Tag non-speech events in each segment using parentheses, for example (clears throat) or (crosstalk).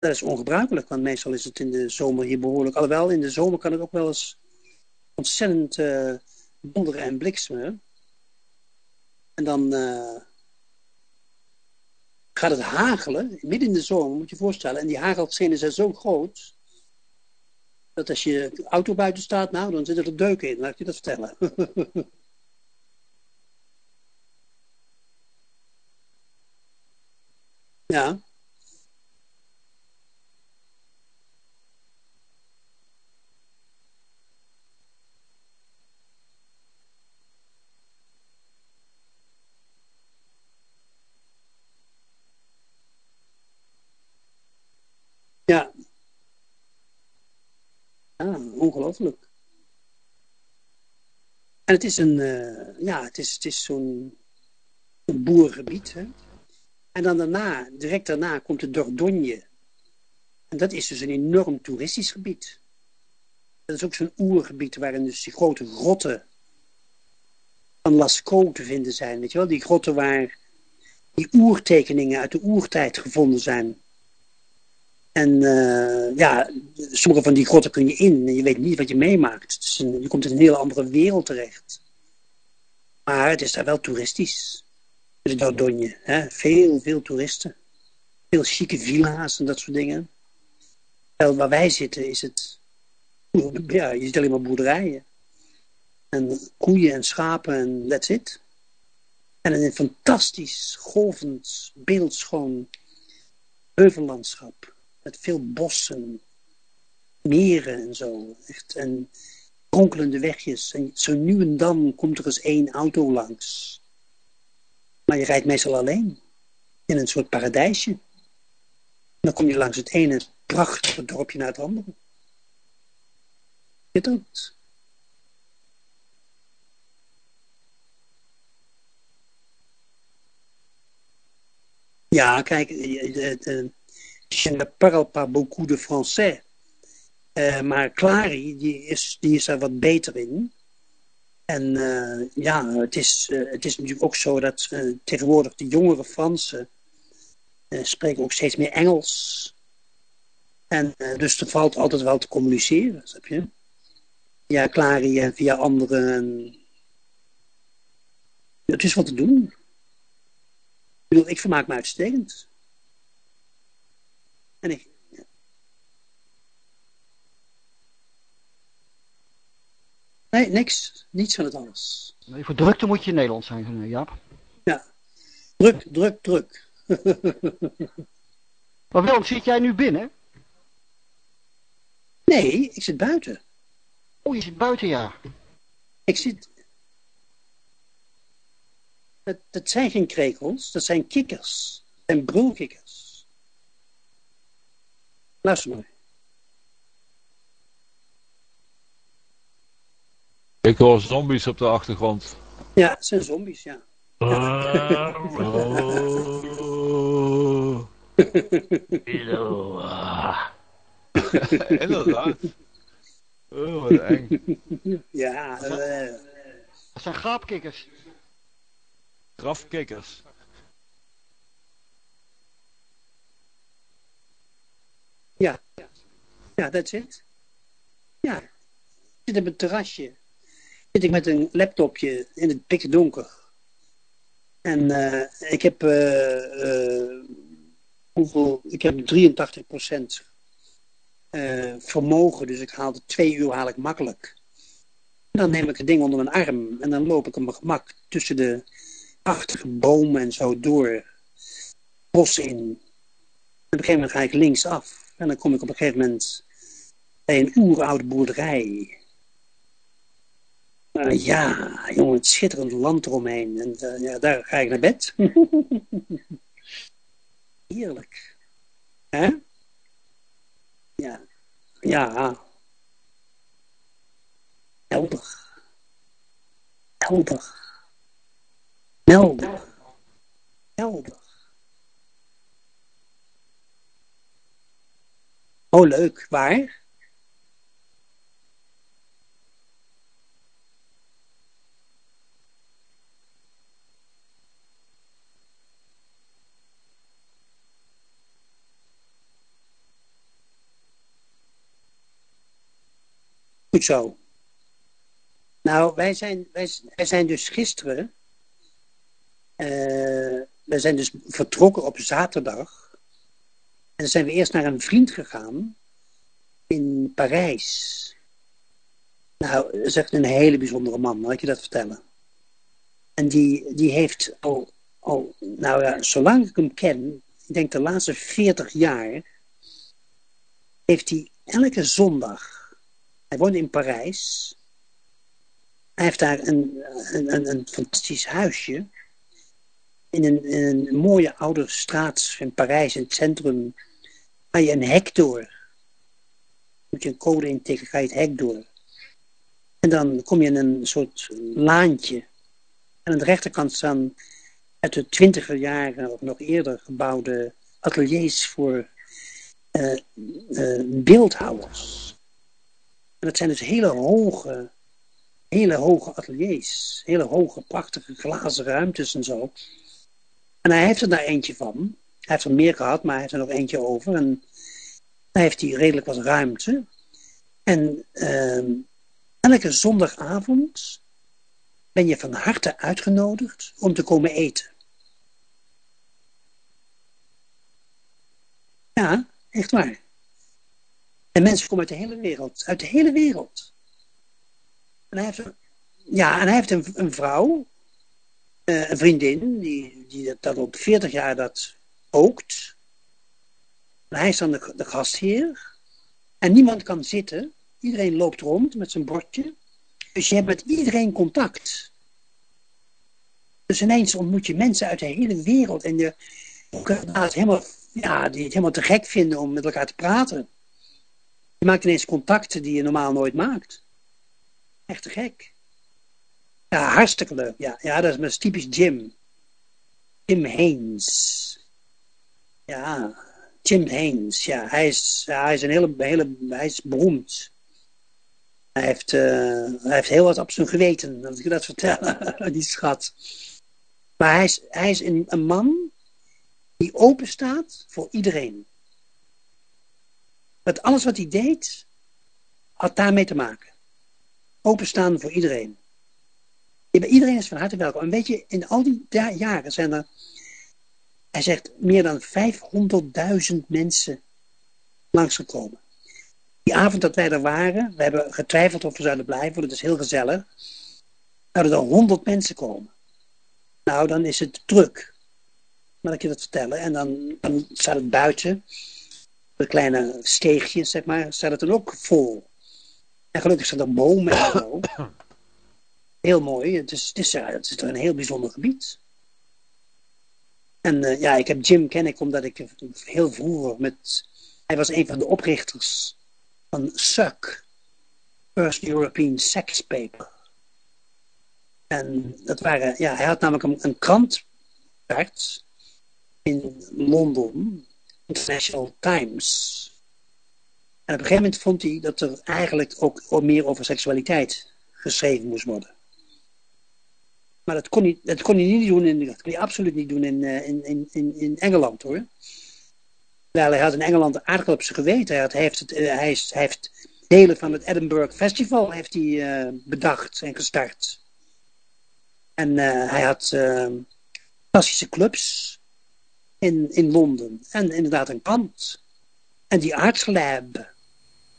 Dat is ongebruikelijk, want meestal is het in de zomer hier behoorlijk. Alhoewel, in de zomer kan het ook wel eens ontzettend uh, donderen en bliksemen. En dan uh, gaat het hagelen, midden in de zomer, moet je je voorstellen. En die hagelstenen zijn zo groot, dat als je auto buiten staat, nou, dan zitten er deuken in, laat ik je dat vertellen. (laughs) Ja. En het is een, uh, ja, het is, het is zo'n boergebied. Hè? En dan daarna, direct daarna, komt de Dordogne. En dat is dus een enorm toeristisch gebied. Dat is ook zo'n oergebied waarin dus die grote grotten van Lascaux te vinden zijn. Weet je wel, die grotten waar die oertekeningen uit de oertijd gevonden zijn. En uh, ja, sommige van die grotten kun je in en je weet niet wat je meemaakt. je komt in een hele andere wereld terecht. Maar het is daar wel toeristisch. De Dordogne. Hè? Veel, veel toeristen. Veel chique villa's en dat soort dingen. Waar wij zitten is het... Ja, je ziet alleen maar boerderijen. En koeien en schapen en that's it. En een fantastisch, golvend, beeldschoon heuvellandschap met veel bossen, meren en zo. Echt, en kronkelende wegjes. En zo nu en dan komt er eens één auto langs. Maar je rijdt meestal alleen. In een soort paradijsje. Dan kom je langs het ene prachtige dorpje naar het andere. Dit Ja, kijk, de, de, je ne parle pas beaucoup de français. Uh, maar Clary, die is, die is er wat beter in. En uh, ja, het is, uh, het is natuurlijk ook zo dat tegenwoordig de jongere Fransen spreken ook steeds meer Engels. En dus er valt altijd wel te communiceren, snap je? Via Clary en via anderen. Het is wat te doen. Ik bedoel, ik vermaak me uitstekend. En ik, Nee, niks. Niets van het alles. Nee, voor drukte moet je in Nederland zijn, eh, Jaap. Ja. Druk, druk, druk. (laughs) maar Willem, zit jij nu binnen? Nee, ik zit buiten. Oh, je zit buiten, ja. Ik zit... Dat, dat zijn geen krekels, dat zijn kikkers. Dat zijn broelkikkers. Luister maar. Ik hoor zombies op de achtergrond. Ja, het zijn zombies, ja. Oh. (laughs) Inderdaad. Oh, wat eng. Ja, uh... dat zijn graapkikkers. Grafkikkers. Ja, ja, that's it. Ja, ik zit op het terrasje. Zit ik met een laptopje in het pikdonker. En uh, ik heb, uh, uh, hoeveel, ik heb 83% vermogen, dus ik haal de twee uur haal ik makkelijk. Dan neem ik het ding onder mijn arm en dan loop ik op mijn gemak tussen de prachtige bomen en zo door. Bos in. En op een gegeven moment ga ik links af. En dan kom ik op een gegeven moment bij een oeroude boerderij. Uh, ja, jongen, het schitterend land eromheen. En uh, ja, daar ga ik naar bed. (laughs) Heerlijk. Hè? Ja. Ja. Helder. Helder. Helder. Helder. Oh, leuk. Waar? Goed zo. Nou, wij zijn, wij, zijn dus gisteren. Uh, wij zijn dus vertrokken op zaterdag. En zijn we eerst naar een vriend gegaan in Parijs. Nou, dat is echt een hele bijzondere man, mag ik je dat vertellen. En die, die heeft al, al, nou ja, zolang ik hem ken, ik denk de laatste 40 jaar, heeft hij elke zondag, hij woont in Parijs, hij heeft daar een, een, een, een fantastisch huisje, in een, in een mooie oude straat in Parijs, in het centrum, ga je een hek door. Moet je een code intikken, ga je het hek door. En dan kom je in een soort laantje. En aan de rechterkant staan uit de twintiger jaren of nog eerder gebouwde ateliers voor eh, eh, beeldhouwers. En dat zijn dus hele hoge, hele hoge ateliers. Hele hoge, prachtige glazen ruimtes en zo. En hij heeft er daar eentje van. Hij heeft er meer gehad, maar hij heeft er nog eentje over. En heeft hij redelijk wat ruimte. En ehm, elke zondagavond ben je van harte uitgenodigd om te komen eten. Ja, echt waar. En mensen komen uit de hele wereld. Uit de hele wereld. En hij heeft, ja, en hij heeft een, een vrouw, eh, een vriendin, die, die dat, dat op 40 jaar dat ookt. Hij is dan de, gastheer. En niemand kan zitten. Iedereen loopt rond met zijn bordje. Dus je hebt met iedereen contact. Dus ineens ontmoet je mensen uit de hele wereld. En je helemaal, ja, die het helemaal te gek vinden om met elkaar te praten. Je maakt ineens contacten die je normaal nooit maakt. Echt te gek. Ja, hartstikke leuk. Ja, ja dat, is, dat is typisch Jim. Jim Haynes. Ja, Jim Haynes. Ja, hij is, hij is een hele, hele, hij is beroemd. Hij heeft, eh, hij heeft heel wat op zijn geweten, dat ik dat vertellen, (laughs) die schat. Maar hij is, hij is een, een man die open staat voor iedereen. Dat alles wat hij deed, had daarmee te maken. Openstaan voor iedereen. Iedereen is van harte welkom. En weet je, in al die jaren zijn er, hij zegt, meer dan 500.000 mensen langsgekomen. Die avond dat wij er waren, we hebben getwijfeld of we zouden blijven, want het is heel gezellig. Zouden er 100 mensen komen. Nou, dan is het druk. Laat ik je dat vertellen. En dan, dan staat het buiten, de kleine steegjes, zeg maar, staat het dan ook vol. En gelukkig staan er bomen en zo. (coughs) Heel mooi. Het is, het is, het is toch een heel bijzonder gebied. En eh, ja, ik heb Jim ken ik omdat ik heel vroeger met... Hij was een van de oprichters van SUC. First European Sex Paper. En dat waren... Ja, hij had namelijk een, een krant in Londen. International Times. En op een gegeven moment vond hij dat er eigenlijk ook meer over seksualiteit geschreven moest worden. Maar dat kon hij, dat niet doen in, dat kon hij absoluut niet doen in, eh, in, in, in, Engeland hoor. Terwijl hij had in Engeland aardig op zijn geweten. Hij, heeft het, eh, hij, heeft delen van het Edinburgh Festival heeft hij, eh, bedacht en gestart. En hij had uh, fantastische clubs in, in Londen. En inderdaad een krant. En die Arts Lab.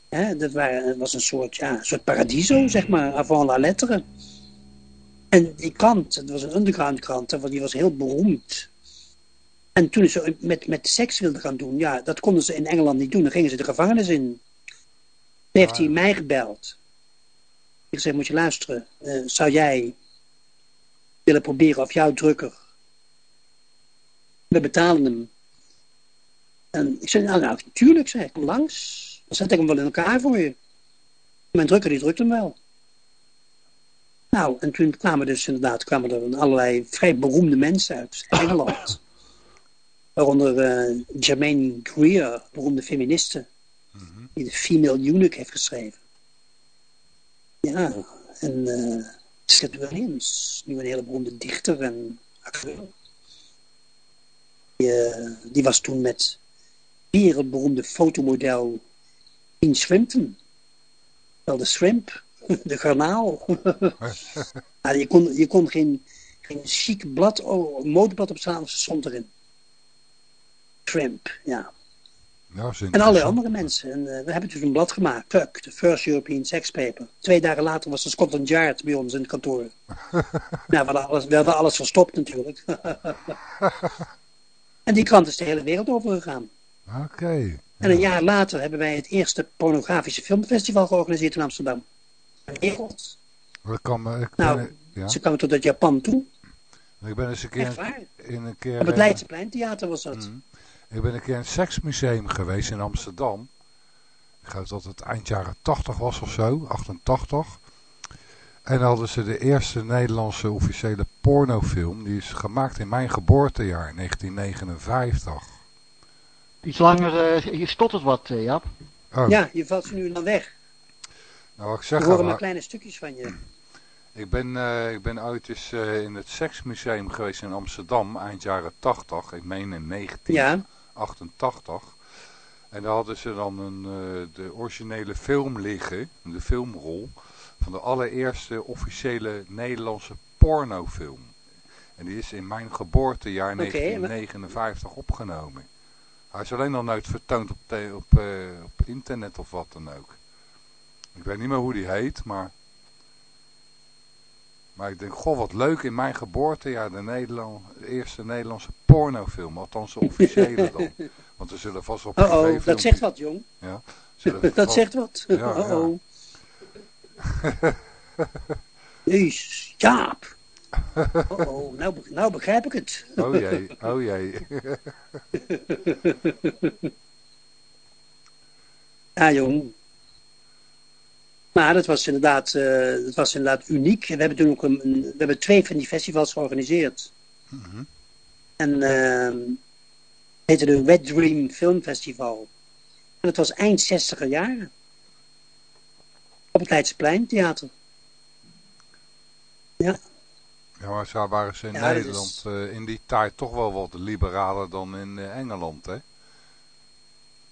Hè, dat was een soort, ja, een soort paradiso, zeg maar, avant la lettre. En die krant, het was een underground krant, die was heel beroemd. En toen ze met, met seks wilden gaan doen, ja, dat konden ze in Engeland niet doen. Dan gingen ze de gevangenis in. Toen heeft hij mij gebeld. Ik zei, moet je luisteren, uh, zou jij willen proberen of jouw drukker, we betalen hem. En ik zei, nou, nou natuurlijk, zei ik, kom langs. Dan zet ik hem wel in elkaar voor je. Mijn drukker, die drukt hem wel. Nou, en toen kwamen dus inderdaad kwamen er allerlei vrij beroemde mensen uit Engeland. (laughs) Waaronder uh, Germaine Greer, beroemde feministe, mm-hmm. die de Female Eunuch heeft geschreven. Ja, en uh, Williams, nu een hele beroemde dichter en acteur. Die, uh, die was toen met wereldberoemde fotomodel Ian Swinton. Wel de shrimp, (laughs) de garnaal. ja, (laughs) je, kon, je kon geen, geen chic blad, oh, motorblad op staan, stond erin. Shrimp, ja. Ja, is En allerlei interessant. andere mensen. En eh, we hebben dus een blad gemaakt, Fuck, the First European Sex Paper. Twee dagen later was de Scotland Yard bij ons in het kantoor. (laughs) nou, we hadden alles, we hadden alles verstopt natuurlijk. en die krant is de hele wereld overgegaan. Oké. En een jaar later hebben wij het eerste pornografische filmfestival georganiseerd in Amsterdam. Kan, me- ik, Nou, ben, ja, Ze kwamen tot uit Japan toe. ik ben eens een Echt keer waar. in een keer... Op het eh, Leidseplein Theater was dat. Mhm. Ik ben een keer in het seksmuseum geweest in Amsterdam. Ik geloof dat het eind jaren 80 was of zo, 88. En dan hadden ze de eerste Nederlandse officiële pornofilm. Die is gemaakt in mijn geboortejaar, 1959. Iets langer, eh, je stottert wat, eh, Jaap. Oh, Ja, je valt ze nu dan weg. Nou wat ik We zeg, horen al, maar kleine stukjes van je. (clears throat) ik, ben, eh, ik ben ooit eens eh, in het seksmuseum geweest in Amsterdam, eind jaren 80. Ik meen in 19. Ja, 88. En daar hadden ze dan een, eh, de originele film liggen, de filmrol, van de allereerste officiële Nederlandse pornofilm. En die is in mijn geboortejaar Oké, 1959 opgenomen. Hij is alleen nog nooit vertoond op, op, op internet of wat dan ook. Ik weet niet meer hoe die heet, maar... Maar ik denk, goh, wat leuk in mijn geboortejaar de, Nederland, de eerste Nederlandse pornofilm. Althans de (laughs) officiële dan. Want er zullen vast wel oh oh, dat zegt wat jong. (laughs) zullen Dat vast- zegt wat. Ja, oh oh. (laughs) Jezus, Jaap. Oh oh, nou, nou begrijp ik het. Oh jee, oh jee. Ja, jong. Maar dat was inderdaad, dat was inderdaad uniek. We hebben toen ook een, we hebben twee van die festivals georganiseerd. Mhm. En ehm het heette de Wet Dream Film Festival. En dat was eind 60er jaren. Op het Leidseplein Theater. Ja, maar zo waren ze in Ja, Nederland is- eh, in die tijd toch wel wat liberaler dan in eh, Engeland, hè?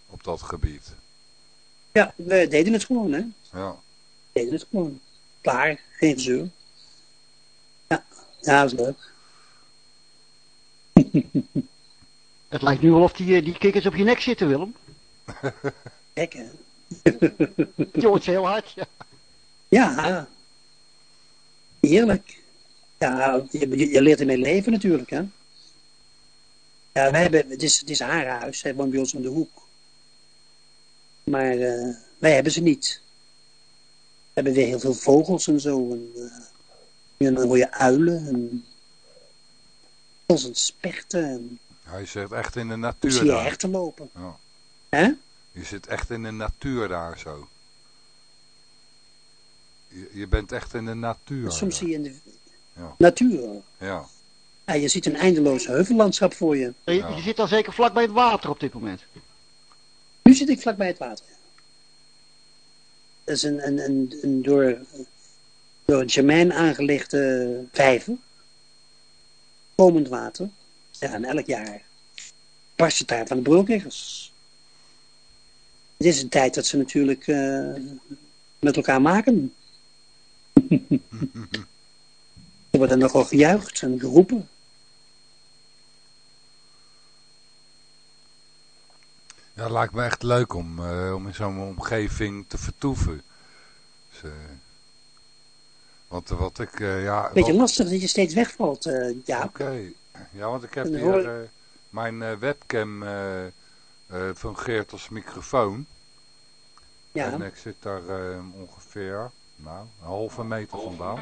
Op dat gebied. Ja, we deden het gewoon, hè. Ja. We deden het gewoon. Klaar, geen gezeur. Ja, ja, dat is leuk. (laughs) Het lijkt nu wel of die, eh, die kikkers op je nek zitten, Willem. (laughs) Kijk, hè. (laughs) Je hoort heel hard, ja. Ja, heerlijk. Ja, je, je- je leert ermee leven natuurlijk, hè. Ja, wij hebben, het is, het is haar huis, zij woont bij ons om de hoek. Maar eh, wij hebben ze niet. We hebben weer heel veel vogels en zo. En, eh, en dan hoor je uilen en vogels en spechten en Hij zit echt in de dan natuur zie je daar. herten lopen. Ja. Hè? Je zit echt in de natuur daar zo. Je, je bent echt in de natuur. Soms zie je in de Ja. natuur. Ja. Ja, je ziet een eindeloos heuvellandschap voor je. Je, Ja. je zit dan zeker vlak bij het water op dit moment. Nu zit ik vlakbij het water. Dat is een, een, een, een door, door een Germain aangelegde vijver. Komend water. Ja, en elk jaar barst het daar van de broodliggers. Het is een tijd dat ze natuurlijk eh, met elkaar maken. (laughs) er wordt dan nogal gejuicht en geroepen. Ja, het lijkt me echt leuk om, eh, om in zo'n omgeving te vertoeven. Dus, eh, want wat ik, eh, ja... Beetje wat- lastig dat je steeds wegvalt, eh ja. Oké, ja, want ik heb En hier, hoor- eh, mijn eh, webcam eh, eh, fungeert als microfoon. ja. En ik zit daar eh, ongeveer, nou, een halve meter vandaan.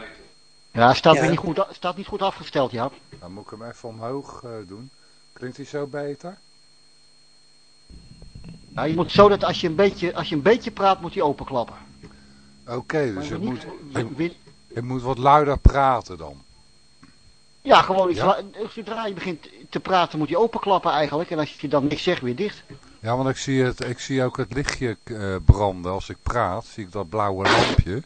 Ja, staat, Ja. Niet, goed, staat niet goed afgesteld, Jaap. Dan moet ik hem even omhoog eh, doen. Klinkt hij zo beter? Je moet zo dat als je een beetje, als je een beetje praat, moet hij openklappen. Oké, dus je moet je moet wat luider praten dan. ja, gewoon iets Ja? la- zodra je begint te praten, moet je openklappen eigenlijk. En als je dan niks zegt, weer dicht. Ja, want ik zie, het, ik zie ook het lichtje eh, branden als ik praat. Zie ik dat blauwe lampje.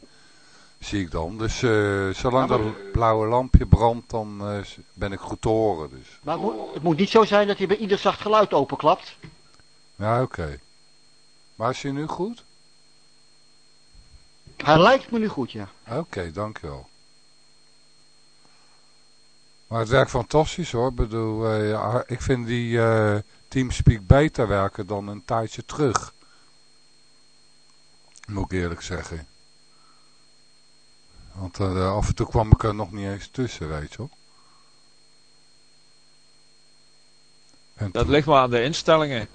Zie ik dan. Dus eh, zolang maar- dat blauwe lampje brandt, dan eh, ben ik goed te horen. Dus. Maar het moet, het moet niet zo zijn dat je bij ieder zacht geluid openklapt. Ja, oké. Maar is je nu goed? Hij lijkt me nu goed, ja. Oké, dankjewel. Maar het werkt fantastisch hoor. Ik bedoel, eh, ik vind die eh, Teamspeak beter werken dan een tijdje terug. Moet ik eerlijk zeggen. Want eh, af en toe kwam ik er nog niet eens tussen, weet je wel. En Dat ligt maar aan de instellingen.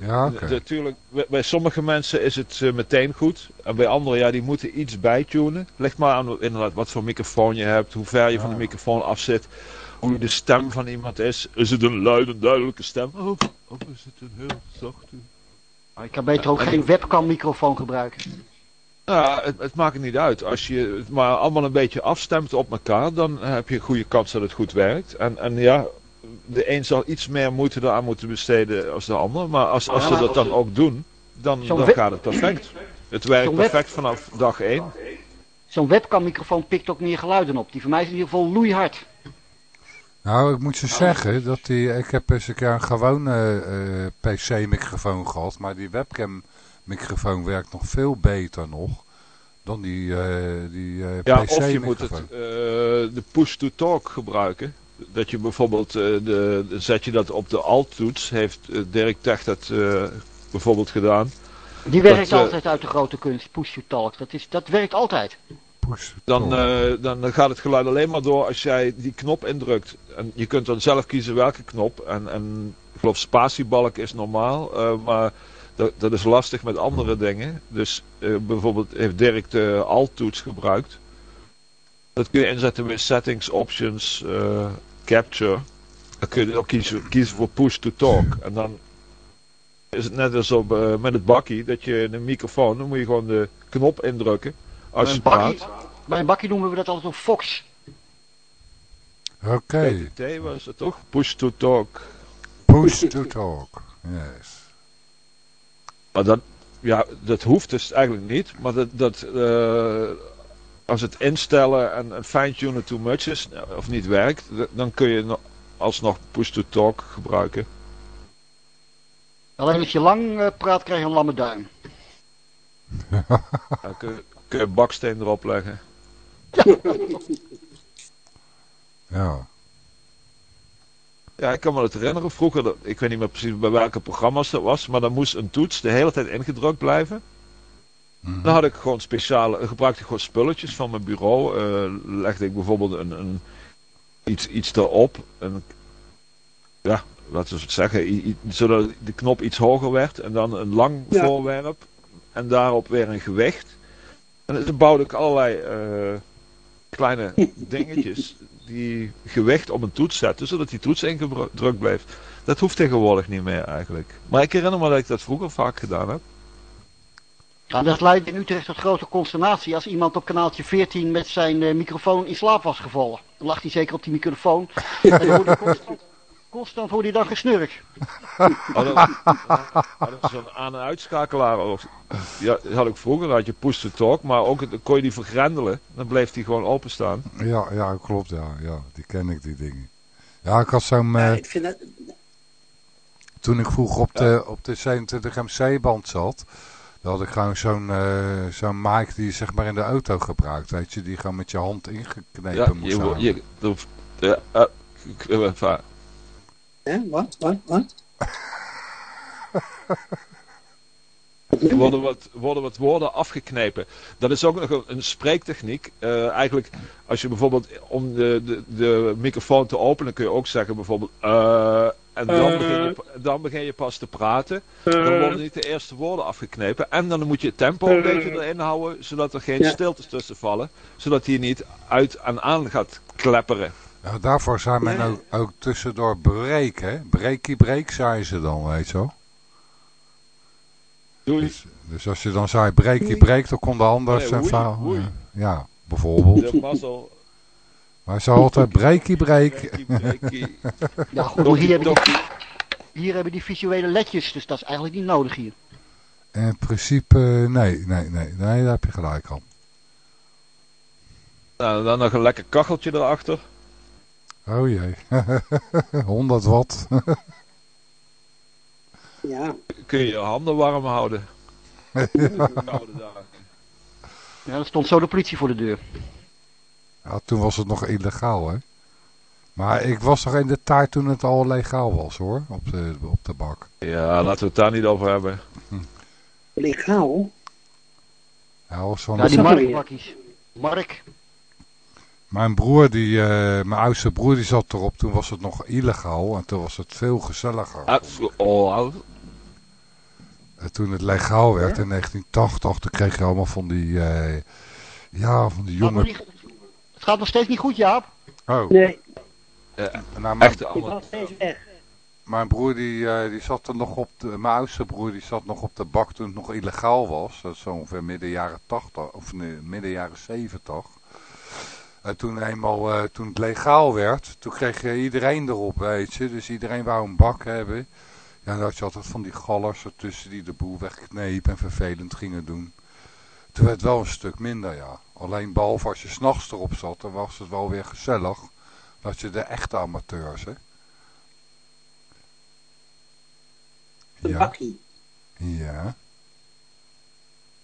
Ja, oké. Natuurlijk, bij- bij sommige mensen is het eh, meteen goed. En bij anderen, ja, die moeten iets bijtunen. Ligt maar aan inderdaad wat voor microfoon je hebt, hoe ver je van de Ja. microfoon af zit. Hoe de stem van iemand is. Is het een luide, duidelijke stem? Of, of is het een heel zachte? Maar ik kan beter ook geen webcam microfoon gebruiken. Ja, het, het maakt niet uit. Als je het maar allemaal een beetje afstemt op elkaar, dan heb je een goede kans dat het goed werkt. En, en ja, de een zal iets meer moeite eraan moeten besteden als de ander. Maar als, als ze dat dan ook doen, dan, dan gaat het perfect. Het werkt perfect vanaf dag 1. Zo'n webcam microfoon pikt ook meer geluiden op. Die van mij is in ieder geval loeihard. Nou, ik moet je zeggen dat die, ik heb eens een keer een gewone eh, PC-microfoon gehad, maar die webcam-microfoon werkt nog veel beter nog dan die, eh die eh, Ja, of je moet het, PC-microfoon. eh, de push-to-talk gebruiken. Dat je bijvoorbeeld, eh, de, zet je dat op de alt-toets, heeft eh, Dirk Tech dat eh, bijvoorbeeld gedaan. Die werkt Dat, altijd uit de grote kunst. Push to talk. Dat, is, dat werkt altijd. Dan, dan, gaat het geluid alleen maar door als jij die knop indrukt. En je kunt dan zelf kiezen welke knop. En, en ik geloof spatiebalk is normaal, eh, maar dat, dat is lastig met andere dingen. Dus bijvoorbeeld heeft Dirk de alt-toets gebruikt. Dat kun je inzetten met settings, options, capture. Dan kun je ook kiezen, kiezen voor push to talk. En dan is het net als op, eh, met het bakkie, dat je een microfoon, dan moet je gewoon de knop indrukken. Als Bij je een bakkie, praat. bij een bakkie noemen we dat altijd een Fox. Oké, PTT was het toch? Push to talk. push to talk. Yes. Maar dat, ja, dat hoeft dus eigenlijk niet. Maar dat, dat eh, als het instellen en, en fine-tunen too much is, of niet werkt, dan kun je no- alsnog push to talk gebruiken. Alleen als je lang eh, praat krijg je een lamme duim. (laughs) Dan kun, je- kun je een baksteen erop leggen. (laughs) Ja. Ja, ik kan me het herinneren vroeger, ik weet niet meer precies bij welke programma's dat was, maar dan moest een toets de hele tijd ingedrukt blijven. Mhm. Dan had ik gewoon speciale, gebruikte ik gewoon spulletjes van mijn bureau. eh, legde ik bijvoorbeeld een, een, iets, iets erop. Een, ja, laten we het zeggen, i- zodat de knop iets hoger werd. En dan een lang Ja. voorwerp. En daarop weer een gewicht. En dan bouwde ik allerlei eh, kleine (laughs) dingetjes die gewicht op een toets zetten, zodat die toets ingedrukt bleef. Dat hoeft tegenwoordig niet meer eigenlijk. Maar ik herinner me dat ik dat vroeger vaak gedaan heb. Ja, dat leidt in Utrecht tot grote consternatie als iemand op kanaaltje 14 met zijn eh, microfoon in slaap was gevallen. Dan lag hij zeker op die microfoon. en dan hoorde hij constant, constant hoorde hij dan gesnurk. Hadden hadden we zo'n aan- en uitschakelaar. Ja, dat had ik vroeger, dan had je push to talk, maar ook dan kon je die vergrendelen. Dan bleef die gewoon openstaan. Ja, ja, klopt, ja, ja. Die ken ik, die dingen. Ja, ik had zo'n... Ja, eh, ik vind dat, toen ik vroeger op de, op de 27 MC-band zat, dan had ik gewoon zo'n eh, zo'n mic die je zeg maar in de auto gebruikt, weet je, die gewoon met je hand ingeknepen Ja, moest je, zijn. je, ja, hè, wat, wat, wat? (laughs) er worden wat, worden wat woorden afgeknepen. Dat is ook nog een, een spreektechniek. Eh, eigenlijk, als je bijvoorbeeld om de, de, de microfoon te openen, kun je ook zeggen bijvoorbeeld. eh, en dan, Eh. begin je, dan begin je pas te praten. Dan worden niet de eerste woorden afgeknepen. En dan moet je het tempo een beetje erin houden, zodat er geen stiltes tussen vallen. Zodat hij niet uit en aan gaat klepperen. Nou, daarvoor zei men ook, ook tussendoor break, hè. Breakie break, zei ze dan, weet je wel. Doei. Dus, dus als je dan zei breakie break, dan kon de ander zijn verhaal... eh, Ja, bijvoorbeeld. De mazzel. Maar ze altijd. Breakie, breakie. (laughs) Ja, goed, maar hier hebben, die, hier hebben die visuele ledjes, dus dat is eigenlijk niet nodig hier. In principe, nee, nee, nee, nee, daar heb je gelijk aan. Nou, dan nog een lekker kacheltje erachter. Oh jee. (laughs) 100 watt. (laughs) Ja, Kun je je handen warm houden. Ja, er stond zo de politie voor de deur. Ja, toen was het nog illegaal, hè. Maar ik was nog in de tijd toen het al legaal was, hoor, op de, op de bak. Ja, laten we het daar niet over hebben. Legaal? Ja, was zo'n- Ja, die dat markbakkies. Mark. Mijn broer, die, eh, mijn oudste broer, die zat erop. Toen was het nog illegaal en toen was het veel gezelliger. Ah, oh, En toen het legaal werd in 1980, toen kreeg je allemaal van die, eh, ja, van die jonge... Het gaat nog steeds niet goed, Jaap. Oh, Nee, nou, mijn, echt ik allemaal. was steeds weg. mijn broer, die, eh, die zat er nog op, de, mijn oudste broer, die zat nog op de bak toen het nog illegaal was. Dat is zo ongeveer midden jaren 80, of nee, midden jaren 70. En toen eenmaal, eh, toen het legaal werd, toen kreeg je iedereen erop, weet je. Dus iedereen wou een bak hebben. Ja, dan had je altijd van die gallers ertussen die de boel wegknepen en vervelend gingen doen. Toen werd het wel een stuk minder, ja. Alleen behalve als je s'nachts erop zat, dan was het wel weer gezellig. Dat je de echte amateurs, hè. Een Ja, bakkie. ja.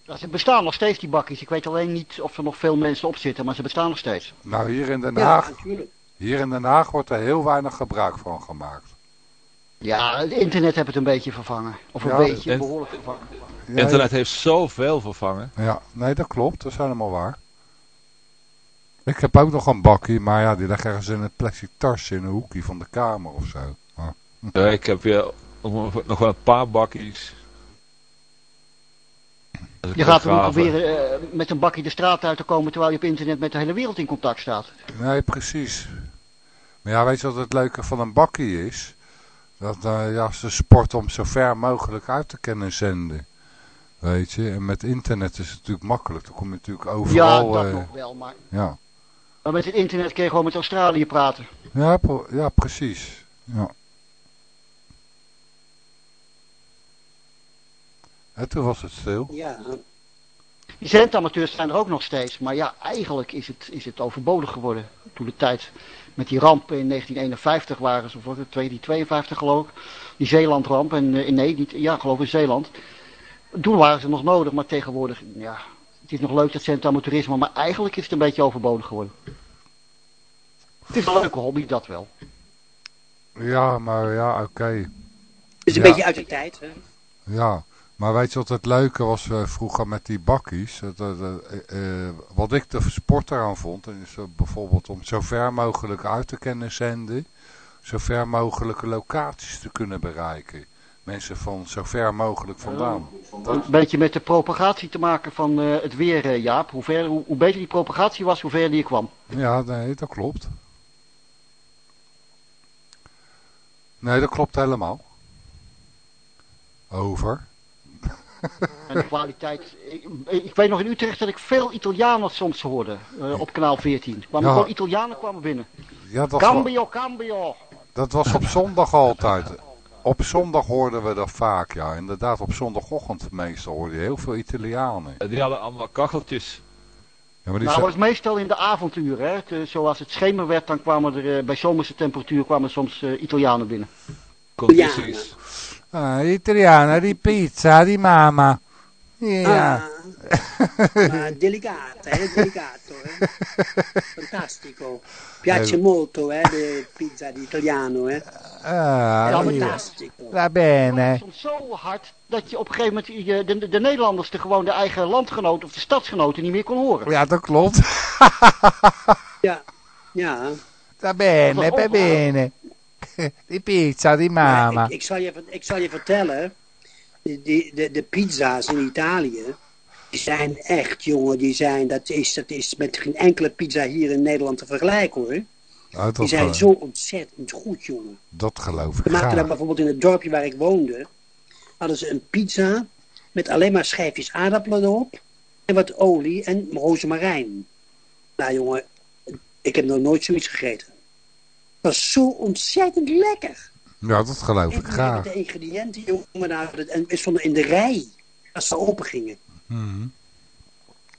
Ja, ze bestaan nog steeds, die bakkies. Ik weet alleen niet of er nog veel mensen op zitten, maar ze bestaan nog steeds. Nou, hier in Den Ja, Haag, natuurlijk. hier in Den Haag wordt er heel weinig gebruik van gemaakt. Ja, het internet heeft het een beetje vervangen. Of een Ja, beetje, behoorlijk vervangen. Ja, Internet heeft zoveel vervangen. Ja, nee, dat klopt. Dat is helemaal waar. Ik heb ook nog een bakkie, maar ja, die ligt ergens in het plastic tasje in een hoekje van de kamer of zo. Maar, Ja, ik heb weer nog wel een paar bakkies. Je gaat er graven. proberen eh, met een bakje de straat uit te komen terwijl je op internet met de hele wereld in contact staat. nee, precies. Maar ja, weet je wat het leuke van een bakkie is? Dat eh, ja, ze sport om zo ver mogelijk uit te kunnen zenden. Weet je, en met internet is het natuurlijk makkelijk. Dan kom je natuurlijk Ja, overal. dat eh, nog wel, maar, ja. Maar met het internet kun je gewoon met Australië praten. Ja, ja, precies. Ja. En toen was het stil. Ja, Die zendamateurs zijn er ook nog steeds, maar ja, eigenlijk is het, is het overbodig geworden. Toen de tijd met die ramp in 1951 waren, ze, of het 1952 geloof ik, die Zeelandramp, en eh, nee, niet, ja, geloof in Zeeland. Toen waren ze nog nodig, maar tegenwoordig, ja, het is nog leuk dat zendamateurisme, maar eigenlijk is het een beetje overbodig geworden. Het is een leuke hobby, dat wel. Ja, maar ja, oké. het is een Ja. beetje uit de tijd. Hè? Ja, maar weet je wat het leuke was eh, vroeger met die bakkies? Dat, eh, eh, wat ik de sport eraan vond, is bijvoorbeeld om zo ver mogelijk uit te kunnen zenden. Zo ver mogelijke locaties te kunnen bereiken. Mensen van zo ver mogelijk vandaan. Een beetje met de propagatie te maken van eh, het weer, eh, Jaap. Hoe, ver, hoe, hoe beter die propagatie was, hoe verder je kwam. Ja, nee, dat klopt. Nee, dat klopt helemaal. Over. En de kwaliteit. Ik, ik weet nog in Utrecht dat ik veel Italianen soms hoorde. eh, op kanaal 14. Kwamen Ja. gewoon Italianen kwamen binnen. Ja, dat, Cambio, cambio. dat was op zondag altijd. Op zondag hoorden we dat vaak, ja. Inderdaad, op zondagochtend meestal hoorde je heel veel Italianen. Die hadden allemaal kacheltjes. Ja, maar die Nou, dat was meestal in de avonturen. Hè. Het, eh, zoals het schemer werd, dan kwamen er eh, bij zomerse temperatuur kwamen soms eh, Italianen binnen. Condities. Ah, Italiana, die pizza, die mama. Ja. Ah, ma delicata, eh, delicato, eh. (laughs) Fantastico. Piace molto, eh, de pizza di italiano, eh. Ah, va Het bene. soms zo hard dat je op een gegeven moment je, de, de Nederlanders de, gewoon de eigen landgenoten of de stadsgenoten niet meer kon horen. Ja, dat klopt. (laughs) Ja, ja. Va bene, va va bene. Die pizza, die Maar ik, ik, zal je, ik zal je vertellen, die, die- de, de pizza's in Italië, die zijn echt, jongen, die zijn, dat is, dat is met geen enkele pizza hier in Nederland te vergelijken hoor. Die zijn eh, zo ontzettend goed, jongen. dat geloof ik We maakten daar bijvoorbeeld in het dorpje waar ik woonde, hadden ze een pizza met alleen maar schijfjes aardappelen erop en wat olie en rozemarijn. Nou jongen, ik heb nog nooit zoiets gegeten. Het was zo ontzettend lekker. Ja, dat geloof ik graag. de ingrediënten, jongen, dat- en we stonden in de rij als ze open gingen. Mhm.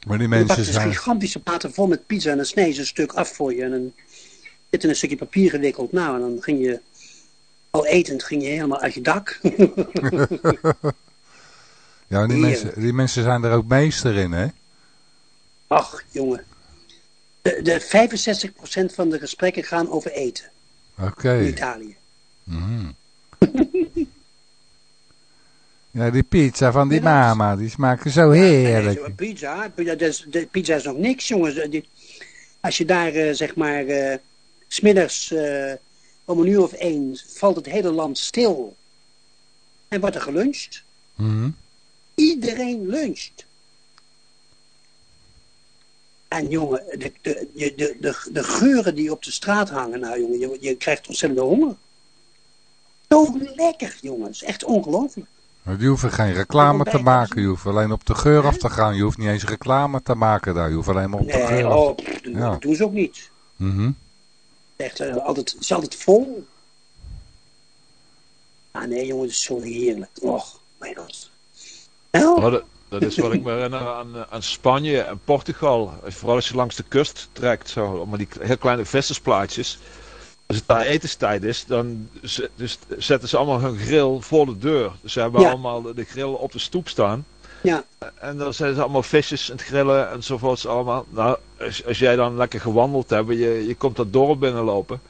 Maar die Je mensen een zijn... gigantische platen vol met pizza en dan snee ze een stuk af voor je en dan zit in een stukje papier gewikkeld. Nou, en dan ging je, al etend, ging je helemaal uit je dak. (laughs) Ja, die mensen, die mensen zijn er ook meester in, hè? Ach, jongen. De, de 65% van de gesprekken gaan over eten Oké. in Italië. Mhm. (laughs) ja, die pizza van die Ja, mama, die smaken zo heerlijk. zo'n pizza, pizza, is, de pizza is nog niks, jongens. Als je daar, eh, zeg maar, eh, smiddags eh, om een uur of één valt het hele land stil. En wordt er geluncht. Mhm. Iedereen luncht. En jongen, de, de, de, de, de, geuren die op de straat hangen, nou jongen, je, je krijgt ontzettend honger. Zo lekker, jongens. Echt ongelooflijk. Je hoeft geen reclame te maken, je hoeft alleen op de geur af te gaan. Je hoeft niet eens reclame te maken daar, je hoeft alleen maar op de Nee, geur af. oh, pff, dat Ja. doen ze ook niet. Mhm. Echt, eh, altijd, het is altijd vol. Ah nee, jongen, het is zo heerlijk. Och, mijn god. Nou, dat, dat is wat ik me herinner aan, eh, aan Spanje en Portugal. Vooral als je langs de kust trekt, zo, maar die heel kleine vissersplaatjes. Als het daar etenstijd is, dan dus zetten ze allemaal hun grill voor de deur. Dus ze hebben Ja. allemaal de grill op de stoep staan. Ja, En dan zijn ze allemaal visjes aan het grillen enzovoorts allemaal. Nou, als, als jij dan lekker gewandeld hebt je, je komt dat dorp binnenlopen.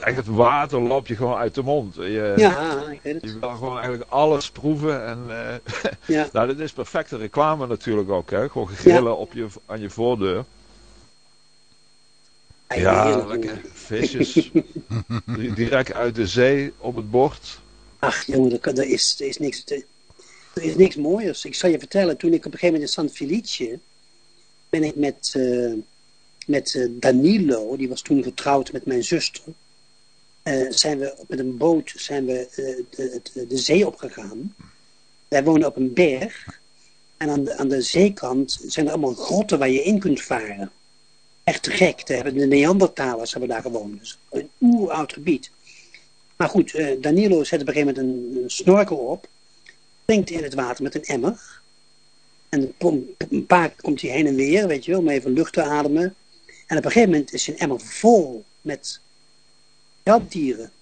Echt het water loopt je gewoon uit de mond. Je, ja, ik weet het. je wil gewoon eigenlijk alles proeven. En eh, (laughs) Ja, nou, dit is perfecte reclame natuurlijk ook. Hè? Gewoon grillen op je, aan je voordeur. Ja, lekker visjes. (laughs) Di- Direct uit de zee op het bord. Ach jongen, er, is, er, is niks, er, is niks mooiers. Ik zal je vertellen, toen ik op een gegeven moment in San Felice... ben ik met, eh, met eh, Danilo, die was toen getrouwd met mijn zuster... eh, zijn we met een boot zijn we, de, de, de zee opgegaan. Wij wonen op een berg. En aan de, aan de zeekant zijn er allemaal grotten waar je in kunt varen. Echt gek. Daar hebben de Neandertalers hebben daar gewoond. Dus een oeroud gebied. Maar goed, Danilo zet op een gegeven moment een, een snorkel op. Springt in het water met een emmer. En een pom- een paar keer komt hij heen en weer, weet je wel, om even lucht te ademen. En op een gegeven moment is zijn emmer vol met schelpdieren. Een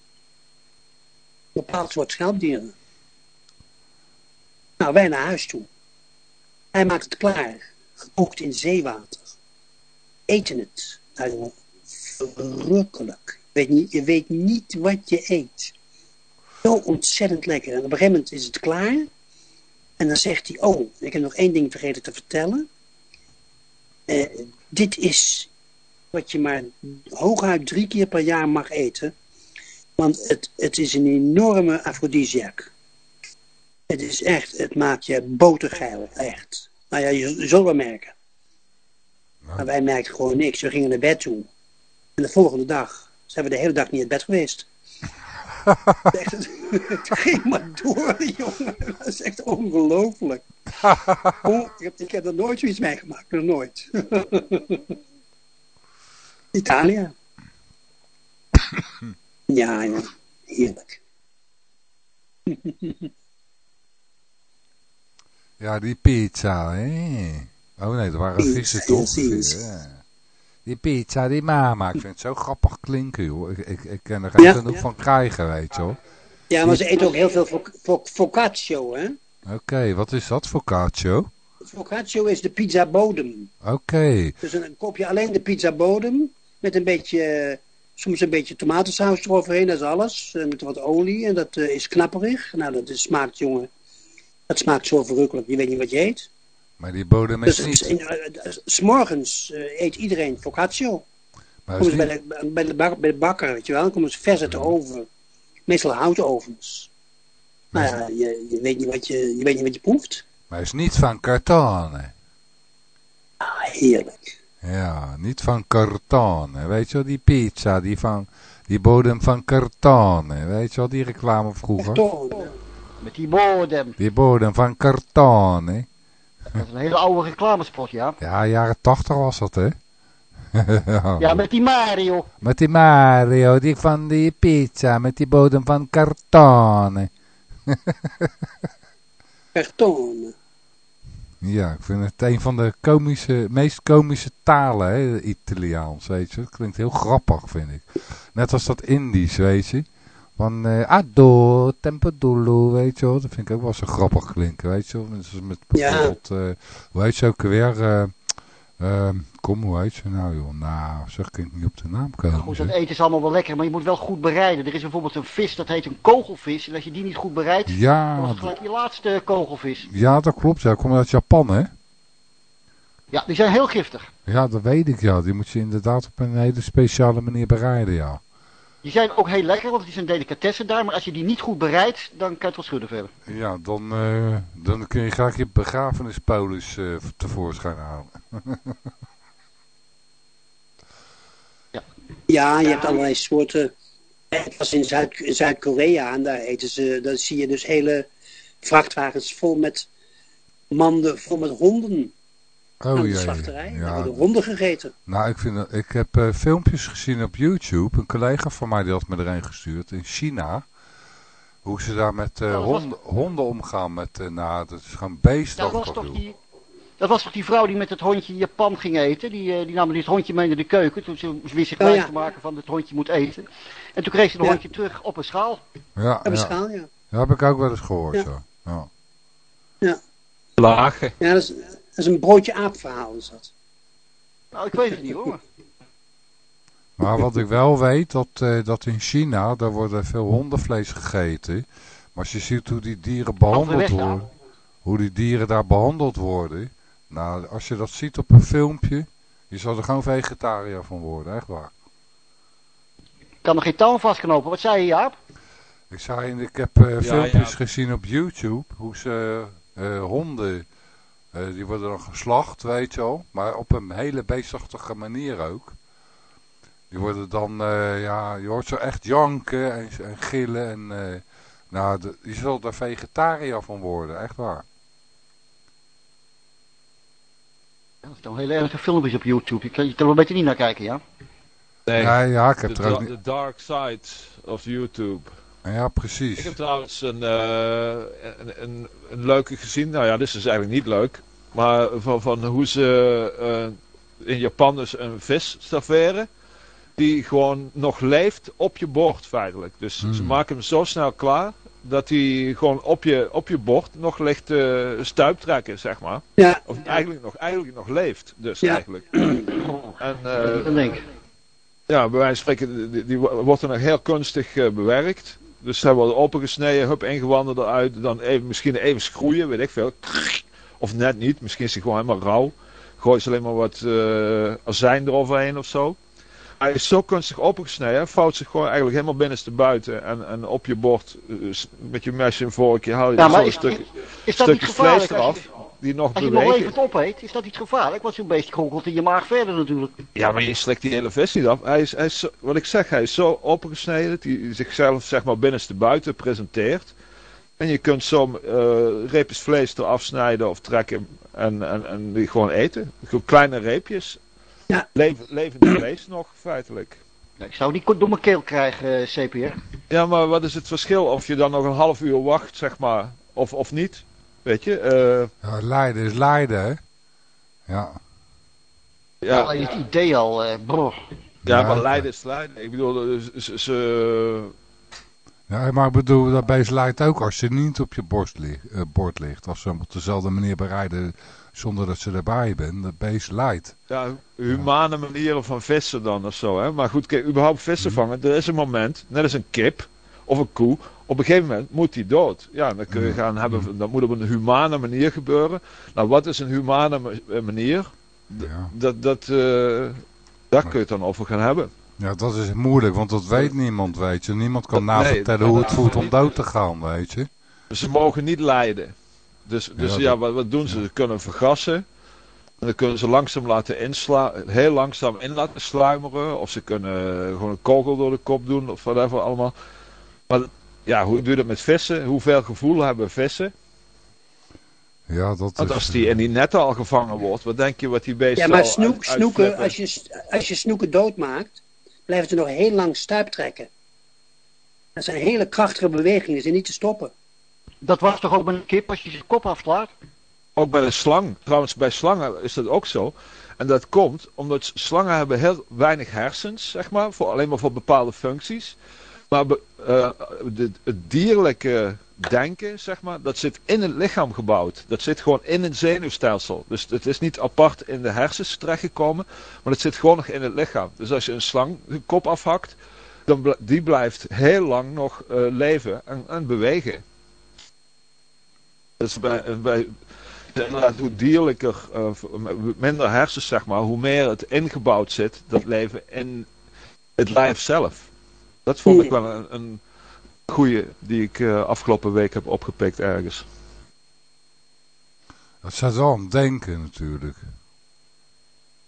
bepaald soort schelpdieren. Nou, wij naar huis toe. Hij maakt het klaar. Gekookt in zeewater. Eten het. Nou verrukkelijk. Weet niet, je weet niet wat je eet. Zo ontzettend lekker. En op een gegeven moment is het klaar. En dan zegt hij, oh, ik heb nog één ding vergeten te vertellen. Eh, dit is wat je maar hooguit drie keer per jaar mag eten. Want het, het is een enorme afrodisiac. Het is echt, het maakt je botergeil, echt. Nou ja, je, je zult wel merken. Maar wij merkten gewoon niks. We gingen naar bed toe. En de volgende dag zijn we de hele dag niet uit bed geweest. Echt, (laughs) het, ging maar door, jongen. Dat is echt ongelooflijk. (laughs) Oh, ik, heb, ik heb er nooit zoiets meegemaakt. Nog nooit. (laughs) Italië. (coughs) Ja, ja. Heerlijk. Ja, die pizza, hè. Oh nee, dat waren vissen toch? Die pizza, die mama. Ik vind het zo grappig klinken, joh. Ik, ik, ik kan er geen Ja. genoeg van krijgen, weet je wel. Ja, maar ze eten ook heel veel foc- foc- focaccio, hè? Oké, wat is dat focaccio? Focaccio is de pizza bodem. Oké, Dus dan koop je alleen de pizza bodem met een beetje, soms een beetje tomatensaus eroverheen, dat is alles. En met wat olie en dat eh, is knapperig. Nou, dat is, smaakt, jongen, dat smaakt zo verrukkelijk. Je weet niet wat je eet. Maar die bodem is Dus niet... eh, eh, s'morgens eh, eet iedereen focaccio. Maar Komen is ze niet bij de, bij, de bak- bij de bakker, weet je wel. Dan komen ze vers uit de oven. Meestal houtovens. Nou ja, je, je, weet niet wat je, je weet niet wat je proeft. maar is niet van karton, Ah, heerlijk. Ja, niet van karton. Weet je wel, die pizza, die, van, die bodem van karton. Weet je wel, die reclame vroeger. Met die bodem. Die bodem van karton, hè. Dat is een hele oude reclamespot, ja. Ja, jaren tachtig was dat, hè. (laughs) Ja, met die Mario. Met die Mario, die van die pizza, met die bodem van karton. (laughs) karton. Ja, ik vind het een van de komische, meest komische talen, hè, Italiaans, weet je. Het klinkt heel grappig, vind ik. Net als dat Indisch, weet je. Van eh Ado, Tempodulu, weet je wel. Dat vind ik ook wel zo grappig klinken, weet je wel. Met, met Ja. bijvoorbeeld, eh, hoe heet ze ook weer? eh Ehm, kom, hoe heet ze nou joh? Nou, zeg ik niet op de naam komen. Goed, dat eten is allemaal wel lekker, maar je moet wel goed bereiden. Er is bijvoorbeeld een vis, dat heet een kogelvis. En als je die niet goed bereidt, dan Ja, was het gelijk je laatste kogelvis. ja, dat klopt. Ja, komt uit Japan, hè? Ja, die zijn heel giftig. Ja, dat weet ik, ja. Die moet je inderdaad op een hele speciale manier bereiden, ja. Die zijn ook heel lekker, want het is een delicatesse daar. Maar als je die niet goed bereidt, dan kan je het wel schudden verder. Ja, dan, eh, dan kun je graag je begrafenispolis eh, tevoorschijn halen. (laughs) Ja, je hebt allerlei soorten. Het was in Zuid- Zuid-Korea en daar eten ze, dan zie je dus hele vrachtwagens vol met manden, vol met honden aan Oh de jee. slachterij. Ja, worden honden gegeten. nou, ik, vind, dat- ik heb eh, filmpjes gezien op YouTube. Een collega van mij die had me erheen gestuurd in China. Hoe ze daar met eh, Oh, was- honden, omgaan. Met, eh, nou, dat is gewoon Dat beestachtig. was toch die... Dat was toch die vrouw die met het hondje in Japan ging eten? Die, die nam dit hondje mee naar de keuken. Toen ze wist zich Oh, ja. te maken van het hondje moet eten. En toen kreeg ze het Ja. hondje terug op een schaal. Ja, Op een ja. schaal, ja. Dat heb ik ook wel eens gehoord, Ja. ja. ja. Lagen. Ja, dat is, is een broodje aap verhaal is dat. Nou, ik weet het niet hoor. (laughs) maar- wat ik wel weet, dat, eh, dat in China, daar wordt er veel hondenvlees gegeten. Maar als je ziet hoe die dieren behandeld worden, hoe die dieren daar behandeld worden. Nou, als je dat ziet op een filmpje, je zal er gewoon vegetariër van worden, echt waar. Ik kan er geen touw vastknopen. Wat zei je Jaap? Ik, zei, ik heb eh, Ja, filmpjes ja. gezien op YouTube, hoe ze eh, honden, eh, die worden dan geslacht, weet je wel. Maar op een hele beestachtige manier ook. Die worden dan, eh, ja, je hoort ze echt janken en, en gillen. En, eh, nou, de, je zult daar vegetariër van worden, echt waar. Ja, dat zijn wel hele erge filmpjes op YouTube. Je kan, je kan er wel beter niet naar kijken, ja? Nee, Ja, ja, ik heb de, er niet... de dark side of YouTube. Ja, Ik precies. heb trouwens een, eh, een, een, een leuke gezien. Nou ja, dit is dus eigenlijk niet leuk. Maar van, van hoe ze eh, in Japan dus een vis serveren. Die gewoon nog leeft op je bord feitelijk. Dus ze Hmm. maken hem zo snel klaar. Dat hij gewoon op je, op je bord nog ligt te stuiptrekken, zeg maar. Ja, Of eigenlijk nog, eigenlijk nog leeft, dus Ja. eigenlijk. (clears throat) En eh, Dat denk ik. ja, bij wijze van spreken, die, die wordt er nog heel kunstig eh, bewerkt. Dus zij worden opengesneden, hup, ingewanden eruit. Dan even, misschien even schroeien, weet ik veel. Of net niet, misschien is hij gewoon helemaal rauw. Gooi ze alleen maar wat eh azijn eroverheen of zo. Hij is zo kunstig opengesneden, hij vouwt zich gewoon eigenlijk helemaal binnenste buiten. En, en op je bord, eh, met je mes en vorkje, haal je Ja, zo maar een is, stuk, is, dat stukje vlees eraf. Die nog als je hem nog levend opeet, is dat niet gevaarlijk? Want zo'n beest kronkelt in je maag verder natuurlijk. Ja, maar je slikt die hele vis niet af. Hij is, hij is wat ik zeg, hij is zo opengesneden dat hij zichzelf zeg maar binnenste buiten presenteert. En je kunt zo eh reepjes vlees eraf snijden of trekken en, en, en die gewoon eten. Gewoon kleine reepjes. Ja. Leven, levend vlees nog, feitelijk. Nee, ik zou die door mijn keel krijgen, eh, CPR. Ja, maar wat is het verschil of je dan nog een half uur wacht, zeg maar, of, of niet? Weet je? eh, Ja, lijden is lijden, hè. Ja. ja, Alleen het idee al, eh bror. ja, maar lijden is lijden. Ik bedoel, ze, ze- ze, Ja, maar ik bedoel, dat beest lijdt ook als je niet op je borst ligt, eh, bord ligt. Als ze op dezelfde manier bereiden zonder dat ze erbij bent. Dat beest lijdt. Ja, humane manieren van vissen dan of zo. Hè? Maar goed, kijk, überhaupt vissen Mhm. vangen. Er is een moment, net als een kip of een koe. Op een gegeven moment moet die dood. Ja, dan kun je Mhm. gaan hebben, dat moet op een humane manier gebeuren. Nou, wat is een humane ma- eh, manier? Ja. Dat, dat, eh, daar kun je het dan over gaan hebben. Ja, dat is moeilijk, want dat weet niemand, weet je. Niemand kan navertellen hoe het voelt om dood te gaan, weet je. Dus ze mogen niet lijden. Dus, dus Ja, wat, wat doen ze? Ze kunnen vergassen. En dan kunnen ze langzaam laten insla heel langzaam in laten sluimeren. Of ze kunnen gewoon een kogel door de kop doen of whatever allemaal. Maar ja, hoe doe je dat met vissen? Hoeveel gevoel hebben vissen? Ja, dat Want is... als die in die netten al gevangen wordt, wat denk je wat die beesten ja maar snoek, snoeken, als je, als je snoeken doodmaakt, blijven ze nog heel lang stuiptrekken. Dat zijn hele krachtige bewegingen, die zijn niet te stoppen. Dat was toch ook met een kip als je zijn kop afslaat? Ook bij de slang. Trouwens, bij slangen is dat ook zo. En dat komt omdat slangen hebben heel weinig hersens, zeg maar. Voor, alleen maar voor bepaalde functies. Maar eh, het dierlijke denken, zeg maar, dat zit in het lichaam gebouwd. Dat zit gewoon in het zenuwstelsel. Dus het is niet apart in de hersens terechtgekomen, maar het zit gewoon nog in het lichaam. Dus als je een slang de kop afhakt, dan die blijft heel lang nog eh, leven en, en bewegen. Dus bij, inderdaad, hoe dierlijker, eh, minder hersens zeg maar, hoe meer het ingebouwd zit, dat leven in het lijf zelf. Dat vond ik wel een, een goeie die ik eh, afgelopen week heb opgepikt ergens. Dat zit wel aan het denken natuurlijk.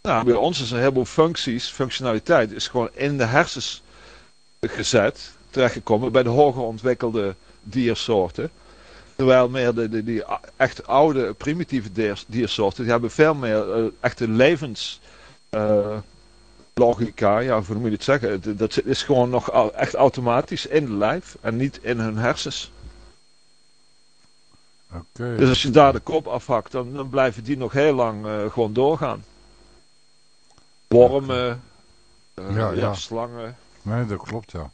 Nou, bij ons is een heleboel functies, functionaliteit, is gewoon in de hersens gezet, terechtgekomen bij de hoger ontwikkelde diersoorten. Terwijl meer de, de, die echt oude, primitieve dier- diersoorten, die hebben veel meer eh, echte levenslogica, ja, hoe moet je het zeggen? Dat- is gewoon nog echt automatisch in het lijf en niet in hun hersens. Oké. Dus als je daar de kop afhakt, dan, dan blijven die nog heel lang eh, gewoon doorgaan. Wormen, eh, Ja, ja, ja. slangen. Nee, dat klopt ja.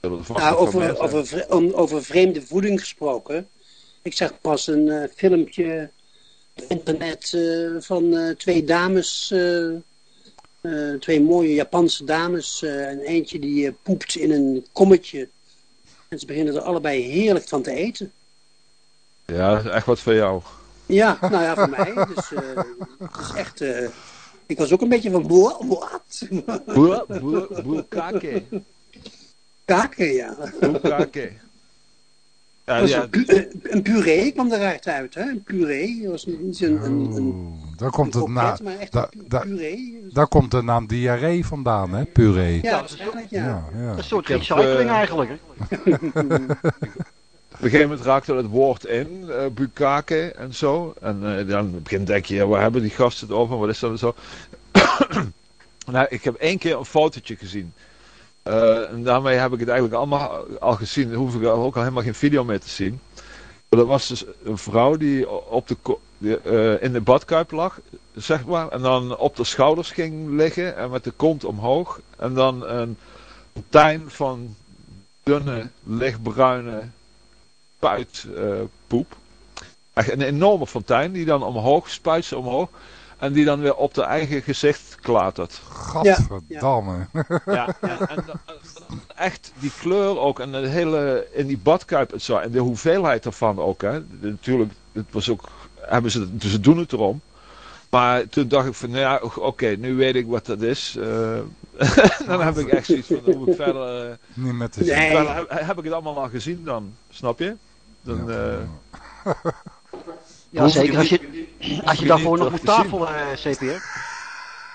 Nou, over, over, om- over vreemde voeding gesproken. Ik zag pas een eh, filmpje op internet eh, van eh, twee dames, eh, twee mooie Japanse dames. eh, en eentje die eh, poept in een kommetje. En ze beginnen er allebei heerlijk van te eten. Ja, dat is echt wat voor jou. Ja, nou ja, voor mij. Dus het is echt... ik was ook een beetje van, "Wa- wat? Boe, boe, boekake. Kaken, ja. Boekake. Ja, ja, een, pu- een puree kwam eruit uit, hè? Een puree. Dat was niet een, een, een, daar komt het een na, da- een da- daar komt de naam diarree vandaan, hè? Puree. Ja, waarschijnlijk, ja. ja. ja. Een soort recycling eh, eigenlijk. Hè? (laughs) Op een gegeven moment raakte het woord in, eh bukake en zo. En eh, dan begin denk je, ja, waar hebben die gasten het over? Wat is dat en zo? (coughs) nou, ik heb één keer een fotootje gezien. Eh, en daarmee heb ik het eigenlijk allemaal al gezien. Dan hoef ik ook al helemaal geen video meer te zien. Maar dat was dus een vrouw die op de, eh, in de badkuip lag, zeg maar. En dan op de schouders ging liggen en met de kont omhoog. En dan een fontein van dunne, lichtbruine spuitpoep. Echt een enorme fontein die dan omhoog, spuit ze omhoog. En die dan weer op de eigen gezicht klatert. Gadverdamme. Ja, en, en, dan- echt die kleur ook. En de hele, in die badkuip en zo. En de hoeveelheid ervan ook. Hè. Natuurlijk, het was ook, hebben ze, dus ze doen het erom. Maar toen dacht ik van, nou ja, oké, nu weet ik wat dat is. Eh, (laughs) dan heb ik echt zoiets van, dan moet ik verder... eh, Niet met de Nee. verder heb, heb ik het allemaal al gezien dan, snap je? Dan, Ja. eh, Ja, (laughs) zeker je als je, als je daarvoor nog moet tafel, eh, CPR.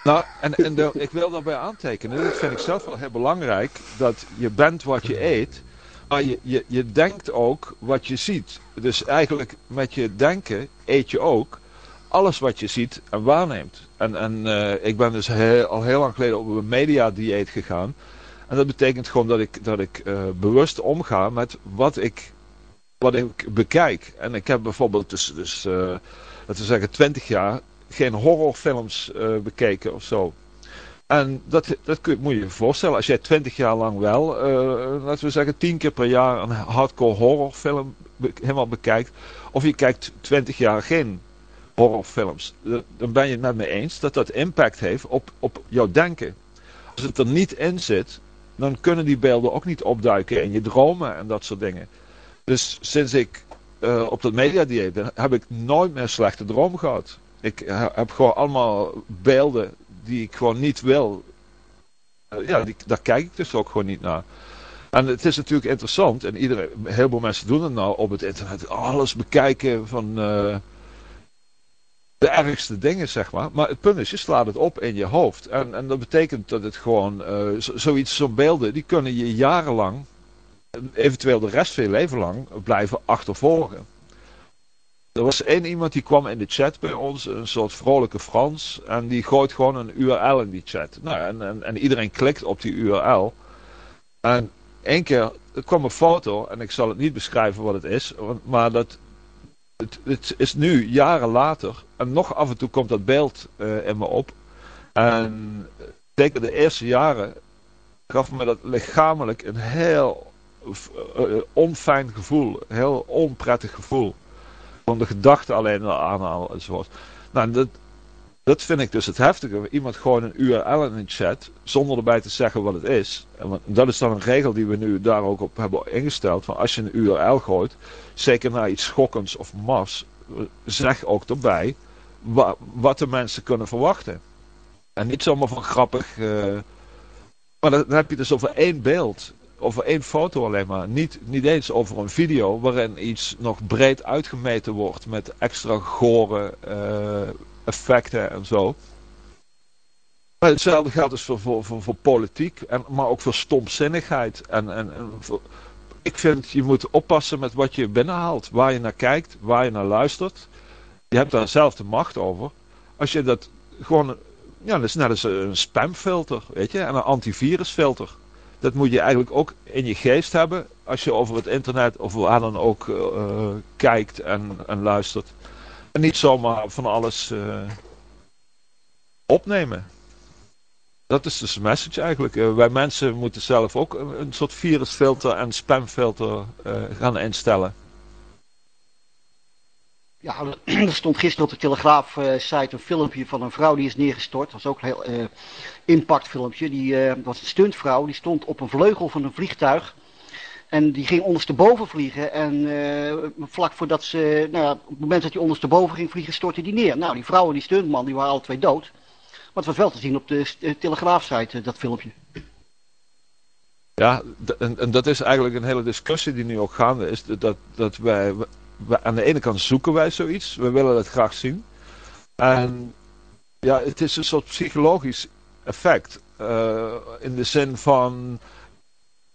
Nou, en, en de- ik wil daarbij aantekenen, dat vind ik zelf wel heel belangrijk, dat je bent wat je eet, maar je, je, je denkt ook wat je ziet. Dus eigenlijk met je denken eet je ook alles wat je ziet en waarneemt. En, en eh, ik ben dus al heel lang geleden op een mediadieet gegaan. En dat betekent gewoon dat ik, dat ik eh, bewust omga met wat ik, wat ik bekijk. En ik heb bijvoorbeeld dus, dus eh, laten we zeggen, 20 jaar geen horrorfilms bekeken of zo. En dat, dat kun, moet je je voorstellen. Als jij 20 jaar lang wel, eh, laten we zeggen, 10 keer per jaar een hardcore horrorfilm helemaal bekijkt. Of je kijkt 20 jaar geen horrorfilms. Dan- ben je het met me eens dat dat impact heeft op, op jouw denken. Als het er niet in zit, dan kunnen die beelden ook niet opduiken in je dromen en dat soort dingen. Dus sinds ik eh, op dat mediadieet ben, heb ik nooit meer slechte dromen gehad. Ik heb gewoon allemaal beelden die ik gewoon niet wil. Eh, ja, daar kijk ik dus ook gewoon niet naar. En het is natuurlijk interessant, en iedereen, heel veel mensen doen het nou op het internet, alles bekijken van eh, de ergste dingen, zeg maar. Maar het punt is, je slaat het op in je hoofd. En, en dat betekent dat het gewoon, eh, zo- zoiets, zo'n beelden, die kunnen je jarenlang, eventueel de rest van je leven lang, blijven achtervolgen. Er was één iemand die kwam in de chat bij ons, een soort vrolijke Frans, en die gooit gewoon een URL in die chat. Nou, en, en, en iedereen klikt op die URL. En één keer, er kwam een foto, en ik zal het niet beschrijven wat het is, maar dat, het, het is nu, jaren later, en nog af en toe komt dat beeld eh, in me op. En zeker de eerste jaren gaf me dat lichamelijk een heel uh, onfijn gevoel. Een heel onprettig gevoel. Van de gedachte alleen al aan enzovoort. Nou, dat, dat vind ik dus het heftige. Iemand gewoon een URL in een chat zonder erbij te zeggen wat het is. En dat is dan een regel die we nu daar ook op hebben ingesteld. Van als je een URL gooit, zeker naar iets schokkends of mafs, zeg ook erbij wat de mensen kunnen verwachten. En niet zomaar van grappig. Uh, maar dan heb je dus over één beeld. Over één foto alleen maar. Niet, niet eens over een video waarin iets nog breed uitgemeten wordt. Met extra gore uh, effecten en zo. Hetzelfde geldt dus voor, voor, voor, politiek. En, maar ook voor stomzinnigheid. En, en, en ik vind je moet oppassen met wat je binnenhaalt. Waar je naar kijkt. Waar je naar luistert. Je hebt daar zelf de macht over. Als je dat gewoon ja, dat is net als een spamfilter, weet je, en een antivirusfilter. Dat moet je eigenlijk ook in je geest hebben als je over het internet of waar dan ook uh, kijkt en, en luistert. En niet zomaar van alles uh, opnemen. Dat is dus de message eigenlijk. Uh, wij mensen moeten zelf ook een, een soort virusfilter en spamfilter gaan instellen. Ja, (clears throat) er stond gisteren op de Telegraaf-site uh, een filmpje van een vrouw die is neergestort. Dat was ook een heel uh, impactfilmpje. Die uh, was een stuntvrouw, die stond op een vleugel van een vliegtuig. En die ging ondersteboven vliegen. En vlak voordat ze, nou ja, op het moment dat hij ondersteboven ging vliegen, stortte die neer. Nou, die vrouw en die stuntman, die waren alle twee dood. Maar het was wel te zien op de Telegraaf-site, dat filmpje. Ja, en, en, dat is eigenlijk een hele discussie die nu ook gaande is. Dat, dat wij aan de ene kant zoeken wij zoiets. We willen het graag zien. En ja, het is een soort psychologisch effect. Uh, in de zin van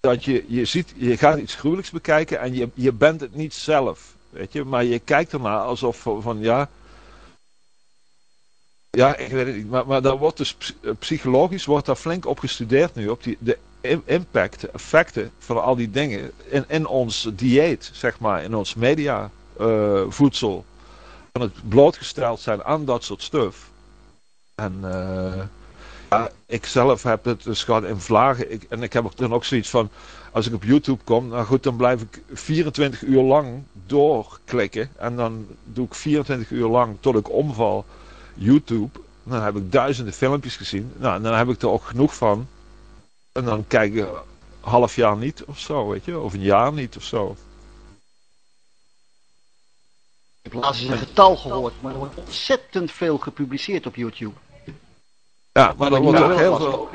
dat je, je ziet, je gaat iets gruwelijks bekijken en je, je bent het niet zelf. Weet je, maar je kijkt ernaar alsof van ja. Ja, ik weet het niet. Maar, maar daar wordt dus psychologisch wordt daar flink op gestudeerd nu. Op die, de impact, effecten van al die dingen in, in ons dieet, zeg maar, in ons media uh, voedsel. Van het blootgesteld zijn aan dat soort stuf. En uh, ja, ik zelf heb het dus gehad in vlagen. Ik, en ik heb dan ook zoiets van, als ik op YouTube kom, nou goed, dan blijf ik 24 uur lang doorklikken. En dan doe ik 24 uur lang tot ik omval YouTube. Dan heb ik duizenden filmpjes gezien. Nou, en dan heb ik er ook genoeg van en dan kijk je half jaar niet of zo, weet je. Of een jaar niet of zo. Ik heb laatst een getal gehoord, maar er wordt ontzettend veel gepubliceerd op YouTube. Ja, maar er wordt ook heel veel,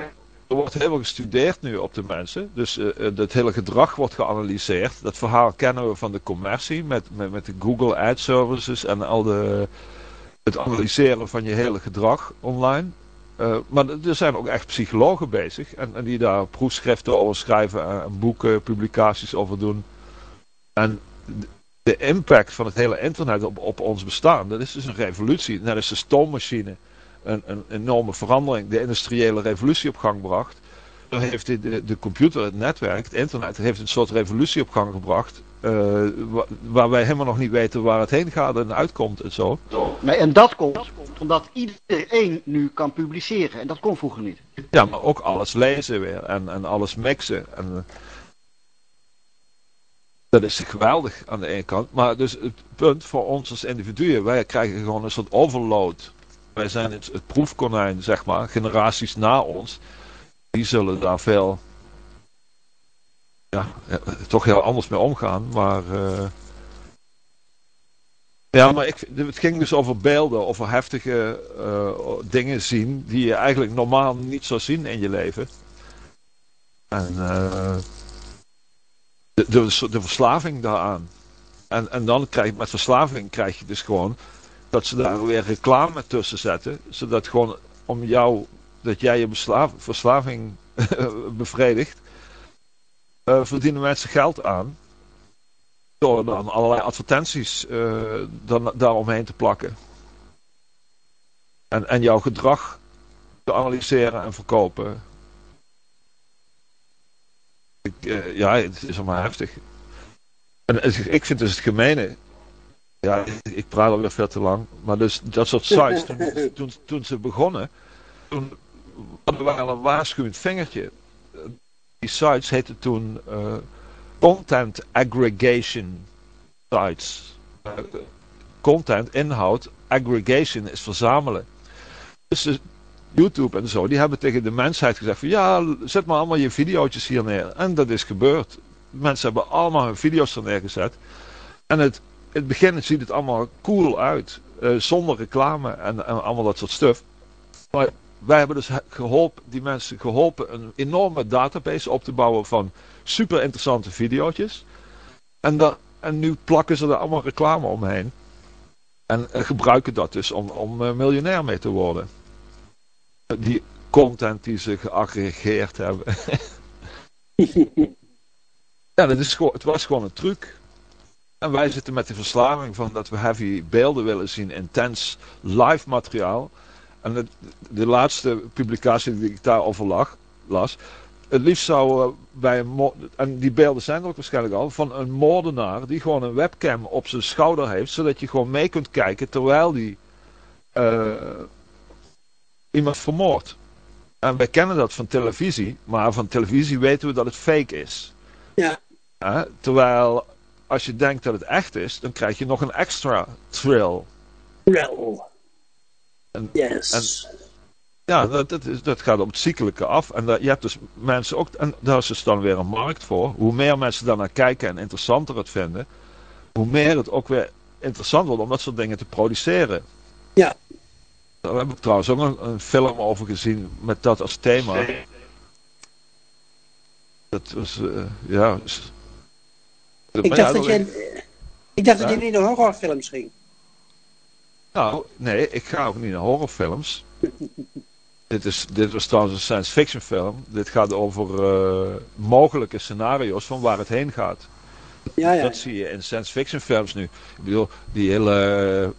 er wordt heel veel gestudeerd nu op de mensen. Dus uh, het hele gedrag wordt geanalyseerd. Dat verhaal kennen we van de commercie met, met, met de Google Ad Services en al de, het analyseren van je hele gedrag online. Uh, maar er zijn ook echt psychologen bezig. En, en die daar proefschriften over schrijven. En, boeken, publicaties over doen. En de impact van het hele internet op, ons bestaan. Dat is dus een revolutie. Net als de stoommachine. Een, een enorme verandering. De industriële revolutie op gang gebracht. Dan heeft de, de, de computer, het netwerk, het internet. heeft een soort revolutie op gang gebracht. Uh, waar wij helemaal nog niet weten waar het heen gaat en uitkomt en zo. Nee, en dat komt omdat iedereen nu kan publiceren. En dat kon vroeger niet. Ja, maar ook alles lezen weer en, en alles mixen. En, eh, dat is geweldig aan de ene kant. Maar dus het punt voor ons als individuen, wij krijgen gewoon een soort overload. Wij zijn het, het proefkonijn, zeg maar. Generaties na ons, die zullen daar veel ja, toch heel anders mee omgaan. Maar uh, ja, maar ik, het ging dus over beelden, over heftige uh, dingen zien die je eigenlijk normaal niet zou zien in je leven. En de, de, verslaving daaraan. En, en dan krijg je met verslaving krijg je dus gewoon dat ze daar weer reclame tussen zetten. Zodat gewoon om jou, dat jij je verslaving (laughs) bevredigt verdienen mensen geld aan. Door dan allerlei advertenties uh, dan, daaromheen te plakken. En, en jouw gedrag te analyseren en verkopen. Ik, uh, ja, het is allemaal heftig. En ik vind dus het gemene. Ja, ik praat alweer veel te lang. Maar dus dat soort sites, toen, toen, toen ze begonnen, toen hadden we al een waarschuwend vingertje die sites heten toen eh, content aggregation sites. Uh, content, inhoud, aggregation is verzamelen. Dus YouTube en zo, die hebben tegen de mensheid gezegd van ja, zet maar allemaal je video's hier neer. En dat is gebeurd. Mensen hebben allemaal hun video's er neergezet. En het, in het begin ziet het allemaal cool uit. Uh, zonder reclame en, en allemaal dat soort stuff. Maar wij hebben dus geholpen, die mensen geholpen een enorme database op te bouwen van super interessante video's. En, en nu plakken ze er allemaal reclame omheen. En uh, gebruiken dat dus om, om uh, miljonair mee te worden. Die content die ze geaggregeerd hebben. (laughs) ja, dat is het was gewoon een truc. En wij zitten met de verslaving van dat we heavy beelden willen zien, intens live materiaal. En de, de laatste publicatie die ik daarover lag, las. Het liefst zou uh, bij een en die beelden zijn er ook waarschijnlijk al, van een moordenaar die gewoon een webcam op zijn schouder heeft, zodat je gewoon mee kunt kijken terwijl die uh, iemand vermoordt. En wij kennen dat van televisie, maar van televisie weten we dat het fake is. Ja. Uh, terwijl als je denkt dat het echt is, dan krijg je nog een extra thrill. Thrill. En, yes. En, ja, dat, dat, is, dat gaat op het ziekelijke af. En dat, je hebt dus mensen ook, en daar is dus dan weer een markt voor. Hoe meer mensen daar naar kijken en interessanter het vinden, hoe meer het ook weer interessant wordt om dat soort dingen te produceren. Ja. Daar heb ik trouwens ook een, een film over gezien met dat als thema. Dat was, uh, ja. Ik dacht, dat jij, ik dacht dat je niet naar horrorfilms ging. Nou, nee, ik ga ook niet naar horrorfilms. (laughs) dit, is, dit was trouwens een science fiction film. Dit gaat over uh, mogelijke scenario's van waar het heen gaat. Ja, ja. Dat zie je in science fiction films nu. Ik bedoel, die hele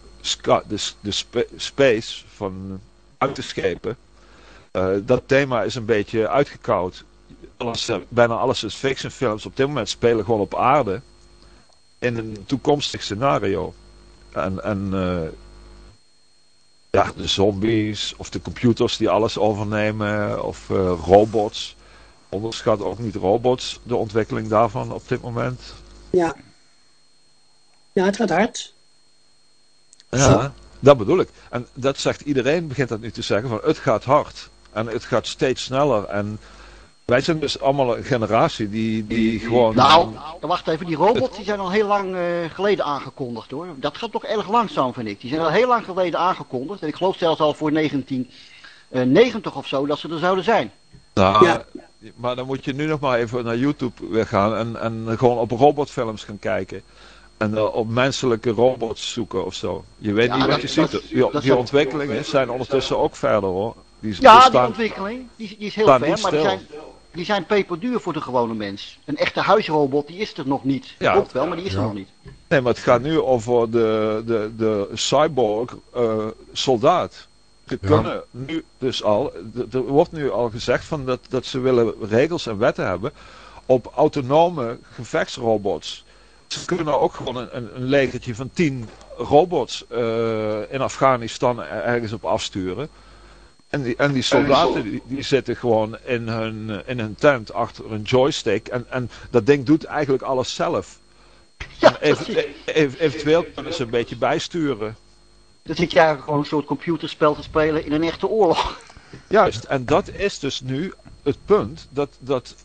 uh, de, de spa space van uit te schepen. Uh, dat thema is een beetje uitgekoud. Alles, bijna alle science fiction films op dit moment spelen gewoon op aarde. In een toekomstig scenario. En, en ja, de zombies of de computers die alles overnemen of uh, robots. Onderschat ook niet robots, de ontwikkeling daarvan op dit moment. Ja. Ja, het gaat hard. Ja, Zo. dat bedoel ik. En dat zegt iedereen, begint dat nu te zeggen, van het gaat hard. En het gaat steeds sneller. En wij zijn dus allemaal een generatie die, die gewoon... Nou, wacht even, die robots die zijn al heel lang uh, geleden aangekondigd hoor. Dat gaat toch erg langzaam vind ik. Die zijn al heel lang geleden aangekondigd. En ik geloof zelfs al voor 1990 of zo dat ze er zouden zijn. Nou, ja. maar dan moet je nu nog maar even naar YouTube weer gaan en, en gewoon op robotfilms gaan kijken. En uh, op menselijke robots zoeken of zo. Je weet ja, niet wat je ziet. Die, die ontwikkelingen zijn ondertussen ook verder hoor. Die, ja, die, die ontwikkeling die, die is heel ver, maar die zijn, die zijn peperduur voor de gewone mens. Een echte huisrobot, die is er nog niet. Ja. Klopt wel, maar die is ja. er nog niet. Nee, maar het gaat nu over de, de, de cyborg uh, soldaat. Ze ja. kunnen nu dus al, er wordt nu al gezegd van dat, dat ze willen regels en wetten hebben op autonome gevechtsrobots. Ze kunnen ook gewoon een, een, een legertje van tien robots uh, in Afghanistan ergens op afsturen. En die, en die soldaten die, die, zitten gewoon in hun, in hun tent achter een joystick. En, en dat ding doet eigenlijk alles zelf. Ja, even, eventueel kunnen ze een beetje bijsturen. Dan zit je eigenlijk gewoon een soort computerspel te spelen in een echte oorlog. Juist, en dat is dus nu het punt dat, dat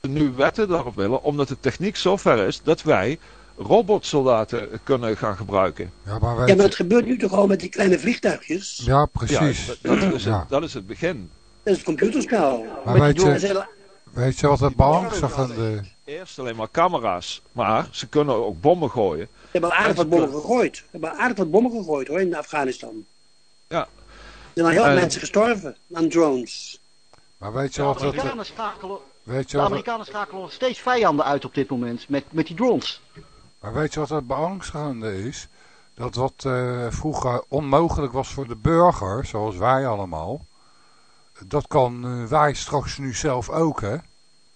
we nu wetten daarop willen, omdat de techniek zover is dat wij robotsoldaten kunnen gaan gebruiken. Ja, maar, wij... ja, maar het gebeurt nu toch al met die kleine vliegtuigjes? Ja, precies. Ja, dat, is het, dat is het begin. Dat is het computerspel. Maar weet je, weet je wat het beangstigende... Eerst alleen maar camera's, maar ze kunnen ook bommen gooien. Ze hebben al aardig wat bommen gegooid. Ze hebben aardig wat bommen gegooid hoor, in Afghanistan. Ja. Er zijn al heel veel mensen gestorven aan drones. Maar weet je wat... De Amerikanen, het... schakelen, weet je de Amerikanen schakelen nog steeds vijanden uit op dit moment met, met die drones. Maar weet je wat het beangstigende is? Dat wat uh, vroeger onmogelijk was voor de burger, zoals wij allemaal, dat kan uh, wij straks nu zelf ook, hè?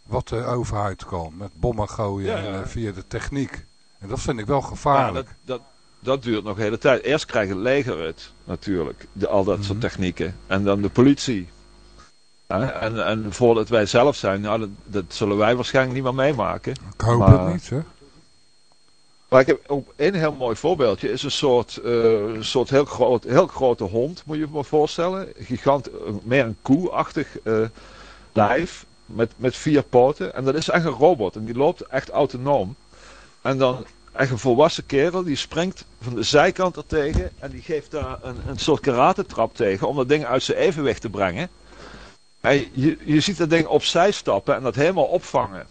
Wat de overheid kan, met bommen gooien ja, ja. En, uh, via de techniek. En dat vind ik wel gevaarlijk. Ja, dat, dat, dat duurt nog de hele tijd. Eerst krijgt het leger het, natuurlijk, de, al dat mm -hmm. soort technieken. En dan de politie. En, en voordat wij zelf zijn, nou, dat, dat zullen wij waarschijnlijk niet meer meemaken. Ik hoop Maar- het niet, hè. Maar ik heb ook een heel mooi voorbeeldje. is een soort, een soort heel, groot, heel grote hond, moet je je maar voorstellen. Gigant, eh, meer een koe-achtig eh, lijf met, met vier poten. En dat is echt een robot en die loopt echt autonoom. En dan echt een volwassen kerel die springt van de zijkant er tegen en die geeft daar een, een soort karate-trap tegen om dat ding uit zijn evenwicht te brengen. En je, je ziet dat ding opzij stappen en dat helemaal opvangen.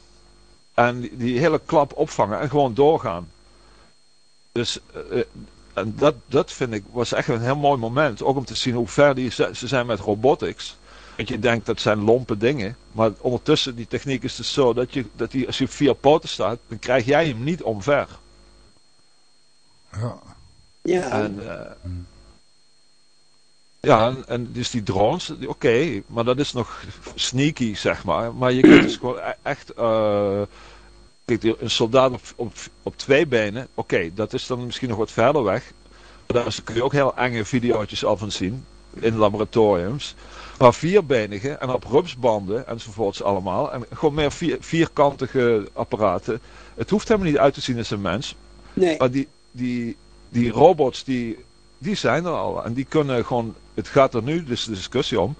En die hele klap opvangen en gewoon doorgaan. Dus eh, eh, en dat, dat vind ik was echt een heel mooi moment. Ook om te zien hoe ver die, ze ze zijn met robotics. Want je denkt dat zijn lompe dingen. Maar ondertussen, die techniek is dus zo dat, je, dat die, als je op vier poten staat, dan krijg jij hem niet omver. Ja. Ja, En, eh, ja, en, en dus die drones, die- oké, maar dat is nog sneaky, zeg maar. Maar je kunt dus gewoon e- echt, eh, kijk, een soldaat op, op, op twee benen, oké, dat is dan misschien nog wat verder weg. Maar daar kun je ook heel enge video's al van zien, in laboratoriums. Maar vierbenige en op rupsbanden enzovoorts allemaal. En gewoon meer vier, vierkantige apparaten. Het hoeft helemaal niet uit te zien als een mens. nee. Maar die, die, die robots, die, die zijn er al. En die kunnen gewoon, het gaat er nu dus de discussie om,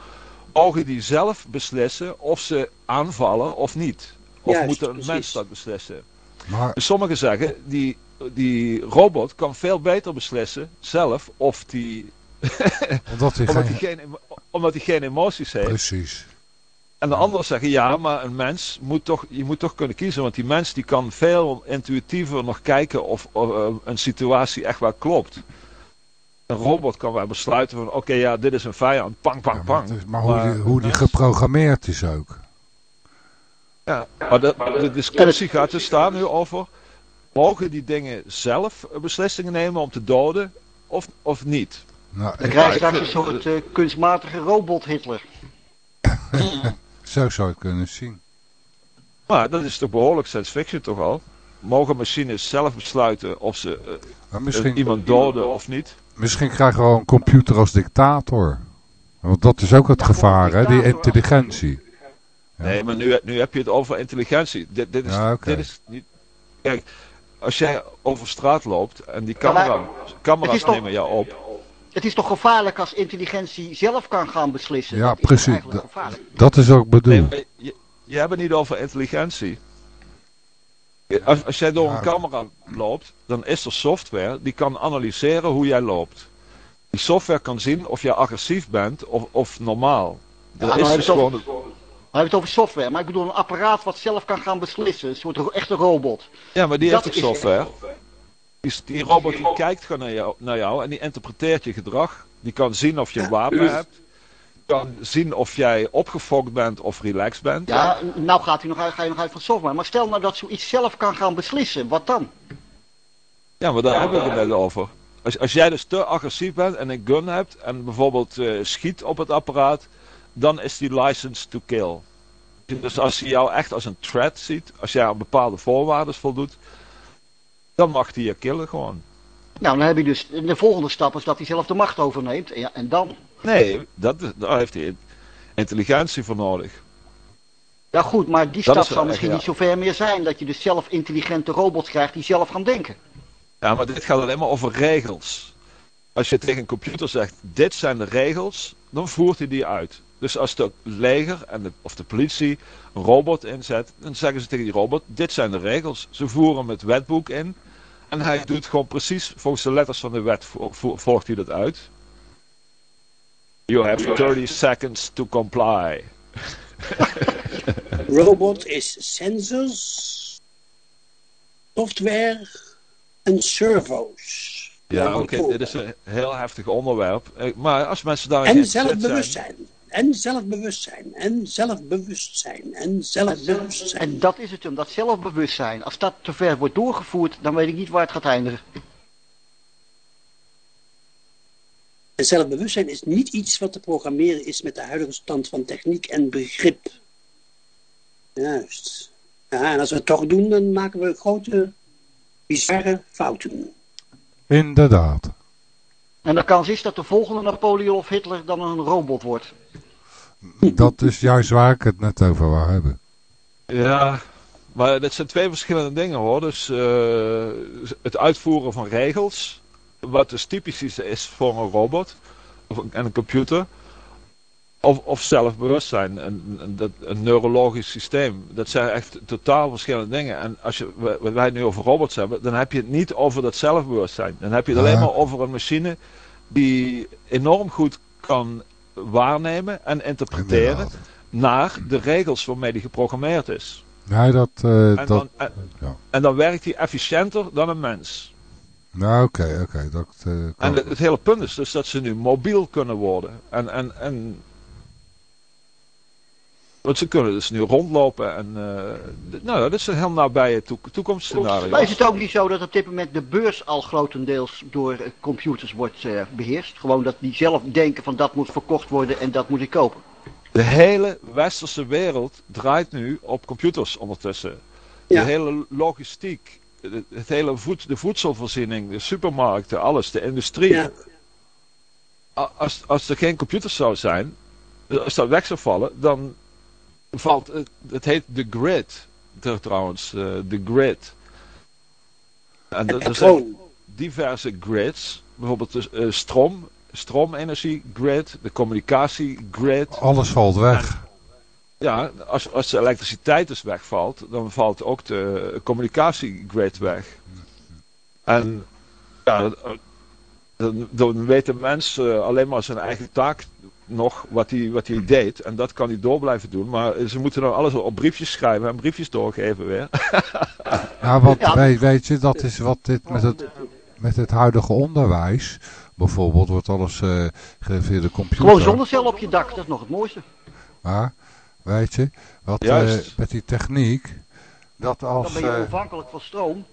mogen die zelf beslissen of ze aanvallen of niet. Of Juist, moet een precies. mens dat beslissen? Maar sommigen zeggen, die, die robot kan veel beter beslissen zelf of die, (laughs) omdat hij omdat, hij geen... omdat hij geen emoties heeft. Precies. En de anderen zeggen ja, maar een mens moet toch, je moet toch kunnen kiezen. Want die mens die kan veel intuïtiever nog kijken of, of, eh, een situatie echt wel klopt. Een robot kan wel besluiten van oké ja, dit is een vijand, pang, pang, Ja, maar pang. maar hoe, Maar die, hoe een die geprogrammeerd is ook. Ja, maar de, de discussie gaat dus daar nu over. Mogen die dingen zelf beslissingen nemen om te doden of, of niet? Nou, Dan krijg je straks een soort eh, kunstmatige robot-Hitler. (laughs) zo zou je het kunnen zien. Maar dat is toch behoorlijk science fiction toch al? Mogen machines zelf besluiten of ze eh, misschien, iemand doden of niet? misschien krijgen we wel een computer als dictator. Want dat is ook het gevaar, hè? Die intelligentie. Ja. Nee, maar nu, nu heb je het over intelligentie. Dit, dit, is, Ja, dit is niet. Kijk, als jij over straat loopt en die Ja, maar- camera, Het camera's toch- nemen jou op. Het is toch gevaarlijk als intelligentie zelf kan gaan beslissen? Ja, Dat precies. Dat- is ook Nee, bedoeld. maar je, je hebt het niet over intelligentie. Als, als jij door Ja. een camera loopt, dan is er software die kan analyseren hoe jij loopt. Die software kan zien of jij agressief bent of, of normaal. Ja, Dat maar is het dus is gewoon. We hebben het over software, maar ik bedoel een apparaat wat zelf kan gaan beslissen. Een soort ro- echte robot. Ja, maar die Dat heeft ook software. Die, die robot die kijkt gewoon naar jou, naar jou en die interpreteert je gedrag. Die kan zien of je een wapen hebt. Kan zien of jij opgefokt bent of relaxed bent. Ja, nou gaat hij nog, uit- ga je nog uit van software. Maar stel nou dat zoiets zelf kan gaan beslissen, wat dan? Ja, maar daar hebben we het net over. Als, als jij dus te agressief bent en een gun hebt en bijvoorbeeld eh, schiet op het apparaat, dan is die license to kill. Dus als hij jou echt als een threat ziet, als jij aan bepaalde voorwaarden voldoet, dan mag hij je killen gewoon. Nou, dan heb je dus de volgende stap is dat hij zelf de macht overneemt. En, ja, en dan? Nee, dat, daar heeft hij intelligentie voor nodig. Ja goed, maar die Dat stap zal echt, misschien ja. niet zo ver meer zijn. Dat je dus zelf intelligente robots krijgt die zelf gaan denken. Ja, maar dit gaat alleen maar over regels. Als je tegen een computer zegt, dit zijn de regels, dan voert hij die uit. Dus als het leger en de, of de politie een robot inzet, dan zeggen ze tegen die robot, dit zijn de regels. Ze voeren hem het wetboek in en hij doet gewoon precies volgens de letters van de wet vo- vo- volgt hij dat uit. You have 30 seconds to comply. (laughs) Robot is sensors, software en servo's. Ja, oké, dit is een heel heftig onderwerp. Eh, Maar als mensen daar En zelfbewustzijn. En zelfbewustzijn. En zelfbewustzijn. En zelfbewustzijn. En dat is het hem, dat zelfbewustzijn. Als dat te ver wordt doorgevoerd, dan weet ik niet waar het gaat eindigen. En zelfbewustzijn is niet iets wat te programmeren is met de huidige stand van techniek en begrip. Juist. Ja, en als we het toch doen, dan maken we grote, bizarre fouten. Inderdaad. En de kans is dat de volgende Napoleon of Hitler dan een robot wordt. Dat is juist waar ik het net over wou hebben. Ja, maar dat zijn twee verschillende dingen hoor. Dus eh, het uitvoeren van regels, wat dus typisch is, voor een robot en een computer. Of, of zelfbewustzijn, een, een, een neurologisch systeem. Dat zijn echt totaal verschillende dingen. En als je, wat wij nu over robots hebben, dan heb je het niet over dat zelfbewustzijn. Dan heb je het alleen maar over een machine die enorm goed kan waarnemen en interpreteren Inderdaad. naar de regels waarmee die geprogrammeerd is. Nee, dat... eh, En dat dan, en, ja. en dan werkt hij efficiënter dan een mens. nou, oké, oké. dat eh, En het, het hele punt is dus dat ze nu mobiel kunnen worden. En, en, en want ze kunnen dus nu rondlopen. En, d- nou, dat is een heel nabije toek- toekomstscenario. Maar is het ook niet zo dat op dit moment de beurs al grotendeels door eh, computers wordt eh, beheerst? Gewoon dat die zelf denken van dat moet verkocht worden en dat moet ik kopen. De hele westerse wereld draait nu op computers ondertussen. Ja. De hele logistiek, het, het hele voed, de voedselvoorziening, de supermarkten, alles, de industrie. Ja. Als, als er geen computers zou zijn, als dat weg zou vallen, dan valt het, het heet de grid. Trouwens, eh, de grid. En er, er zijn patroon. diverse grids, bijvoorbeeld de eh, stroom, stroomenergie grid, de communicatie grid. Alles valt weg. Ja, als, als de elektriciteit dus wegvalt, dan valt ook de communicatiegrid weg. En ja, dan, dan weet de mens eh, alleen maar zijn eigen taak nog wat hij, wat hij deed. En dat kan hij door blijven doen. Maar ze moeten dan alles op briefjes schrijven en briefjes doorgeven weer. (laughs) Ja, wat Ja. Weet, weet je, dat is wat dit met het, met het huidige onderwijs, bijvoorbeeld, wordt alles eh gegeven via de computer. Gewoon zonnecel op je dak, dat is nog het mooiste. Maar, weet je, wat eh, met die techniek, dat Dan als, ben je eh, afhankelijk van stroom.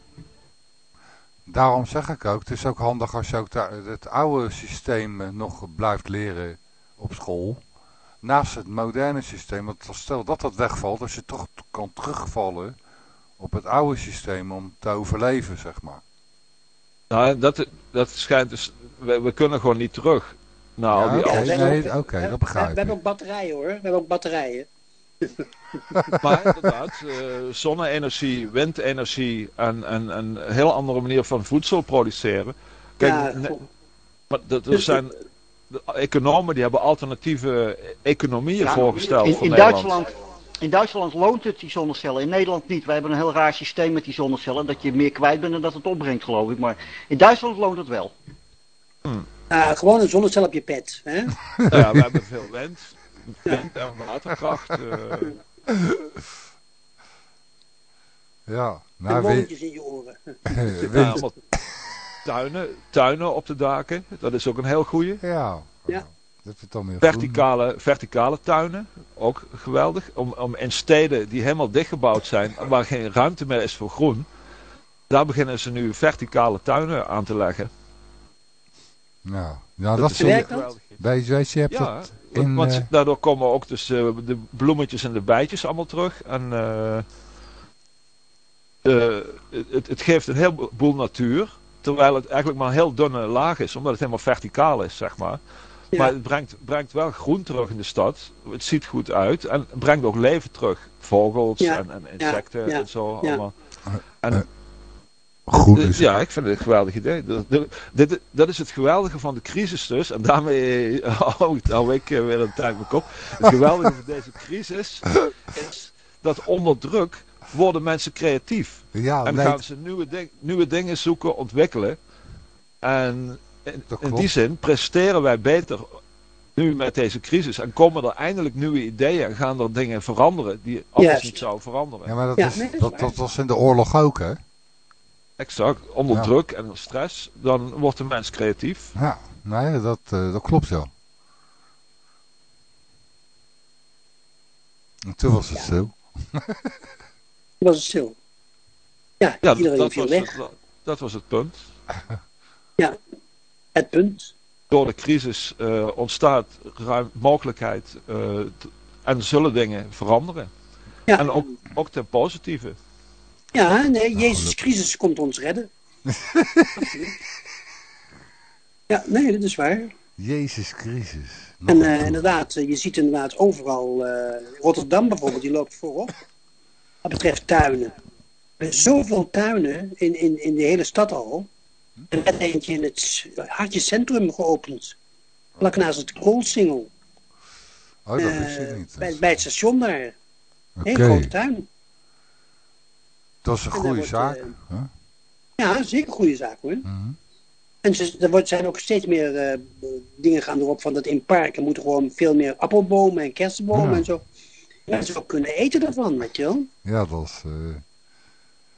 daarom zeg ik ook, het is ook handig als je ook het oude systeem eh, nog blijft leren op school. Naast het moderne systeem, want als stel dat dat wegvalt, als je toch kan terugvallen op het oude systeem om te overleven, zeg maar. Nou, dat, dat schijnt dus. We, we kunnen gewoon niet terug. naar al Ja, die oude- we hebben nee, ook- oké, dat begrijp we, we hebben ik. ook batterijen hoor. We hebben ook batterijen. (laughs) Maar inderdaad, eh, zonne-energie, windenergie en, en, en een heel andere manier van voedsel produceren. Kijk, ja, maar dat, er zijn de economen die hebben alternatieve economieën Ja, voorgesteld in, voor in, Nederland. Duitsland, in Duitsland loont het, die zonnecellen. In Nederland niet. Wij hebben een heel raar systeem met die zonnecellen. Dat je meer kwijt bent dan dat het opbrengt, geloof ik. Maar in Duitsland loont het wel. Ja, gewoon een zonnecel op je pet. Hè? (laughs) Ja, we hebben veel (laughs) wind, wind en waterkracht. eh, Ja, nou, in je oren. (laughs) wind, tuinen, tuinen op de daken, dat is ook een heel goeie. ja, Ja. dat is dan weer Verticale, verticale tuinen, ook geweldig. Om, om in steden die helemaal dichtgebouwd zijn, waar geen ruimte meer is voor groen, daar beginnen ze nu verticale tuinen aan te leggen. Ja, ja dat is geweldig. Je, je hebt Ja, dat want, in, want eh, daardoor komen ook dus eh, de bloemetjes en de bijtjes allemaal terug. En eh, eh, het, het geeft een heleboel natuur. Terwijl het eigenlijk maar een heel dunne laag is, omdat het helemaal verticaal is, zeg maar. Ja. Maar het brengt, brengt wel groen terug in de stad. Het ziet goed uit en het brengt ook leven terug. Vogels Ja, en, en insecten ja, en zo ja. allemaal. eh, En, goed eh, is. ja, ik vind het een geweldig idee. Dat, dat, dit- dat is het geweldige van de crisis dus. En daarmee hou, ik- hou ik eh, weer een tijd mijn kop. Het geweldige van deze crisis (laughs) is dat onder druk worden mensen creatief. Ja, En nee, gaan ze nieuwe, ding- nieuwe dingen zoeken, ontwikkelen. En in, die zin presteren wij beter nu met deze crisis. En komen er eindelijk nieuwe ideeën en gaan er dingen veranderen die anders niet zouden veranderen. ja, maar dat, Ja, is, dat dat, was in de oorlog ook, hè? Exact. Onder Ja. druk en stress, dan wordt de mens creatief. Ja, nee, dat, eh, dat klopt wel. En toen was het Ja. (laughs) was het stil. Ja, Ja, iedereen dat viel was, weg. het, dat, was het punt. (laughs) Het punt. Door de crisis eh, ontstaat ruim mogelijkheid eh, en zullen dingen veranderen. Ja, En ook, ook ten positieve. ja nee, Jezus gelukkig. Christus komt ons redden. Absoluut. (laughs) ja, nee, dat is waar. Jezus Christus. Nog En eh, inderdaad, je ziet inderdaad overal, eh, Rotterdam bijvoorbeeld, die loopt voorop. Wat betreft tuinen. Er zijn zoveel tuinen in, in, in de hele stad al. Er werd eentje in het hartje centrum geopend. Vlak naast het koolsingel. Oh, dat Eh, wist ik niet. bij, bij het station daar. Een hele grote tuin. dat is een En goede wordt, zaak. eh? Ja, zeker een goede zaak hoor. Mhm. En ze, er wordt, zijn ook steeds meer eh, dingen gaan erop van dat in parken moeten gewoon veel meer appelbomen en kersenbomen Ja. en zo. Mensen ook kunnen eten daarvan, weet je wel. Ja, dat is... eh,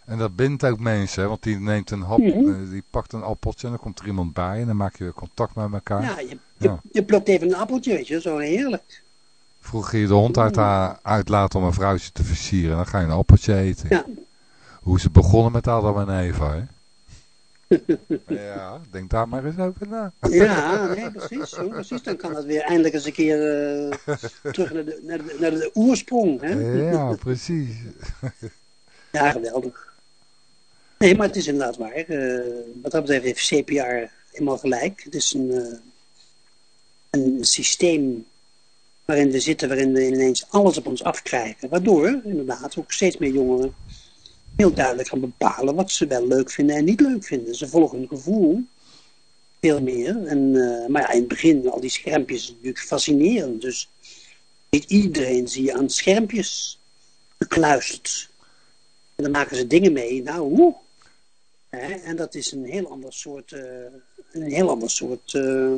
En dat bindt ook mensen, hè, want die neemt een hap, Mhm. eh, die pakt een appeltje en dan komt er iemand bij en dan maak je weer contact met elkaar. Ja, je, je, Ja. je plukt even een appeltje, weet je, zo heerlijk. Vroeger je de hond uit, haar- uitlaten om een vrouwtje te versieren en dan ga je een appeltje eten. Ja. Hoe ze begonnen met Adam en Eva, hè? Ja, denk daar maar eens over na. Ja, nee, precies, zo, precies. Dan kan dat weer eindelijk eens een keer eh, terug naar de, naar, de, naar de oorsprong. Hè? Ja, precies. Ja, geweldig. Nee, maar het is inderdaad waar. Eh, wat dat betreft heeft CPR helemaal gelijk. Het is een, eh, een systeem waarin we zitten, waarin we ineens alles op ons afkrijgen. Waardoor inderdaad ook steeds meer jongeren heel duidelijk gaan bepalen wat ze wel leuk vinden en niet leuk vinden. Ze volgen hun gevoel veel meer. En, eh, maar ja, in het begin, al die schermpjes, is natuurlijk fascinerend. Dus niet iedereen zie je aan schermpjes gekluisterd. En dan maken ze dingen mee. Nou, hoe? Hè, en dat is een heel ander soort, eh, een heel ander soort eh,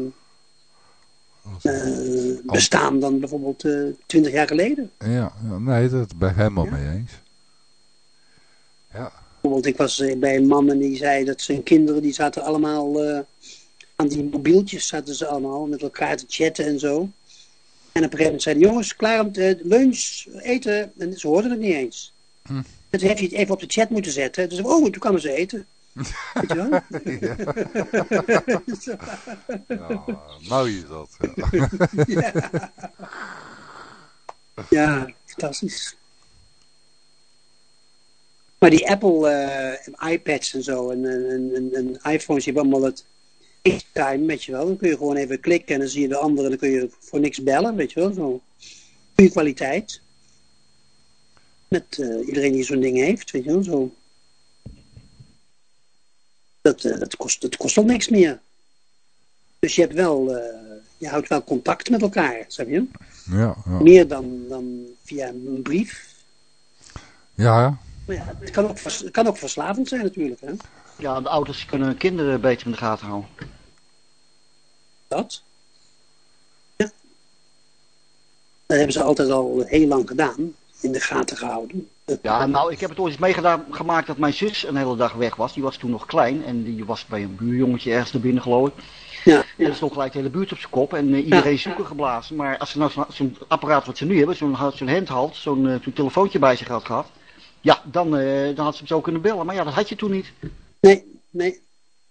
bestaan dan bijvoorbeeld twintig jaar geleden. Ja, nee, dat ben ik helemaal mee eens. Ja, Bijvoorbeeld, ik was eh, bij een man en die zei dat zijn kinderen, die zaten allemaal eh, aan die mobieltjes, zaten ze allemaal met elkaar te chatten en zo. En op een gegeven moment zeiden jongens, klaar om te lunch, eten. En ze hoorden het niet eens. Hm. Toen heeft hij het even op de chat moeten zetten. Dus oh, toen kwamen ze eten. (laughs) Weet je wel? Ja mooi is dat. Ja. (laughs) Ja, fantastisch. Maar die Apple eh, iPads en zo en, en, en, en iPhones, die hebben allemaal het FaceTime, weet je wel. Dan kun je gewoon even klikken en dan zie je de andere en dan kun je voor niks bellen, weet je wel. Zo. Goede kwaliteit. Met eh, iedereen die zo'n ding heeft, weet je wel. Zo. Dat, eh, dat, kost, dat kost al niks meer. Dus je hebt wel, je houdt wel contact met elkaar, snap je? Ja, ja. Meer dan, dan via een brief. ja, ja. Maar ja, het kan ook, het kan ook verslavend zijn natuurlijk, hè? Ja, de ouders kunnen hun kinderen beter in de gaten houden. Dat. Ja. Dat hebben ze altijd al heel lang gedaan. In de gaten gehouden. Ja, nou, ik heb het ooit eens meegedaan, gemaakt dat mijn zus een hele dag weg was. Die was toen nog klein en die was bij een buurjongetje ergens er binnen, geloof ik. Ja, En ja. er stond gelijk de hele buurt op zijn kop en eh, iedereen zoeken geblazen. Maar als ze nou zo- zo'n apparaat wat ze nu hebben, zo'n zo'n handheld, zo'n eh, zo'n telefoontje bij zich had gehad. Ja, dan, eh, dan had ze hem zo kunnen bellen. Maar ja, dat had je toen niet. Nee, nee,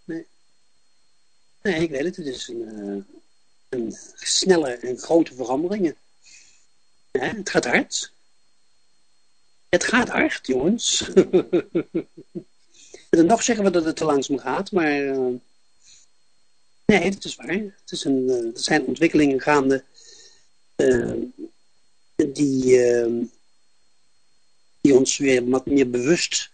nee. Nee, ik weet het. Het is een, eh, een snelle en grote veranderingen. Het gaat hard. Het gaat hard, jongens. (laughs) en nog zeggen we dat het te langzaam gaat, maar... eh, nee, het is waar. Het is een, er zijn ontwikkelingen gaande... die, die ons weer wat meer bewust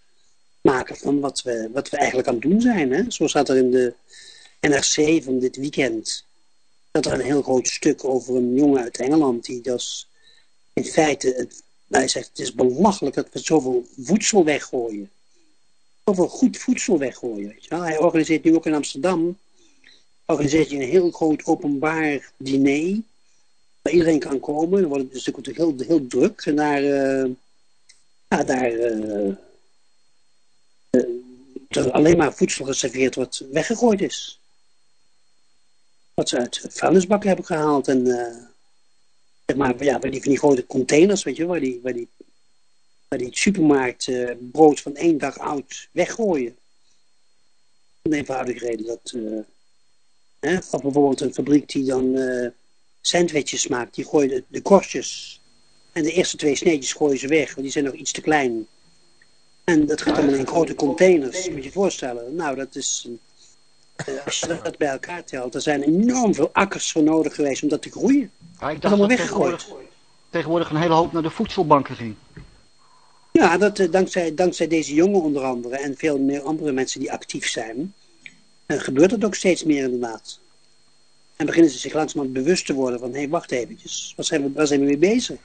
maken van wat we, wat we eigenlijk aan het doen zijn. Hè? Zo staat er in de NRC van dit weekend. Dat er een heel groot stuk over een jongen uit Engeland. Die dus in feite, het, hij zegt het is belachelijk dat we zoveel voedsel weggooien. Zoveel goed voedsel weggooien. Hij organiseert nu ook in Amsterdam. Organiseert hij een heel groot openbaar diner. Waar iedereen kan komen. Dan wordt het dus natuurlijk heel, heel druk. En daar, eh, ja, daar eh, er alleen maar voedsel geserveerd wat weggegooid is. Wat ze uit vuilnisbakken hebben gehaald. En eh, zeg maar, ja, die, van die grote containers, weet je, waar die, waar die, waar die supermarkt eh, brood van één dag oud weggooien. Om eenvoudige reden dat, eh, hè, bijvoorbeeld een fabriek die dan eh, sandwiches maakt, die gooien de korstjes en de eerste twee sneetjes gooien ze weg, want die zijn nog iets te klein. En dat gaat allemaal in grote containers, moet je je voorstellen. Nou, dat is, eh, als je dat bij elkaar telt, er zijn enorm veel akkers voor nodig geweest om dat te groeien. Ja, ik dacht Allemaal dat weggegooid. tegenwoordig, tegenwoordig een hele hoop naar de voedselbanken ging. Ja, dat, eh, dankzij, dankzij deze jongen onder andere en veel meer andere mensen die actief zijn, eh, gebeurt het ook steeds meer inderdaad. En beginnen ze zich langzamerhand bewust te worden van, hé, hey, wacht eventjes, waar zijn we, waar zijn we mee bezig?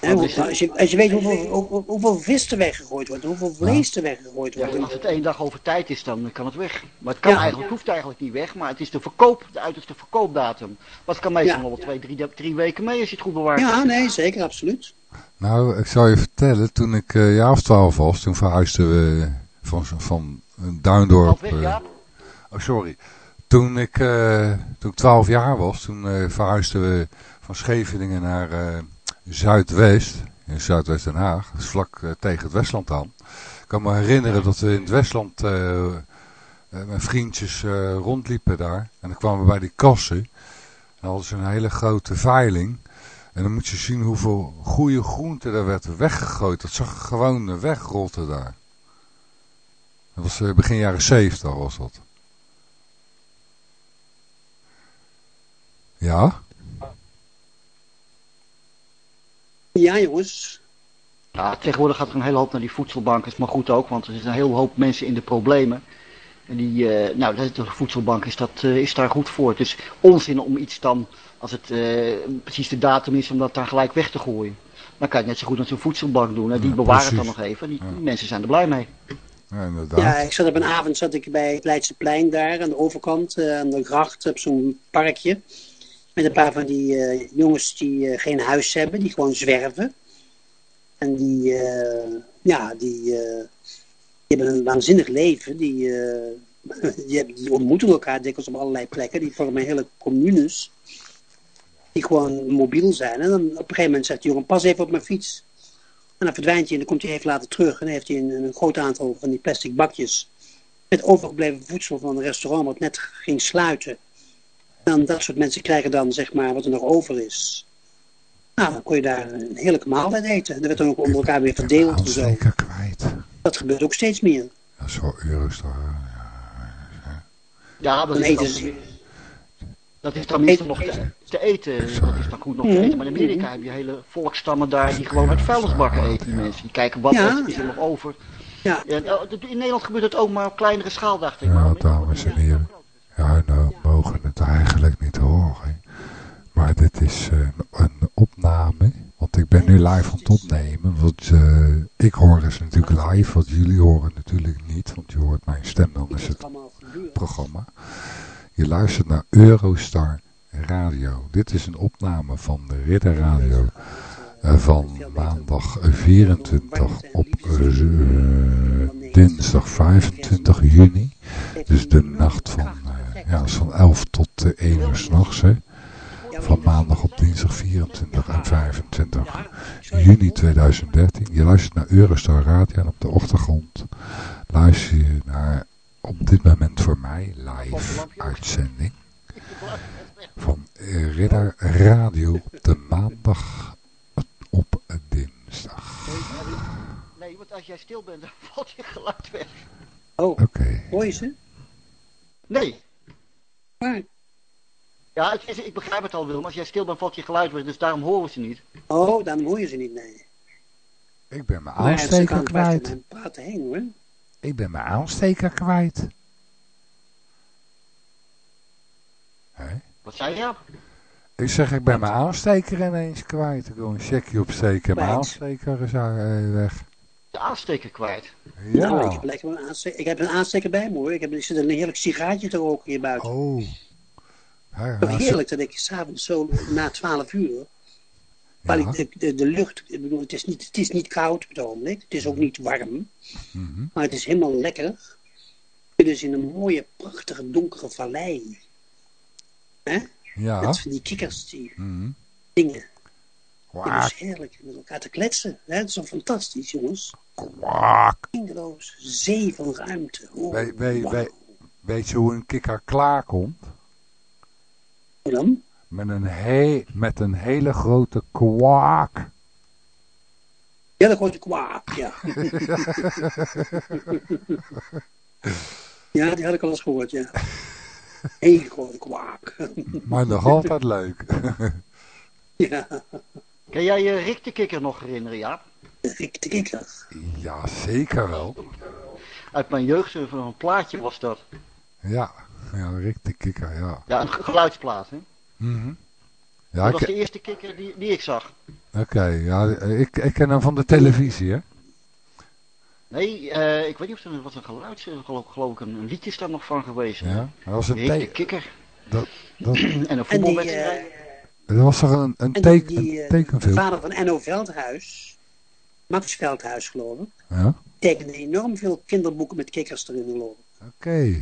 Hoe- het? als, je, als je weet hoeveel, hoe- hoeveel vis er weggegooid wordt, hoeveel vlees er weggegooid Ja, wordt. als het één dag over tijd is, dan kan het weg. Maar het kan Ja. eigenlijk, het hoeft eigenlijk niet weg, maar het is de verkoop, de uiterste verkoopdatum. Wat kan meestal Ja. nog wel twee, drie, drie weken mee als je het goed bewaart. Ja, nee, zeker, absoluut. Nou, ik zal je vertellen, toen ik eh jaar of twaalf was, toen verhuisden we van, van een Duindorp... Weg, eh, Jaap? Oh, sorry. Toen ik, eh, toen ik 12 jaar was, toen eh, verhuisden we van Scheveningen naar eh, Zuidwest. In Zuidwest Den Haag. Is vlak eh, tegen het Westland aan. Ik kan me herinneren dat we in het Westland eh, eh, met vriendjes rondliepen daar. En dan kwamen we bij die kassen. En dan hadden een hele grote veiling. En dan moet je zien hoeveel goede groenten er werd weggegooid. Dat zag gewoon wegrotten daar. Dat was begin jaren 70 was dat. Ja? Ja, jongens. Ja, tegenwoordig gaat er een hele hoop naar die voedselbanken. Is maar goed ook, want er zitten een hele hoop mensen in de problemen. En die, eh, nou, dat- de voedselbank is, dat, eh, is daar goed voor. Het is onzin om iets dan, als het eh, precies de datum is, om dat daar gelijk weg te gooien. Dan kan je net zo goed als een voedselbank doen. En die Ja, bewaren het dan nog even. Die, Ja. mensen zijn er blij mee. Ja, inderdaad. Ja, ik zat op een avond zat ik bij het Leidseplein daar aan de overkant, eh, aan de gracht, op zo'n parkje. Met een paar van die eh, jongens die eh, geen huis hebben, die gewoon zwerven. En die, eh, ja, die, hebben een waanzinnig leven. (laughs) Die ontmoeten elkaar dikwijls op allerlei plekken. Die vormen hele communes. Die gewoon mobiel zijn. En dan op een gegeven moment zegt die jongen, pas even op mijn fiets. En dan verdwijnt hij en dan komt hij even later terug. En dan heeft hij een, een groot aantal van die plastic bakjes. Met overgebleven voedsel van een restaurant wat net ging sluiten. Dan dat soort mensen krijgen dan zeg maar wat er nog over is. Nou, dan kon je daar een heerlijke maaltijd eten. En dat werd dan ook onder elkaar weer verdeeld en zo. Aansteker kwijt. Dat gebeurt ook steeds meer. Dat is wel Eurostar. Ja, dat Dan is, eten dan, ze. dat is dan minstens nog te, te eten. Dat is dan goed nog te Mhm. eten. Maar in Amerika heb je hele volkstammen daar die gewoon uit vuilnisbakken eten. Die mensen. Die kijken wat Ja. is er nog over. Ja. Ja, nou, in Nederland gebeurt het ook maar op kleinere schaal, dacht ik. Ja, dames en heren. Ja, nou mogen het eigenlijk niet horen. Maar dit is eh, een opname. Want ik ben nu live aan het opnemen. Want eh, ik hoor dus natuurlijk live. Wat jullie horen natuurlijk niet. Want je hoort mijn stem. Dan is het programma. Je luistert naar Eurostar Radio. Dit is een opname van de Ridder Radio eh, van maandag 24 op dinsdag 25 juni. Dus de nacht van, ja, is van 11 tot eh, 1 uur s'nachts. Van maandag op dinsdag 24 en 25 juni 2013. Je luistert naar Eurostar Radio en op de achtergrond luister je naar op dit moment voor mij live uitzending van eh, Ridder Radio op de maandag op dinsdag. Nee, want als jij stil bent, dan (laughs) valt je geluid weg. Oh, Oké. hoor je ze? Nee. Ja, is, ik begrijp het al, Willem. Als jij stil bent, valt je geluid weg. Dus daarom horen we ze niet. Oh, dan hoor je ze niet, nee. Ik ben mijn aansteker buiten kwijt. mijn praten heen, hoor. Ik ben mijn aansteker kwijt. Hé? Wat zei je? Ik zeg, ik ben mijn aansteker ineens kwijt. Ik wil een checkje opsteken. Mijn aansteker is eh, weg. De aansteker kwijt. Nou, ik Ja. heb, lekker een aansteker, ik heb een aansteker bij me, hoor. Ik, heb, ik zit een heerlijk sigaartje te roken hier buiten. Oh. Ja, ja, heerlijk dat ik s'avonds zo na 12 uur. Waar ja. ik de, de, de lucht, ik bedoel, het is, niet, het is niet koud op het ogenblik. Het is ook niet warm. Mhm. Maar het is helemaal lekker. Dus in een mooie, prachtige, donkere vallei. Hè? Ja. Met van die kikkers, die Mhm. dingen. Het Kwaak, is heerlijk met elkaar te kletsen. Hè? Het is zo fantastisch, jongens. kwaak. Eindeloos. Zee van ruimte. Oh, Weet, je hoe een kikker klaarkomt? Hoe dan? Met een, he met een hele grote kwaak. Ja, de grote kwaak, ja. (laughs) Ja, die had ik al eens gehoord, ja. Heel grote kwaak. Maar nog altijd leuk. (laughs) ja, Kan jij je Rick de Kikker nog herinneren, ja? Rick de Kikker. Ja, zeker wel. Uit mijn jeugd, van een plaatje was dat. Ja, ja Rick de Kikker, ja. Ja, een geluidsplaat, hè? Mhm. Ja, Dat was de eerste kikker die, die ik zag. oké. ja, ik, ik ken hem van de televisie, hè. Nee, eh, ik weet niet of er was een geluids... Geloof, geloof ik een, een liedje is daar nog van geweest. hè? Ja, dat was een, Rick de Kikker. dat, dat, (clears throat) En een voetbalwedstrijd. Eh, dat was toch een, een, en teken, die, een eh, vader van Enno Veldhuis, Max Veldhuis geloof ik, Ja, tekende enorm veel kinderboeken met kikkers erin geloof ik. oké.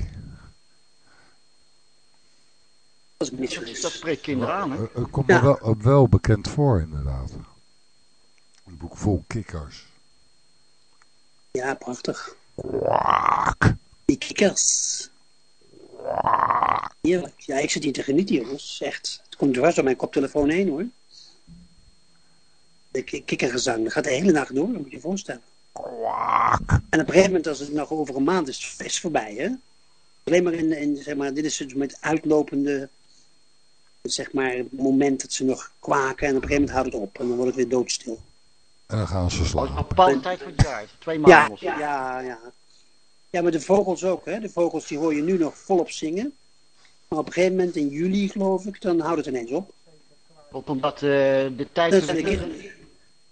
Als ik me niet dat, vergis. dat spreekt kinderen aan, hè? Het het komt Ja. me wel, wel bekend voor, inderdaad. Een boek vol kikkers. Ja, prachtig. Kwaak. Die kikkers. Heerlijk. Ja, ik zit hier te genieten, jongens. Echt. Het komt dwars door mijn koptelefoon heen, hoor. De ki- kikkergezang. Dat gaat de hele nacht door, dat moet je je voorstellen. Kwaak. En op een gegeven moment, als het nog over een maand is, is het voorbij, hè. Alleen maar in, in zeg maar, dit is het met uitlopende, zeg maar, moment dat ze nog kwaken. En op een gegeven moment houdt het op. En dan wordt het weer doodstil. En dan gaan ze Oh, een slapen. bepaalde tijd van het jaar. Twee maanden Ja, of zo. ja, ja. Ja, maar de vogels ook, hè. De vogels die hoor je nu nog volop zingen. Maar op een gegeven moment, in juli geloof ik, dan houdt het ineens op. Want omdat eh, de tijd Dat van de zijn de kinderen...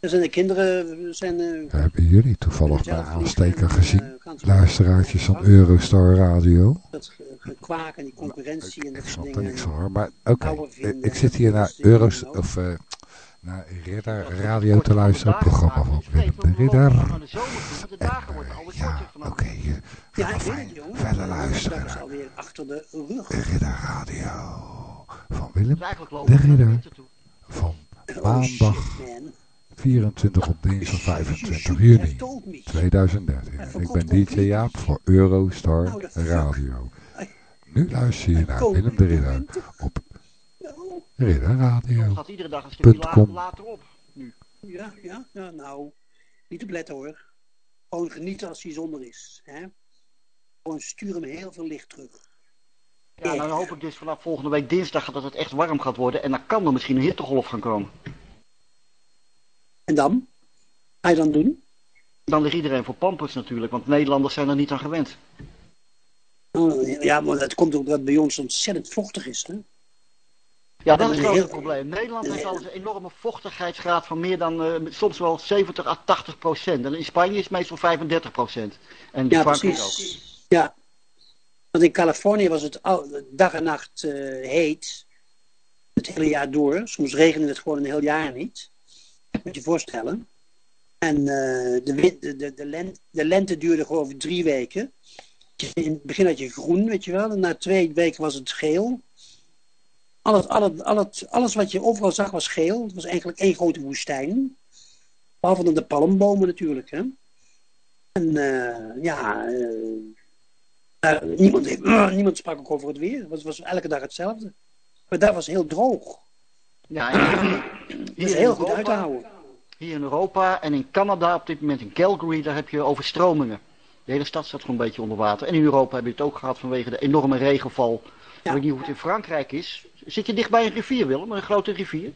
zijn de kinderen, zijn, eh, Hebben jullie toevallig bij aansteker gezien? eh, gaan ze- Luisteraartjes van Eurostar Radio. Dat ge- gekwaak en die concurrentie en Ik dat soort snap er dingen. niks van hoor. Maar oké, ik zit hier naar dat is Euros nou. of eh, naar Ridder Radio te luisteren. Programma van Willem de Ridder. Worden alweer Ja, oké. eh, Ja, fijn. Verder luisteren. Ridder Radio. Van Willem de Ridder. van Oh, maandag shit, man. 24 op dinsdag 25 Shoot, juni have told me. 2013. Ik ben DJ Jaap voor Eurostar Nou, Radio. Nu luister je naar Willem de Ridder op Oh, Ridder Het Radio. gaat iedere dag een stukje later op. Ja, ja, ja, nou. Niet op letten hoor. Gewoon genieten als hij zonder is. Hè? Gewoon stuur hem heel veel licht terug. Ja, nou dan hoop ik dus vanaf volgende week dinsdag dat het echt warm gaat worden. En dan kan er misschien een hittegolf gaan komen. En dan? Ga je dan doen? Dan ligt iedereen voor pampers natuurlijk, want Nederlanders zijn er niet aan gewend. Oh, ja, maar dat komt ook dat het bij ons ontzettend vochtig is. Hè? Ja, dat is wel het probleem. Nederland heeft al een enorme vochtigheidsgraad van meer dan eh, soms wel 70 à 80 procent. En in Spanje is het meestal 35 procent. En Ja, Frankrijk ook. precies. Ja. Want in Californië was het dag en nacht eh, heet. Het hele jaar door. Soms regende het gewoon een heel jaar niet. Moet je je voorstellen. En eh, de, de, de, de, lente, de lente duurde geloof ik drie weken. In het begin had je groen, weet je wel. En na twee weken was het geel. Alles, alles, alles, alles wat je overal zag was geel. Het was eigenlijk één grote woestijn. Behalve dan de palmbomen natuurlijk. Hè? En eh, ja, eh, daar- niemand, niemand sprak ook over het weer. Het was, was elke dag hetzelfde. Maar daar was heel droog. Ja, hier, is heel goed uit te houden. Hier in Europa en in Canada op dit moment in Calgary, daar heb je overstromingen. De hele stad staat gewoon een beetje onder water. En in Europa heb je het ook gehad vanwege de enorme regenval. Ik weet niet hoe het in Frankrijk is. Zit je dicht bij een rivier, Willem? Een grote rivier?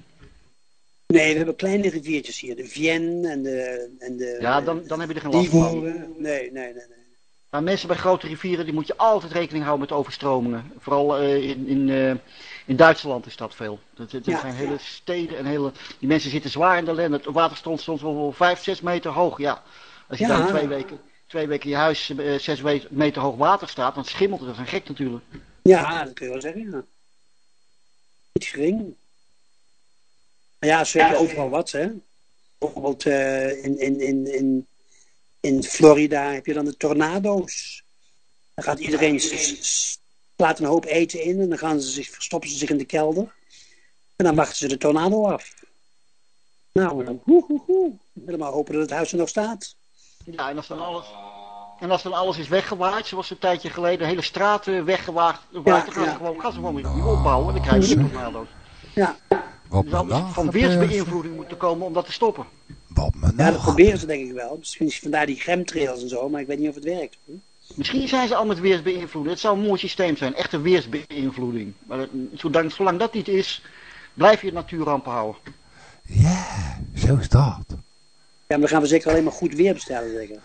Nee, we hebben kleine riviertjes hier. De Vienne en de... En de Ja, dan, dan heb je er geen last van. Nee, nee, nee. nee. Maar mensen bij grote rivieren, die moet je altijd rekening houden met overstromingen. Vooral eh, in, in, eh, in Duitsland is dat veel. Dat, dat Ja, zijn ja. hele steden en hele... Die mensen zitten zwaar in de ellende. Het water stond soms wel wel vijf, zes meter hoog. Ja, als je Ja. dan twee weken, twee weken je huis eh, zes we- meter hoog water staat, dan schimmelt het. Dat is een gek natuurlijk. Ja, dat kun je wel zeggen, gering. Ja, ze hebben overal wat, hè. Bijvoorbeeld eh, in, in, in, in, in Florida heb je dan de tornado's. Dan gaat iedereen slaat een hoop eten in en dan gaan ze zich, verstoppen ze zich in de kelder. En dan wachten ze de tornado af. Nou, dan hoe, hoe, hoe. Helemaal hopen dat het huis er nog staat. Ja, en als dan alles... En als dan alles is weggewaaid, zoals een tijdje geleden, de hele straten weggewaaid, dan gaan ze ja. gewoon, gaan ze gewoon weer opbouwen en dan krijg je weer tornado's. Ja, Wat Er zal nou van weersbeïnvloeding moeten komen om dat te stoppen. wat me ja nou dat proberen ze denk ik wel. Misschien is vandaar die chemtrails en zo, maar ik weet niet of het werkt. Misschien zijn ze al met weersbeïnvloeding. Het zou een mooi systeem zijn, echte weersbeïnvloeding. Maar het- zolang, zolang dat niet is, blijf je natuurrampen houden. Ja, zo is dat. Ja, maar dan gaan we zeker alleen maar goed weer bestellen, zeker.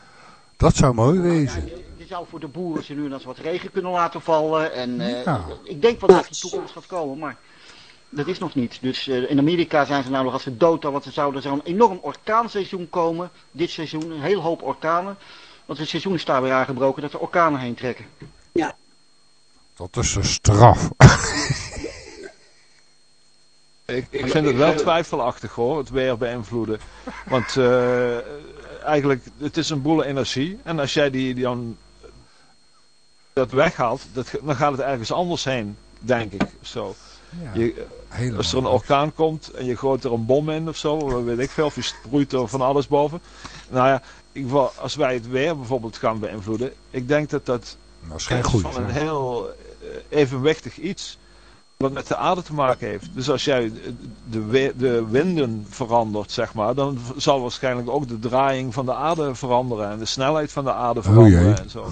Dat zou mooi wezen. Je, je zou voor de boeren ze nu en dan eens wat regen kunnen laten vallen. En eh, Ja. ik denk wel dat de toekomst gaat komen, maar dat is nog niet. Dus eh, in Amerika zijn ze nou nog als ze dood want ze zouden er zou een enorm orkaanseizoen komen. Dit seizoen, een hele hoop orkanen. Want het seizoen is daar weer aangebroken dat er orkanen heen trekken. Dat is een straf. Ik, ik vind het wel twijfelachtig hoor, het weer beïnvloeden. Want eh, eigenlijk, het is een boel energie. En als jij die, die dan dat weghaalt, dat, dan gaat het ergens anders heen, denk ik. Zo. Ja, Je, als er een orkaan komt en je gooit er een bom in of zo, weet ik veel, of je sproeit er van alles boven. Nou ja, geval, als wij het weer bijvoorbeeld gaan beïnvloeden, ik denk dat dat Dat is geen is goed. van een heel eh, evenwichtig iets. Wat met de aarde te maken heeft. Dus als jij de, de winden verandert, zeg maar, dan zal waarschijnlijk ook de draaiing van de aarde veranderen. En de snelheid van de aarde veranderen en zo.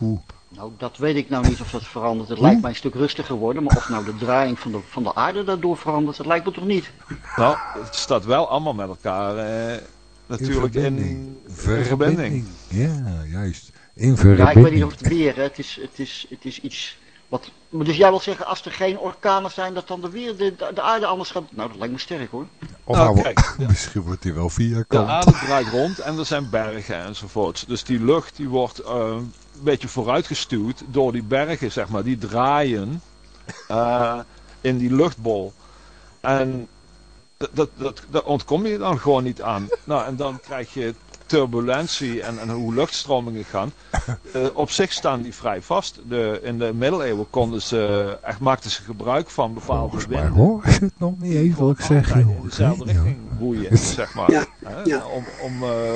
Oeh. Nou, dat weet ik nou niet of dat verandert. Het lijkt mij een stuk rustiger worden, maar of nou de draaiing van de, van de aarde daardoor verandert, dat lijkt me toch niet. Nou, het staat wel allemaal met elkaar eh, natuurlijk in, in verbinding. Ja, juist. In Ja, verbinding. ik weet niet of het weer, hè. Het, is, het, is, het is iets wat... Dus jij wil zeggen, als er geen orkanen zijn, dat dan de, weer, de, de aarde anders gaat... Nou, dat lijkt me sterk hoor. Of Nou, kijk, ja. (laughs) misschien wordt hij wel De vierkant. aarde draait rond en er zijn bergen enzovoorts. Dus die lucht die wordt eh, een beetje vooruitgestuwd door die bergen, zeg maar. Die draaien eh, in die luchtbol. En dat, dat, dat, daar ontkom je dan gewoon niet aan. Nou, en dan krijg je turbulentie en, en hoe luchtstromingen gaan. (laughs) Eh, op zich staan die vrij vast. De, in de middeleeuwen konden ze, echt maakten ze gebruik van bepaalde Volgens mij winden hoor je het nog niet eens wat ik zeg, in Ik dezelfde richting boeien, zeg maar. Ja, ja. Om, om, eh,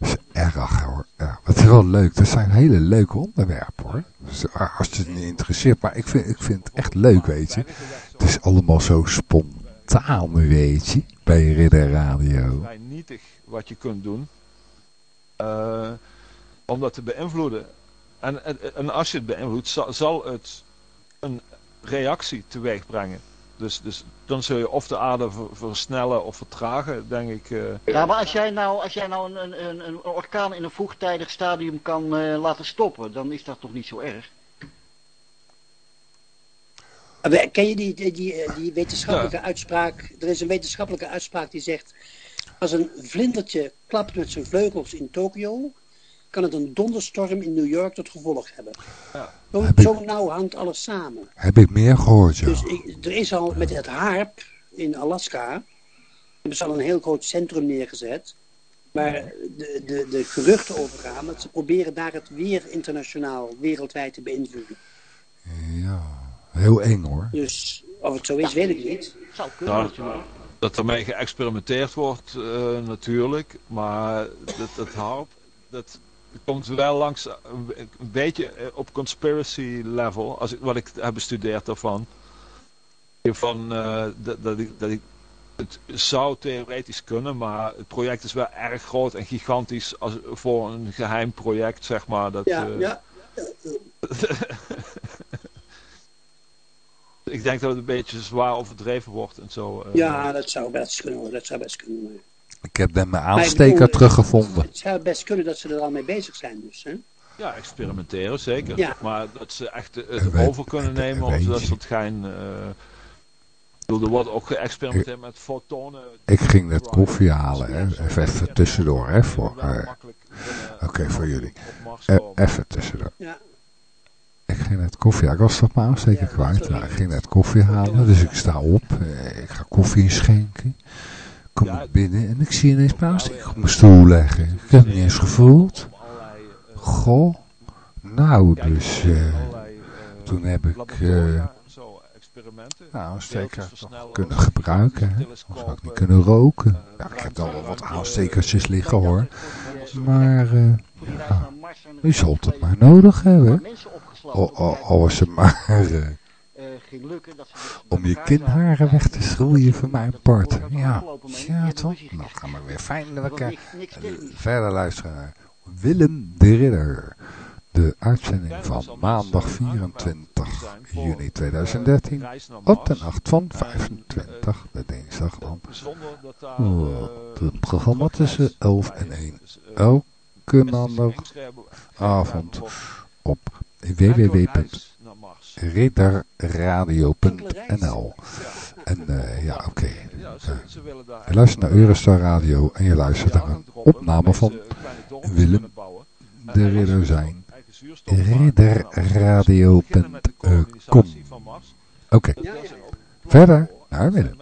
is erg hoor. Ja, het is wel leuk. Dat zijn hele leuke onderwerpen hoor. Dus, als je het niet interesseert. Maar ik vind, ik vind het echt leuk, weet je. Het is allemaal zo spontaan, weet je. Bij Ridder Radio. vrij nietig wat je kunt doen. eh, om dat te beïnvloeden. En, en, en als je het beïnvloedt, zal, zal het een reactie teweeg brengen. Dus, dus dan zul je of de aarde ver- versnellen of vertragen, denk ik. eh. Ja, maar als jij nou, als jij nou een, een, een, een orkaan in een vroegtijdig stadium kan eh, laten stoppen, dan is dat toch niet zo erg? We- Ken je die, die, die, die wetenschappelijke uitspraak? Er is een wetenschappelijke uitspraak die zegt... Als een vlindertje klapt met zijn vleugels in Tokio... kan het een donderstorm in New York tot gevolg hebben. Ja. Zo, Heb ik- zo nauw hangt alles samen. Heb ik meer gehoord, ja. Dus ik, er is al met het harp in Alaska... hebben ze al een heel groot centrum neergezet... waar de, de, de geruchten over gaan... dat ze proberen daar het weer internationaal wereldwijd te beïnvloeden. Ja, heel eng hoor. Dus of het zo is, weet ik niet. Zou kunnen Nou, natuurlijk. Dat ermee geëxperimenteerd wordt, eh, natuurlijk. Maar dat, dat harp, dat komt wel langs een, beetje eh, op conspiracy level. Als ik, wat ik heb bestudeerd daarvan. Van, eh, dat, dat, ik, dat ik, het zou theoretisch kunnen, maar het project is wel erg groot en gigantisch als, voor een geheim project, zeg maar. Dat, Ja, ja. (laughs) Ik denk dat het een beetje zwaar overdreven wordt en zo. eh. ja, dat zou best kunnen. Dat zou best kunnen. Ik heb net mijn aansteker bedoel, teruggevonden. Het zou best kunnen dat ze er al mee bezig zijn dus. Hè? Ja, experimenteren zeker. Ja. Maar dat ze echt eh, Eh, het weet- over kunnen nemen of dat je. soort gein. eh, ik bedoel, er wordt ook geëxperimenteerd met fotonen. Ik ging net koffie halen, hè. Even, even tussendoor, hè. Voor, eh, Oké, voor jullie. eh, even tussendoor. Ja. Ik ging net koffie halen. Ik was toch mijn aansteker Ja, kwijt. ik ging net koffie halen, dus ik sta op. eh, Ik ga koffie inschenken. Kom Ja, ik binnen en ik zie ineens mijn aansteker op mijn stoel leggen. Ik heb het niet eens gevoeld. Goh. Nou, dus eh, eh, toen heb ik experimenten. nou, aansteker Deeltjes toch versnellen, kunnen gebruiken. Hè. Of zou ik niet kunnen roken. Ja, ik heb dan wel wat aanstekertjes liggen hoor. Maar zijn er je zult het maar nodig hebben. Al, was het maar eh, eh, ging lukken. Dat ze dus om je kinharen zaten. weg te schroeien van mijn Dat part. Ja, ja toch? Nou gaan we weer fijn niks technisch. verder luisteren naar Willem de Ridder. de uitzending van maandag 24 juni 2013 op de nacht van 25, de dinsdag dan. Oh, het programma tussen 11 en 1. Elke maandagavond op www.ridderradio.nl En uh, ja, oké. Okay. je luistert naar Eurostar Radio en je luistert naar een opname van Willem de Ridder zijn. Ridderradio.com Oké. Verder naar Willem.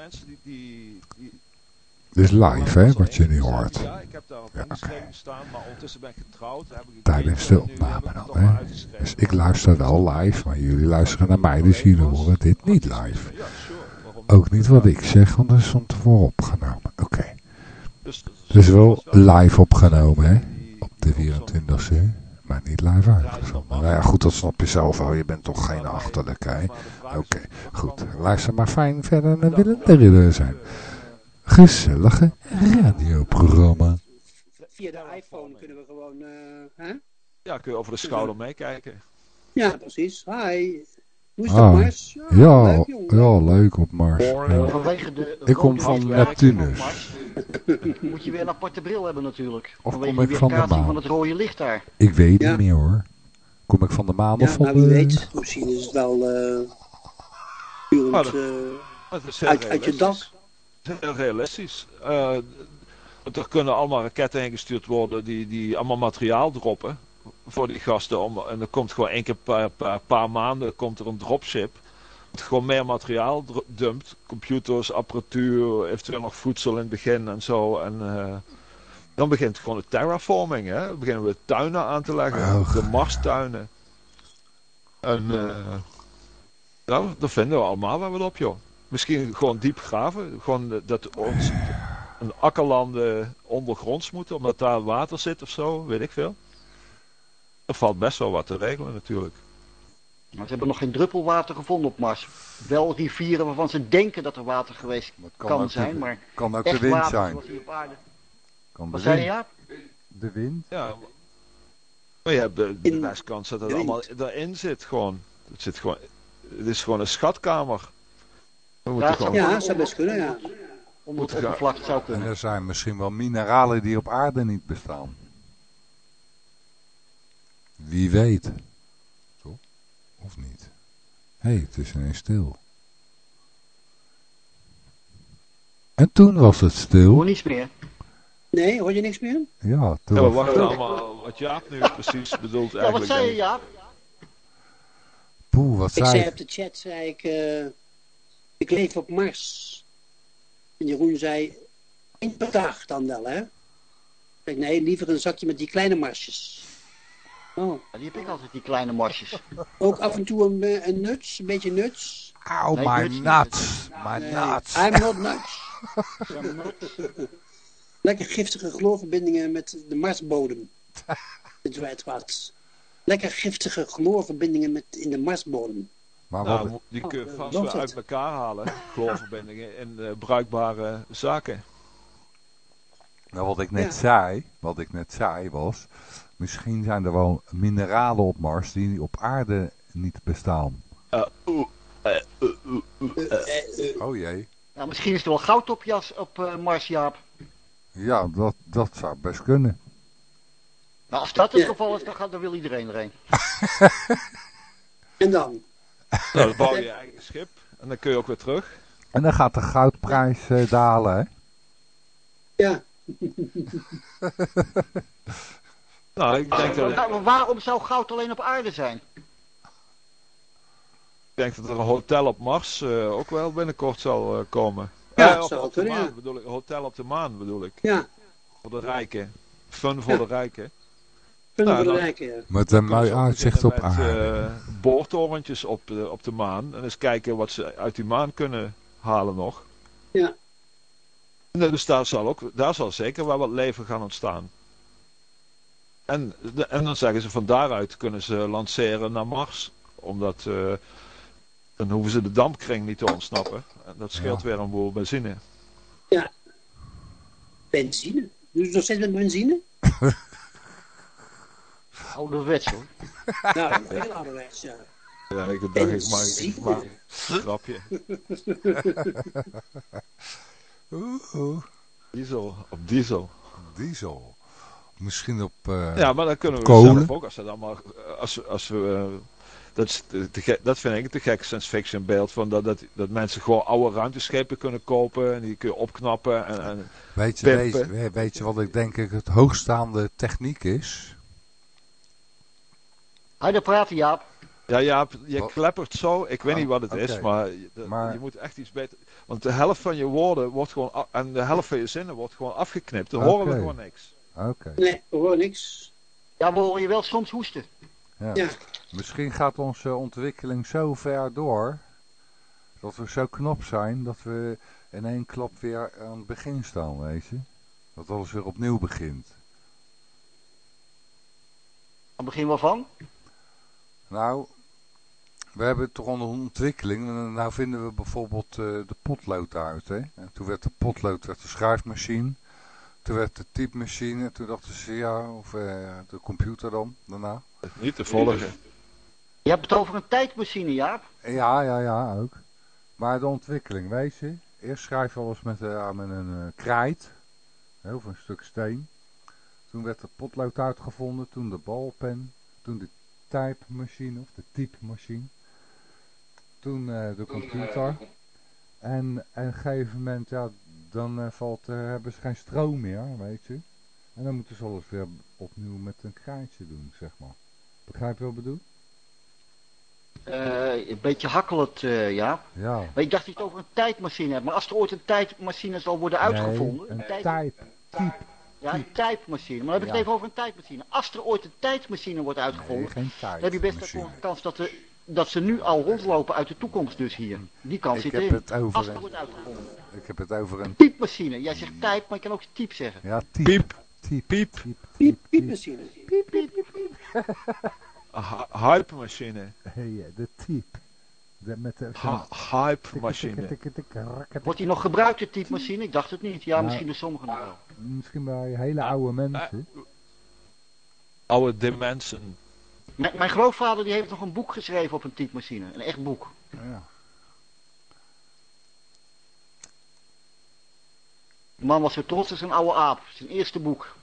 Dus live, hè, wat je nu hoort. Daar op staan, maar ondertussen ben ik getrouwd. Tijdens de opname dan, hè. Dus ik luister wel live, maar jullie luisteren naar mij, dus jullie horen dit niet live. Ook niet wat ik zeg, want dat is van tevoren opgenomen. Oké. Dus wel live opgenomen, hè. Op de 24e maar niet live uitgezonden. Nou ja, goed, dat snap je zelf al. Je bent toch geen achterlijke, hè? Oké, goed. Luister maar fijn verder en willen er zijn gezellige radioprogramma. Via de iPhone kunnen we gewoon, uh, hè? Ja, kun je over de schouder meekijken. Ja, precies. Hi. Hoe is dat ah, Mars? Ja, ja, leuk, ja, leuk op Mars. Ja. Vanwege de ik kom van Neptunus. Moet je weer een aparte bril hebben natuurlijk. Of Vanwege kom ik van de maan? van het rode licht daar. Ik weet ja. niet meer hoor. Kom ik van de maan ja, of van nou, wie de... weet. Misschien is het wel uh, uh, uit, uit je dak heel realistisch. Uh, er kunnen allemaal raketten ingestuurd worden die, die allemaal materiaal droppen voor die gasten. Om, en er komt gewoon één keer per, per paar maanden komt er een dropship. Dat gewoon meer materiaal dumpt. Computers, apparatuur, eventueel nog voedsel in het begin en zo. En uh, dan begint gewoon de terraforming. Hè? Dan beginnen we tuinen aan te leggen. Oh. De Marstuinen. En uh, nou, dat vinden we allemaal wel wat op joh. Misschien gewoon diep graven. Gewoon dat ons een akkerlanden ondergronds moeten, omdat daar water zit of zo, weet ik veel. Er valt best wel wat te regelen natuurlijk. Maar ze hebben nog geen druppel water gevonden op Mars. Wel rivieren waarvan ze denken dat er water geweest kan, kan zijn, de, maar kan ook de wind zijn. Kan Wat zei je, ja? De wind? Ja. Maar je hebt de, de best kans dat het allemaal erin zit gewoon. Het, zit gewoon. het is gewoon een schatkamer. Ja, gewoon... ja, zou best kunnen, ja. Onder het oppervlak zou kunnen. En er zijn misschien wel mineralen die op aarde niet bestaan. Wie weet. Toch? Of niet? Hé, hey, het is ineens stil. En toen was het stil. Hoor niets meer. Nee, hoor je niks meer? Ja, toen ja, we wachten allemaal wat Jaap nu precies bedoelt ja, wat zei je Jaap? Poeh, wat ik zei Ik zei op de chat, zei ik... Uh, ik leef op Mars. En Jeroen zei, één per dag dan wel, hè? Ik nee, liever een zakje met die kleine marsjes. Oh. die heb ik altijd, die kleine marsjes. (laughs) Ook af en toe een, eh, een nuts, een beetje nuts. Auw, nee, my nuts. My nee, nuts. I'm not nuts. (laughs) (laughs) Lekker giftige chloorverbindingen met de marsbodem. Het weet wat. Lekker giftige chloorverbindingen met, in de marsbodem. Maar nou, wat... die kun je vast wel uit elkaar halen, (laughs) chloorverbindingen, in uh, bruikbare zaken. Nou, wat ik net zei, wat ik net zei was, misschien zijn er wel mineralen op Mars die op aarde niet bestaan. Uh, oh jee. Nou, misschien is er wel goud op, jas, op Mars, Jaap. Ja, dat, dat zou best kunnen. Nou, als dat het geval is, dan, gaat, dan wil iedereen erheen. (laughs) en dan? Nou, dan bouw je je eigen schip en dan kun je ook weer terug. En dan gaat de goudprijs uh, dalen, hè? Ja. (laughs) nou, ik denk dat... Nou, waarom zou goud alleen op aarde zijn? Ik denk dat er een hotel op Mars uh, ook wel binnenkort zal uh, komen. Ja, op, op de maan, bedoel ik. Hotel op de maan bedoel ik. Ja. Voor de rijken. Fun voor ja. de rijken. Nou, dan, met een mooi uitzicht op aarde. Uh, boortorentjes op de, op de maan. En eens kijken wat ze uit die maan kunnen halen nog. Ja. Dus daar zal, ook, daar zal zeker wel wat leven gaan ontstaan. En, en dan zeggen ze van daaruit kunnen ze lanceren naar Mars. Omdat uh, dan hoeven ze de dampkring niet te ontsnappen. En dat scheelt ja. weer een boel benzine. Ja. Benzine? Ze nog steeds met benzine? (laughs) Ouderwets hoor. (laughs) Nou, heel ouderwets, ja. Ja, ik dacht, En ik maak, ik maak een grapje. (laughs) Oeh, oeh. Diesel, op diesel. Diesel. Misschien op... eh, Ja, maar dan kunnen we Kolen. zelf ook, als dat allemaal, als, we- als we, eh, dat, is te- dat vind ik te gek science fiction beeld, van dat, dat, dat mensen gewoon oude ruimteschepen kunnen kopen en die kun je opknappen en, en weet, je, weet, weet je wat ik denk ik het hoogstaande techniek is? Ga je daar praten, Jaap? Ja, ja, je Wat? kleppert zo. Ik weet Ah, niet wat het is, maar je, de- Maar- je moet echt iets beter. Want de helft van je woorden wordt gewoon. en de helft van je zinnen wordt gewoon afgeknipt. Dan horen we gewoon niks. Oké. Nee, we horen niks. Ja, we horen je wel soms hoesten. Ja. Ja. Misschien gaat onze ontwikkeling zo ver door dat we zo knap zijn dat we in één klap weer aan het begin staan, weet je. Dat alles weer opnieuw begint. Aan het begin wel van. Nou, we hebben toch een ontwikkeling. En nou vinden we bijvoorbeeld eh, de potlood uit. Hè? En toen werd de potlood werd de schrijfmachine. Toen werd de typemachine. En toen dachten ze ja, of eh, de computer dan, daarna. Niet te volgen. Je hebt het over een tijdmachine, Jaap. Ja, ja, ja, ook. Maar de ontwikkeling, weet je. Eerst schrijf je alles met, eh, met een eh, krijt. Of een stuk steen. Toen werd de potlood uitgevonden. Toen de balpen. Toen de typemachine of de typemachine. Toen eh, de computer. En, en op een gegeven moment, ja, dan eh, valt, eh, hebben ze geen stroom meer, weet je. En dan moeten ze alles weer opnieuw met een krijtje doen, zeg maar. Begrijp je wat ik bedoel? Eh, een beetje hakkelend, eh Jaap. Ja. Maar ik dacht dat je het over een tijdmachine hebt. Maar als er ooit een tijdmachine zal worden uitgevonden... Nee, een tijd- type. Type. Ja, een tijdmachine. Maar dan heb ik het Ja. even over een tijdmachine. Als er ooit een tijdmachine wordt uitgevonden... tijd. dan heb je best een kans dat, de, dat ze nu al rondlopen uit de toekomst dus hier. Die kans Ik zit heb erin. het over Als er een, wordt uitgevonden. ik heb het over een, Typemachine. Jij zegt type, maar je kan ook type zeggen. ja, type. Piep, Type. piep, Type. Piep, piepmachine. Hy- hype-machine. Hey, de type. Met de, tikke, rakke, Wordt die nog gebruikt, de typemachine? Ik dacht het niet. Ja, Nou, misschien door sommigen nog wel. Misschien bij hele oude mensen. Oude dimension. Mijn, mijn grootvader die heeft nog een boek geschreven op een typemachine. Een echt boek. Ja. De man was zo trots als een oude aap. Zijn eerste boek.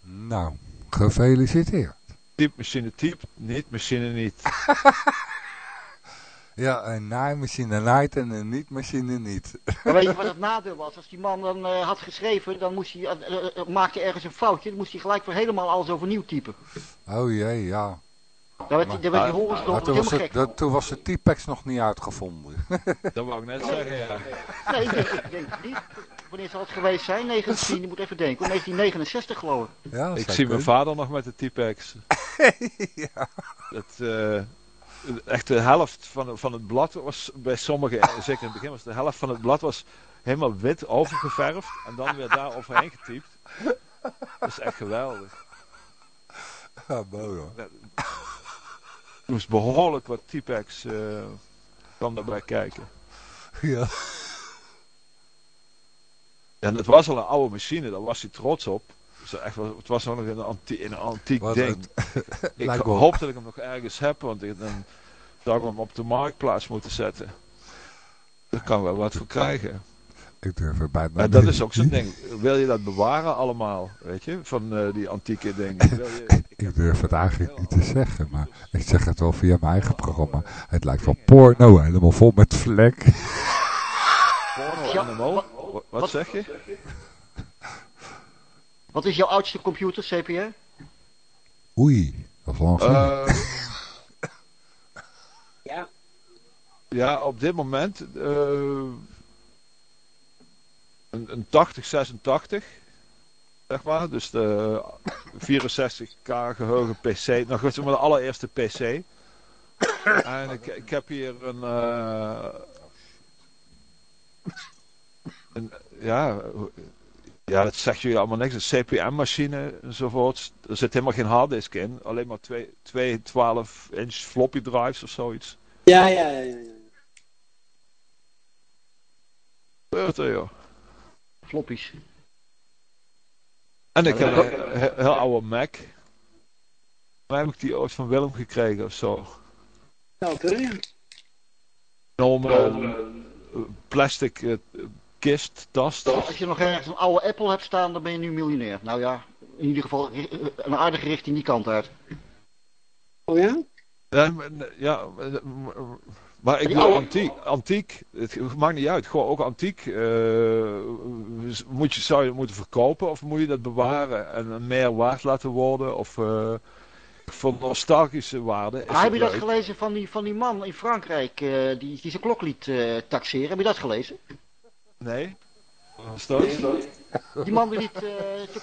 Nou, gefeliciteerd. Typemachine typ, niet machine niet. (laughs) Ja, een naaimachine naait en een niet-machine niet. Maar weet je wat het nadeel was? Als die man dan eh, had geschreven, dan moest hij, eh, eh, maakte ergens een foutje. Dan moest hij gelijk weer helemaal alles overnieuw typen. Oh jee, ja. Daar werd, die Horensdorf Maar toen, was helemaal het, gek. dat, toen was de T-Pex nog niet uitgevonden. (laughs) Dat wou ik net zeggen, ja. Nee, ik denk, ik denk niet. Wanneer zal het geweest zijn? 19, je moet even denken. hoor. 1969 geloof ik. ja, Ik zie mijn vader nog met de Typex. (laughs) ja. Het, eh, echt de helft van, van het blad was bij sommigen, eh, zeker in het begin, was de helft van het blad was helemaal wit overgeverfd en dan weer daar overheen getypt. Dat is echt geweldig. Ja, mooi hoor. Er moest behoorlijk wat Typex eh kwam daarbij kijken. Ja. En het was al een oude machine, daar was hij trots op. Dus echt, wel- het was ook nog een, anti een antiek Wat ding. het- (laughs) Ik hoop dat ik hem nog ergens heb, want ik, dan zou ik hem op de marktplaats moeten zetten. Daar kan wel wat voor krijgen. Ik durf er bijna Maar dat niet. is ook zo'n ding. Wil je dat bewaren allemaal, weet je, van eh, die antieke dingen? (laughs) Wil je, Ik durf het eigenlijk niet te zeggen, maar ik zeg het wel via mijn eigen programma. Het lijkt wel porno, helemaal vol met vlek. Porno Ja, NMO? wat- Wat, wat wat- zeg je? Wat is jouw oudste computer, CPR? Oei, dat is lang geleden. Eh, (laughs) Ja, ja, op dit moment eh, een, een 8086, zeg maar. Dus de 64k geheugen PC. Nou goed, maar de allereerste PC. En ik, ik heb hier een, eh, een ja, ja, dat zegt jullie allemaal niks. Een CPM-machine enzovoorts. Er zit helemaal geen harddisk in. Alleen maar twee, twee 12-inch floppy drives of zoiets. ja, ja, ja. ja. ja. Gebeurt er, joh. Floppies. En ik heb een he- heel oude Mac. mij heb ik die ooit van Willem gekregen of zo. Nou, kun je. Enorme eh, plastic eh, kist, tas. Als je nog ergens een oude Apple hebt staan, dan ben je nu miljonair. Nou ja, in ieder geval eh, een aardige richting die kant uit. Oh ja? Ja, maar, ja, eh, maar ik bedoel antiek, antiek, het maakt niet uit, gewoon ook antiek. eh, moet je, zou je het moeten verkopen of moet je dat bewaren en meer waard laten worden? Of eh, voor nostalgische waarde? Maar heb je dat leuk. gelezen van die, van die man in Frankrijk eh, die, die zijn klok liet eh, taxeren? Heb je dat gelezen? Nee? Die man die eh, te-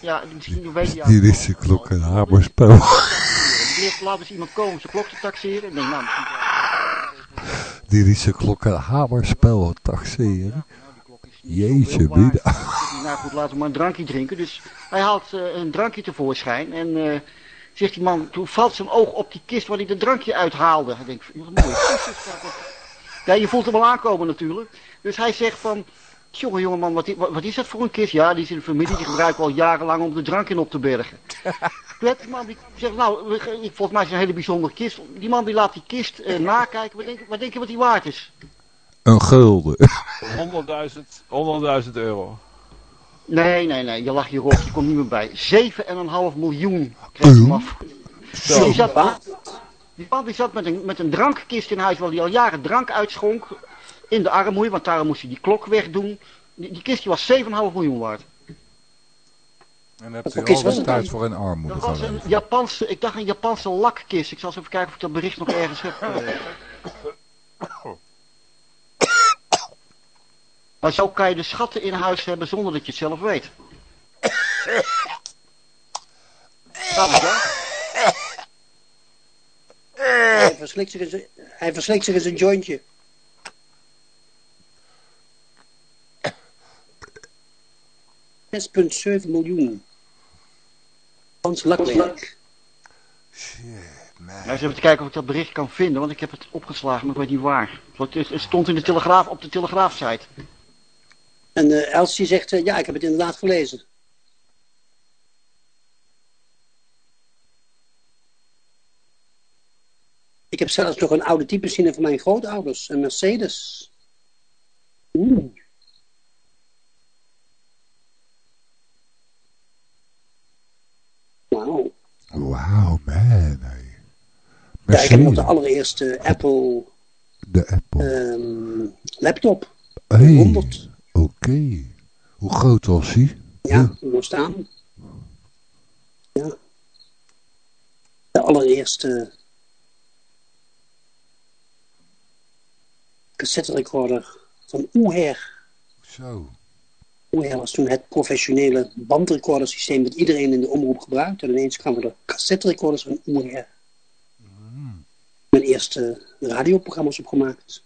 ja, misschien weet je... Hier is de klok een hamerspel. Die heeft laat dus iemand komen zijn klok te taxeren. Ik denk, nou, misschien... Hier is de klok een hamerspel taxeren. Nou, die niet Jeetje. Nou goed, laten we maar een drankje drinken. Dus hij haalt eh, een drankje tevoorschijn en eh, zegt die man, toen valt zijn oog op die kist waar hij dat drankje uithaalde. Hij denkt, wat een Ja, je voelt hem wel aankomen natuurlijk. Dus hij zegt van, jongen jongeman, wat, wat, wat is dat voor een kist? Ja, die is in de familie, die gebruiken we al jarenlang om de drank in op te bergen. (laughs) Heeft die man die zegt, nou, ik- volgens mij is het een hele bijzondere kist. Die man die laat die kist eh, (laughs) nakijken, wat denk, wat denk je wat die waard is? Een gulden. (laughs) 100.000 100.000 euro. Nee, nee, nee, je lag hierop, je komt niet meer bij. 7,5 miljoen kreeg hij af. Die zat, die man die zat met een, met een drankkist in huis waar hij al jaren drank uitschonk. In de armoei, want daarom moest hij die klok wegdoen. Die, die kist die was 7,5 miljoen waard. En heb Wat je al de tijd dan? voor een armoede Dat was een Japanse, ik dacht een Japanse lakkist. Ik zal eens even kijken of ik dat bericht nog ergens heb. (coughs) Maar zo kan je de schatten in huis hebben zonder dat je het zelf weet. Gaat het, ja? Hij verslikt zich in zijn- hij verslikt zich in zijn jointje. ...6,7 miljoen. Hans lakwerk. Shit, Nou, man. eens even te kijken of ik dat bericht kan vinden, want ik heb het opgeslagen, maar ik weet niet waar. Want Het, stond in de telegraaf, op de telegraafsite. En eh, Elsie zegt, eh, ja, ik heb het inderdaad gelezen. Ik heb zelfs nog een oude typemachine van mijn grootouders, een Mercedes. Oeh. Wauw. Wauw, man. Hey. Ja, ik heb nog de allereerste Apple de Apple. ehm, laptop. Hey, 100. oké. Hoe groot was hij? Ja, nog staan. Ja. De allereerste cassette recorder van Oeher. Zo. Oeher was toen het professionele bandrecordersysteem dat iedereen in de omroep gebruikte. En ineens kwamen er cassette recorders van Oeher. Mijn eerste radioprogramma's opgemaakt.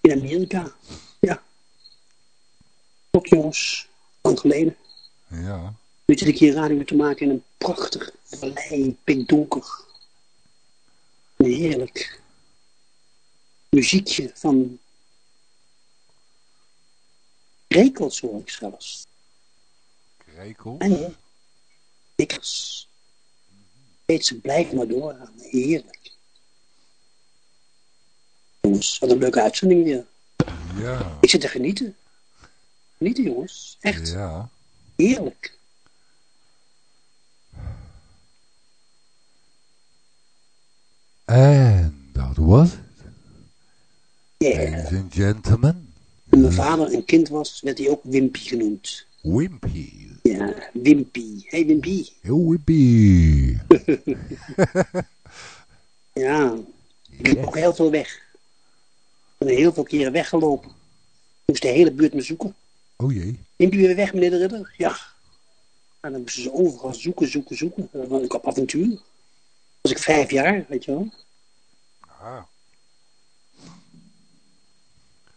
In Amerika. Ja. Tot jongens, lang geleden. Ja. Nu zit ik hier radio te maken in een prachtig vallei, pikdonker. Heerlijk muziekje van rekels hoor ik zelfs. Krekel. En dikkers. Ze blijven maar doorgaan. Heerlijk. Jongens, wat een leuke uitzending weer. Ja. Ik zit te genieten. Genieten jongens. Echt Ja. heerlijk. En dat was. Ladies and gentlemen. Toen mijn vader een kind was, werd hij ook Wimpy genoemd. Wimpy. Ja, Wimpy. Hey Wimpy. Heel Wimpy. (laughs) Ja, ik heb ook heel veel weg. Ik ben heel veel keren weggelopen. Moest de hele buurt me zoeken. Oh jee. Wimpy weer weg, meneer de Ridder? Ja. En dan moesten ze overal zoeken, zoeken, zoeken. En dan was ik op avontuur. Dan was ik vijf jaar, weet je wel. Ah,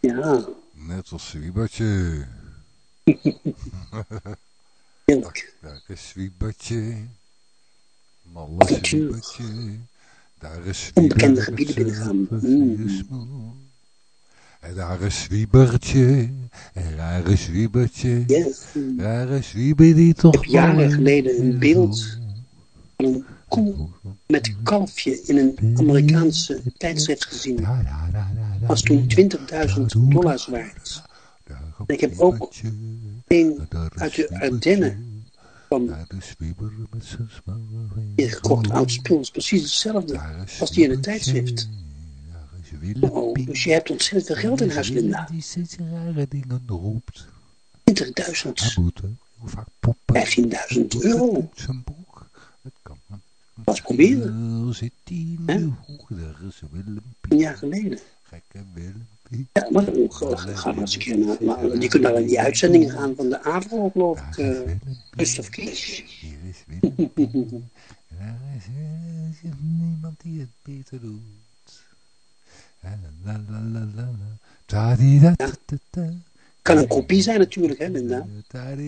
Ja, net als Zwiebertje. (laughs) heerlijk. Daar is Zwiebertje. Malle. Zwiebertje. Daar is Onbekende Zwiebertje. En daar is Zwiebertje. En daar is Zwiebertje. Daar is Zwieber die toch Ik heb jaren geleden een beeld van koe met een kalfje in een Amerikaanse tijdschrift gezien. Was toen 20.000 dollars waard. En ik heb ook een uit de Ardennen van hier gekocht oud spul. is precies hetzelfde als die in het tijdschrift. Oh, dus je hebt ontzettend veel geld in huis, Linda. 20.000. 15.000 euro. Wat proberen. Een jaar geleden. Ja, maar ga maar eens een keer naar. Die kunnen naar die uitzendingen gaan van de AVRO, geloof ik. Gustav Kies. Hier is Willem. Er is niemand die het beter doet. La la la la la. Da di da da da. Kan een kopie zijn natuurlijk, hè, Linda. Daar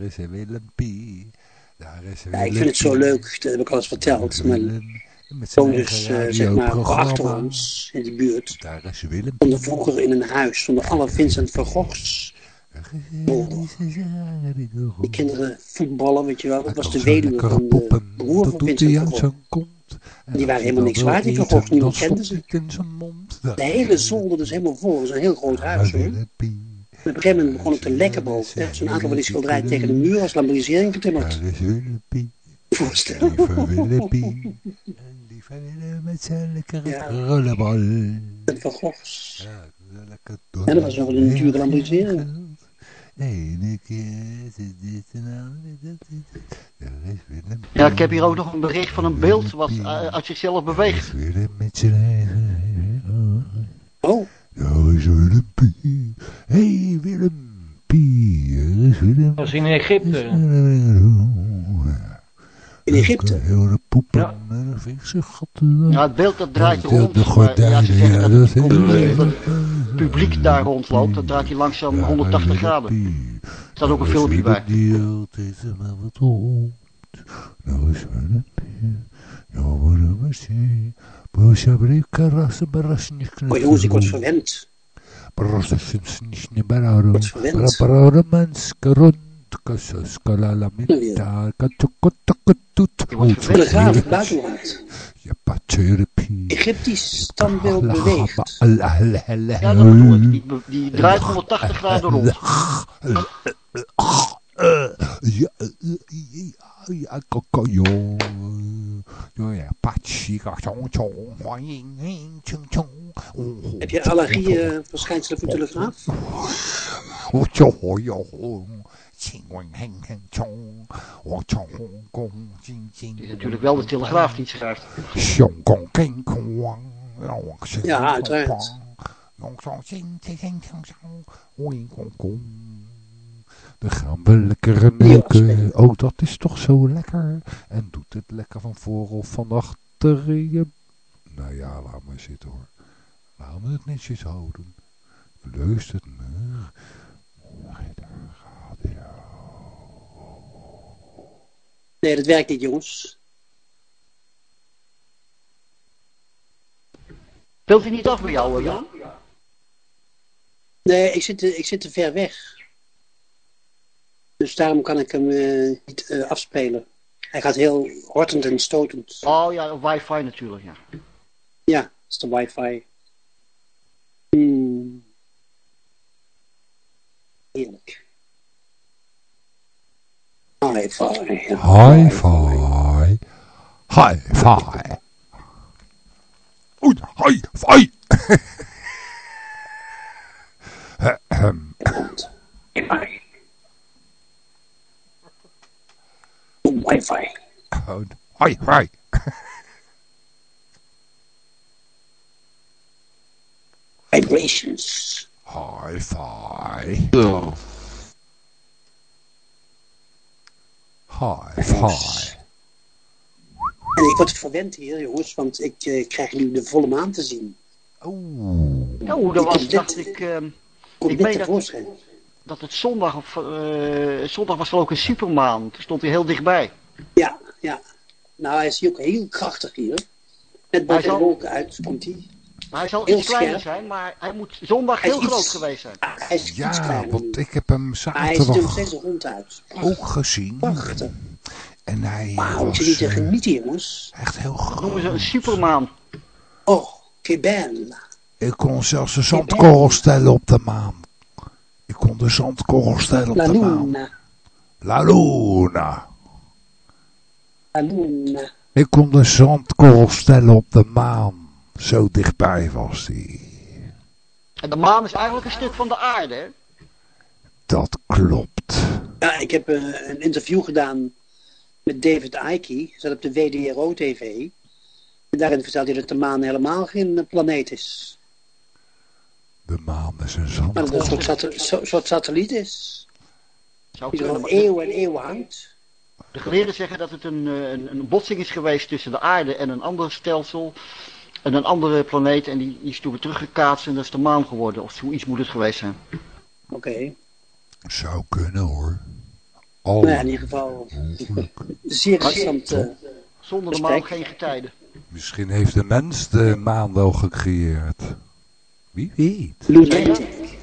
is Willem P. Daar is Ja, ik vind het zo leuk, dat heb ik al eens verteld. Mijn dus, uh, zeg maar, achter ons, in de buurt. Daar is Willem Stonden vroeger in een huis, stonden alle Vincent van Goghs. Die kinderen voetballen, weet je wel. Dat was de weduwe van de broer van Vincent van Gogh. Die waren helemaal niks waard, die Van Goghs. Niemand kende ze. De hele zolder dus helemaal vol. Dat is een heel groot huis, hoor. En op een gegeven moment begon het te lekken boven. Er Zo'n aantal van die schilderijen tegen de muur als lambrisering getimmerd. Voorstel. Lieve Willempie. En lieve Willem met zijn lekkere Ja. En Van Goghs. Ja, lekker En dat was nog wel een dure lambrisering. Is dit en dat. Ja, ik heb hier ook nog een bericht van een beeld wat eh, uit zichzelf beweegt. Oh, Daar is Willempie. Hé hey, Willempie. Er is Willem. Dat is in Egypte. in Egypte. Heel de poepen. Ja. En dan vind ik ze gatten. Ja, het beeld dat draait rond. de gordijnen, ja, ja, dat dat is- het publiek daar rondloopt. Dan draait hij langzaam 180 graden. Er staat ook een filmpje bij. Die altijd maar wat rond. Nou is Willempie. Nou worden we zien. Boosje breken, rassen, barassen, Oh jongens, ik word verwend. Просто не барару. Wat verwend. Барару манскарон. Касаскала ламита. Катукутукутут. Je wordt verwend. Telegraaf, het buitenland. Je patherapie. Egyptisch standbeeld beweegt. Ja, dat bedoel ik. Die, be- die draait 180 graden rond. (laughs) Ja, ja. Ja. Heb je allergieën verschijnselen voor telegraaf? Oh. Oh, jing. Het is natuurlijk wel de telegraaf die het schrijft. Ja, uiteraard. Dan gaan we lekker neuken. Oh, dat is toch zo lekker. En doet het lekker van voor of van achter je... Nou ja, laat maar zitten hoor. Laat me het netjes houden. Luistert me. Nee, dat werkt niet, jongens. Speelt hij niet af bij jou, Jan? Nee, ik zit, te- ik zit te ver weg. Dus daarom kan ik hem eh, niet eh, afspelen. Hij gaat heel hortend en stotend. Oh ja, wifi natuurlijk, ja. Ja, dat is de wifi. Hmm. Heerlijk. Hi-fi. High five. High five. Oei, high five. Ahem. Hi. Wifi. High five. Vibrations. High five. Zo. High five. En ik word verwend hier, jongens, want ik eh, krijg nu de volle maan te zien. Oeh. Oh, dat was, dacht ik, Komt Ik meen dat-. Dat het zondag, of, eh, zondag was er ook een supermaan. Toen stond hij heel dichtbij. Ja, ja. Nou, hij is hier ook heel krachtig hier. Net boven zal- de wolken uit komt hij. Maar hij zal Heel iets kleiner scherp. zijn, maar hij moet zondag Hij is heel groot iets- geweest zijn. Ah, hij is iets Ja, kleiner want nu. ik heb hem Maar hij nog zaterdag steeds rond uit. ook gezien. Prachtig. En hij Wauw, was niet te eh, genieten, jongens. echt heel Noemen ze een groot. supermaan. Oh, che bella. Ik kon zelfs de zandkorrel stellen op de maan. Ik kon de zandkorrel stellen op La de maan. luna, La Luna. la luna. Ik kon de zandkorrel stellen op de maan. Zo dichtbij was die. En de maan is eigenlijk een stuk van de aarde, hè? Dat klopt. Ja, ik heb eh, een interview gedaan met David Icke. Zat op de WDRO-tv. En daarin vertelde hij dat de maan helemaal geen eh, planeet is. De maan is een Maar dat het een soort, satelliet is. Zou Die er kunnen, eeuwen en eeuwen hangt. De geleerden zeggen dat het een, eh, een, een botsing is geweest tussen de aarde en een ander stelsel. En een andere planeet. En die, die is toen weer teruggekaatst en dat is de maan geworden. Of zoiets moet het geweest zijn. Oké. Zou kunnen hoor. Al Nou ja, in ieder geval (laughs) zeer interessant. eh, Zonder de maan geen getijden. Misschien heeft de mens de maan wel gecreëerd. Weet. lunatic.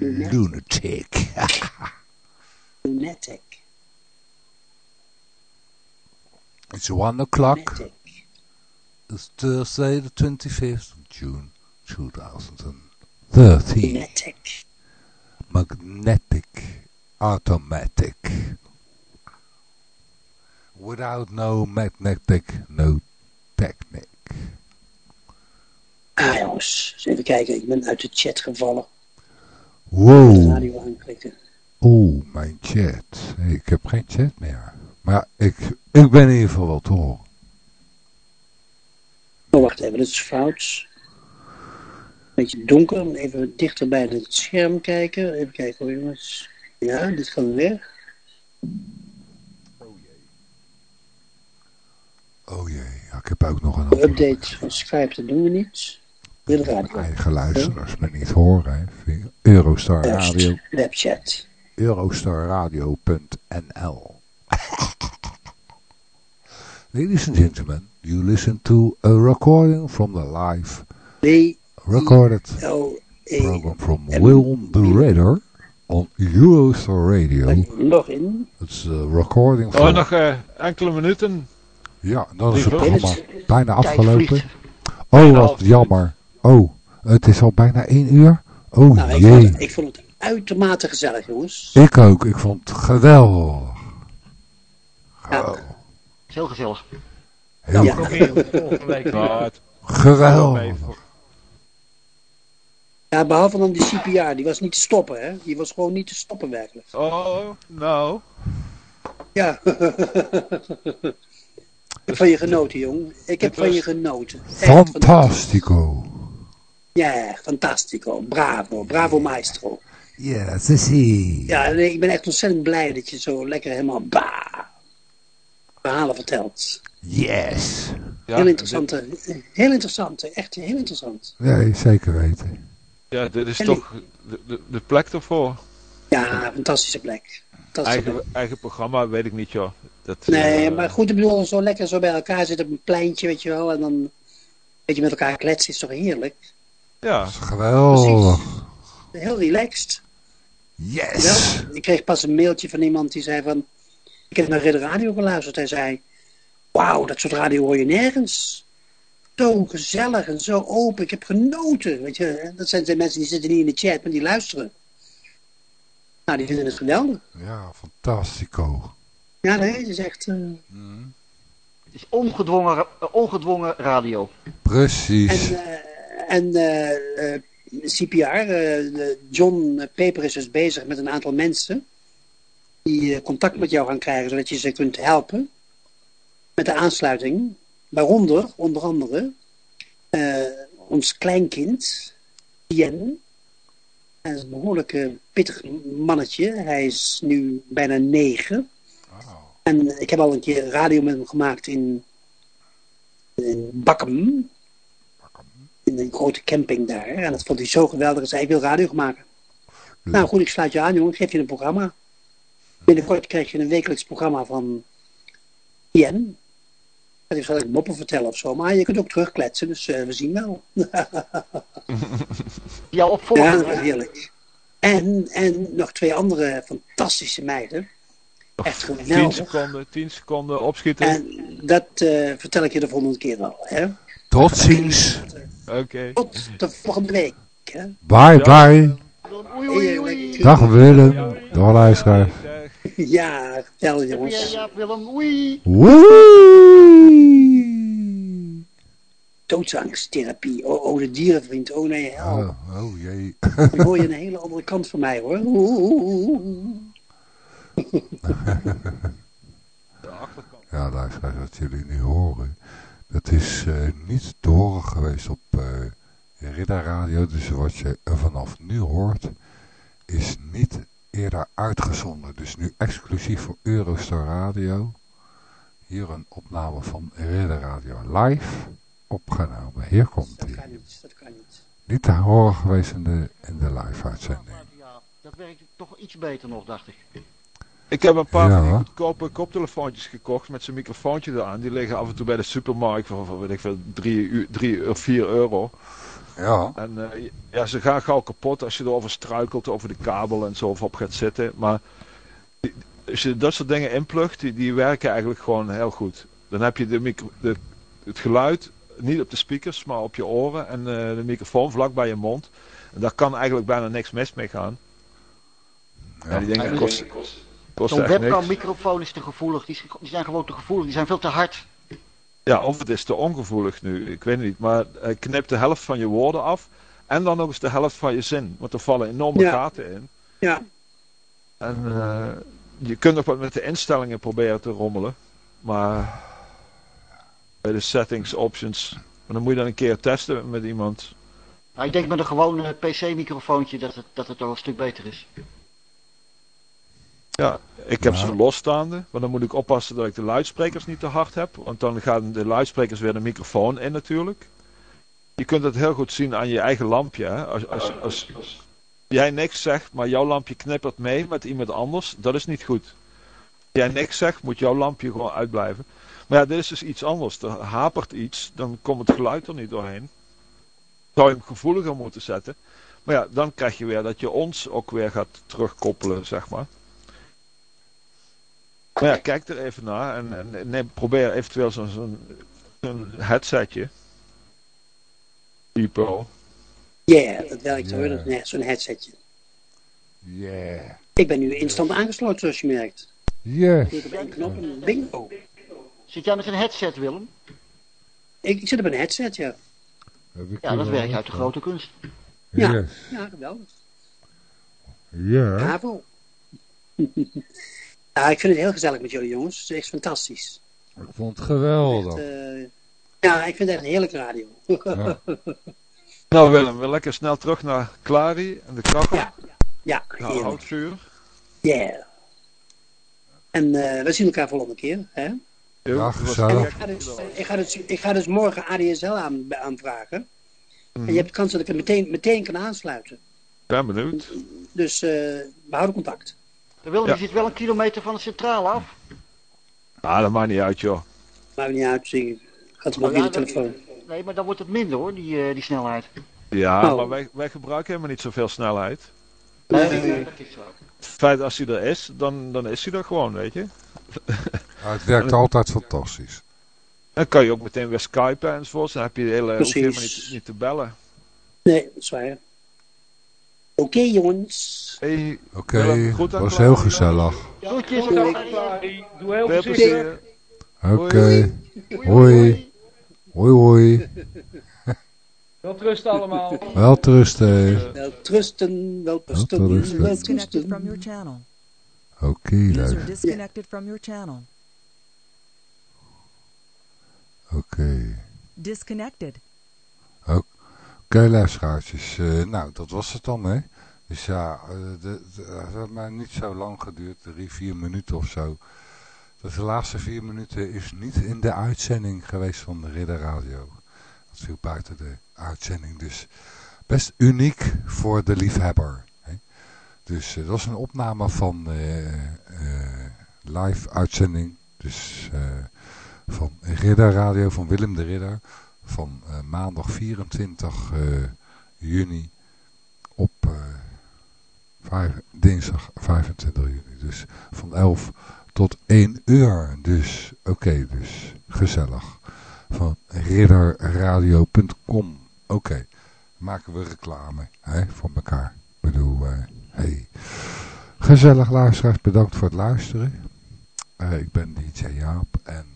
Lunatic. (laughs) Lunatic. It's one o'clock. Lunatic. It's Thursday the 25th of June 2013. Lunatic. Magnetic. Automatic. Without no magnetic, no technic. Ah jongens, even kijken. Ik ben uit de chat gevallen. Wow. radio aanklikken. Oh, mijn chat. Ik heb geen chat meer. Maar ik, ik ben in ieder geval wel te horen. Oh, wacht even, dat is fout. Beetje donker, even dichter bij het scherm kijken. Even kijken hoor jongens. Ja, dit gaat weg. Oh jee, ja, ik heb ook nog een update van Skype, dat doen we niet. Wil de radio. Eigen luisteraars me niet horen. hè, Eurostar Radio. Webchat. Eurostarradio.nl (laughs) Ladies and gentlemen, you listen to a recording from the live recorded L E. program from Will the Raider on Eurostar Radio. Login. It's a recording Oh, from... nog eh, enkele minuten. Ja, dan is het programma bijna afgelopen. Oh, wat jammer. Oh, het is al bijna één uur. Oh Nou, ik jee. vond, het, ik vond het uitermate gezellig jongens. Ik ook. Ik vond het geweldig. Geweldig. is heel gezellig. Heel Ja. volgende week. Het- geweldig. Ja, behalve dan die CPR, die was niet te stoppen hè. Die was gewoon niet te stoppen werkelijk. Oh, nou. Ja. (laughs) ik heb van je genoten, jong. Ik heb van je genoten. Echt. Fantastico. Ja, fantastico. Bravo. Bravo, maestro. Ja, Sissy. Ja, en ik ben echt ontzettend blij dat je zo lekker helemaal bah, verhalen vertelt. Yes. Ja, heel interessante, heel interessante, echt heel interessant. Nee, zeker weten. Ja, dit is En toch de, de, de plek ervoor. Ja, fantastische plek. Fantastische plek. Eigen, eigen programma, weet ik niet, joh. Dat, Nee, eh, maar goed, ik bedoel, zo lekker zo bij elkaar zitten op een pleintje, weet je wel, en dan een beetje met elkaar kletsen is toch heerlijk. Ja, Dat is geweldig. Heel relaxed. Yes. Wel, ik kreeg pas een mailtje van iemand die zei van, ik heb naar Ridder Radio geluisterd. Hij zei, wauw, dat soort radio hoor je nergens. Zo gezellig en zo open, ik heb genoten. Weet je, dat zijn, zijn mensen die zitten niet in de chat, maar die luisteren. Nou, die vinden het geweldig. Ja, fantastico. Ja, nee, het is echt... eh, Het is ongedwongen, ongedwongen radio. Precies. En, eh, en eh, eh, CPR, eh, John Peper is dus bezig met een aantal mensen die contact met jou gaan krijgen, zodat je ze kunt helpen met de aansluiting. Waaronder, onder andere, ons kleinkind, Jen. Hij is een behoorlijk eh, pittig mannetje. Hij is nu bijna negen. En ik heb al een keer radio met hem gemaakt in, in Bakkum in een grote camping daar. En dat vond hij zo geweldig. Hij zei, ik wil radio maken. Nou goed, ik sluit je aan, jongen. Ik geef je een programma. Binnenkort krijg je een wekelijks programma van Jen. En ik zal ik moppen vertellen of zo. Maar je kunt ook terugkletsen, dus eh, we zien wel. (laughs) Jouw ja, opvolger. dat is heerlijk. En, en nog twee andere fantastische meiden. Echt Tien geweldig. seconden, 10 seconden opschieten. En dat eh, vertel ik je de volgende keer wel. Hè? Tot ziens. Oké. Tot de volgende week. Hè? Bye bye. Oei, oei, oei. Dag Willem. Dag luisteraar. Ja, vertel jongens. Jaap Willem? Oei. Doodsangstherapie. Oh, oh, de dierenvriend. Oh nee, hel. Oh, oh jee. (laughs) Dan hoor je een hele andere kant van mij hoor. De achterkant. (laughs) Ja, luisteraars, wat jullie nu horen. Dat is eh, niet te horen geweest op uh, Ridder Radio. Dus wat je vanaf nu hoort, is niet eerder uitgezonden. Dus nu exclusief voor Eurostar Radio. Hier een opname van Ridder Radio live opgenomen. Hier komt Dat hij. kan niet, dat kan niet. Niet te horen geweest in de, in de live uitzending. Ja, dat werkt toch iets beter nog, dacht ik. Ik heb een paar Ja. van die goedkope koptelefoontjes gekocht met zijn microfoontje eraan. Die liggen af en toe bij de supermarkt voor, voor weet ik veel, 3 of 4 euro. Ja, En eh, ja, ze gaan gauw kapot als je erover struikelt, over de kabel en zo of op gaat zitten. Maar die- als je dat soort dingen inplugt, die, die werken eigenlijk gewoon heel goed. Dan heb je de micro, de, het geluid niet op de speakers, maar op je oren en eh, de microfoon vlak bij je mond. En daar kan eigenlijk bijna niks mis mee gaan. Ja, die dingen kosten Zo'n webcam-microfoon is te gevoelig. Die, zijn gewoon te gevoelig. Die zijn veel te hard. Ja, of het is te ongevoelig nu, ik weet het niet. Maar hij knipt de helft van je woorden af. En dan nog eens de helft van je zin. Want er vallen enorme Ja. gaten in. Ja, En eh, je kunt nog wat met de instellingen proberen te rommelen. Maar bij de settings, options. Maar dan moet je dan een keer testen met iemand. Nou, ik denk met een gewoon eh, PC-microfoontje dat het, dat het toch een stuk beter is. Ja, ik heb ze losstaande. Maar dan moet ik oppassen dat ik de luidsprekers niet te hard heb. Want dan gaan de luidsprekers weer de microfoon in natuurlijk. Je kunt het heel goed zien aan je eigen lampje. Hè? Als, als, als, jij niks zegt, maar jouw lampje knippert mee met iemand anders. Dat is niet goed. Als jij niks zegt, moet jouw lampje gewoon uitblijven. Maar ja, dit is dus iets anders. Er hapert iets, dan komt het geluid er niet doorheen. Zou je hem gevoeliger moeten zetten. Maar ja, dan krijg je weer dat je ons ook weer gaat terugkoppelen, zeg maar. Maar ja, kijk er even naar en, en neem, probeer eventueel zo'n zo'n zo'n headsetje. Typo. yeah, dat werkt hoor. Ja. Dat- nee, Zo'n headsetje. yeah, Ik ben nu instant aangesloten zoals je merkt. yeah. Ik op één knop en bingo. Zit jij met een headset, Willem? Ik, ik zit op een headset, ja. Heb ik Ja, dat werkt uit de grote kunst. Ja. Yes. Ja, geweldig. Ja. Bravo. (laughs) ja, ik vind het heel gezellig met jullie jongens. Het is echt fantastisch. Ik vond het geweldig. Echt, eh, ja, ik vind het echt een heerlijke radio. Ja. (laughs) Nou Willem, we lekker snel terug naar Clary en de kachel. Ja. ja, Naar heerlijk. houtvuur. Yeah. En eh, we zien elkaar volgende keer. Hè? Ja, gezellig. Ik ga, dus, ik, ga dus, ik ga dus morgen ADSL aan, aanvragen. En je hebt de kans dat ik het meteen, meteen kan aansluiten. Ben benieuwd. Dus eh, we houden contact. Willem, Ja. je zit wel een kilometer van de centrale af. Ah, dat maakt niet uit joh. Maakt niet uit. Ik ga het maar via de telefoon. Nee, maar dan wordt het minder hoor, die, eh, die snelheid. Ja, Oh. maar wij, wij gebruiken helemaal niet zoveel snelheid. Nee, dat is zo. Het feit als hij er is, dan, dan is hij er gewoon, weet je. Ja, het werkt (laughs) altijd fantastisch. Dan kan je ook meteen weer skypen enzovoorts. Dan heb je de hele, hoef je helemaal niet, niet te bellen. Nee, dat is waar. Oké jongens. Hey, Oké, aan was heel gezellig. Groetjes. Doe heel veel plezier. Oké, hoi. Hoi hoi. Wel rust allemaal. Wel trusten. Wel trusten, wel trusten, trusten, User wel disconnected from your trusten. channel. Oké, User leuk. disconnected from your channel. Oké. Disconnected. Oké, luisteraartjes. Eh, nou, dat was het dan, hè. Dus ja, eh, de- het heeft maar niet zo lang geduurd. Drie, vier minuten of zo. Dus de laatste vier minuten is niet in de uitzending geweest van de Ridder Radio. Dat viel buiten de uitzending. Dus best uniek voor de liefhebber. Hè. Dus eh, dat was een opname van eh, eh, live uitzending. Dus eh, van Ridder Radio, van Willem de Ridder. Van eh, maandag 24 eh, juni op eh, dinsdag 25 juni. Dus van 11 tot 1 uur. Dus, oké, dus gezellig. Van ridderradio.com. Oké, maken we reclame hè, voor elkaar. Ik bedoel, hey. Gezellig luisteraars, bedankt voor het luisteren. Ik ben DJ Jaap en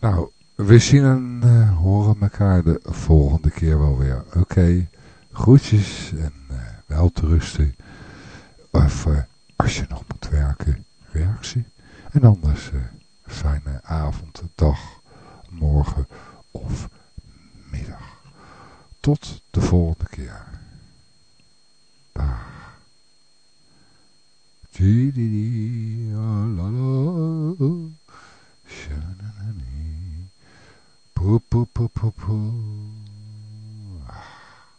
nou, we zien en eh, horen elkaar de volgende keer wel weer. Oké, groetjes en eh wel. Of eh, als je nog moet werken, werk ze. En anders fijne avond, dag, morgen of middag. Tot de volgende keer. Dag. Whoop, whoop, whoop, whoop, whoop.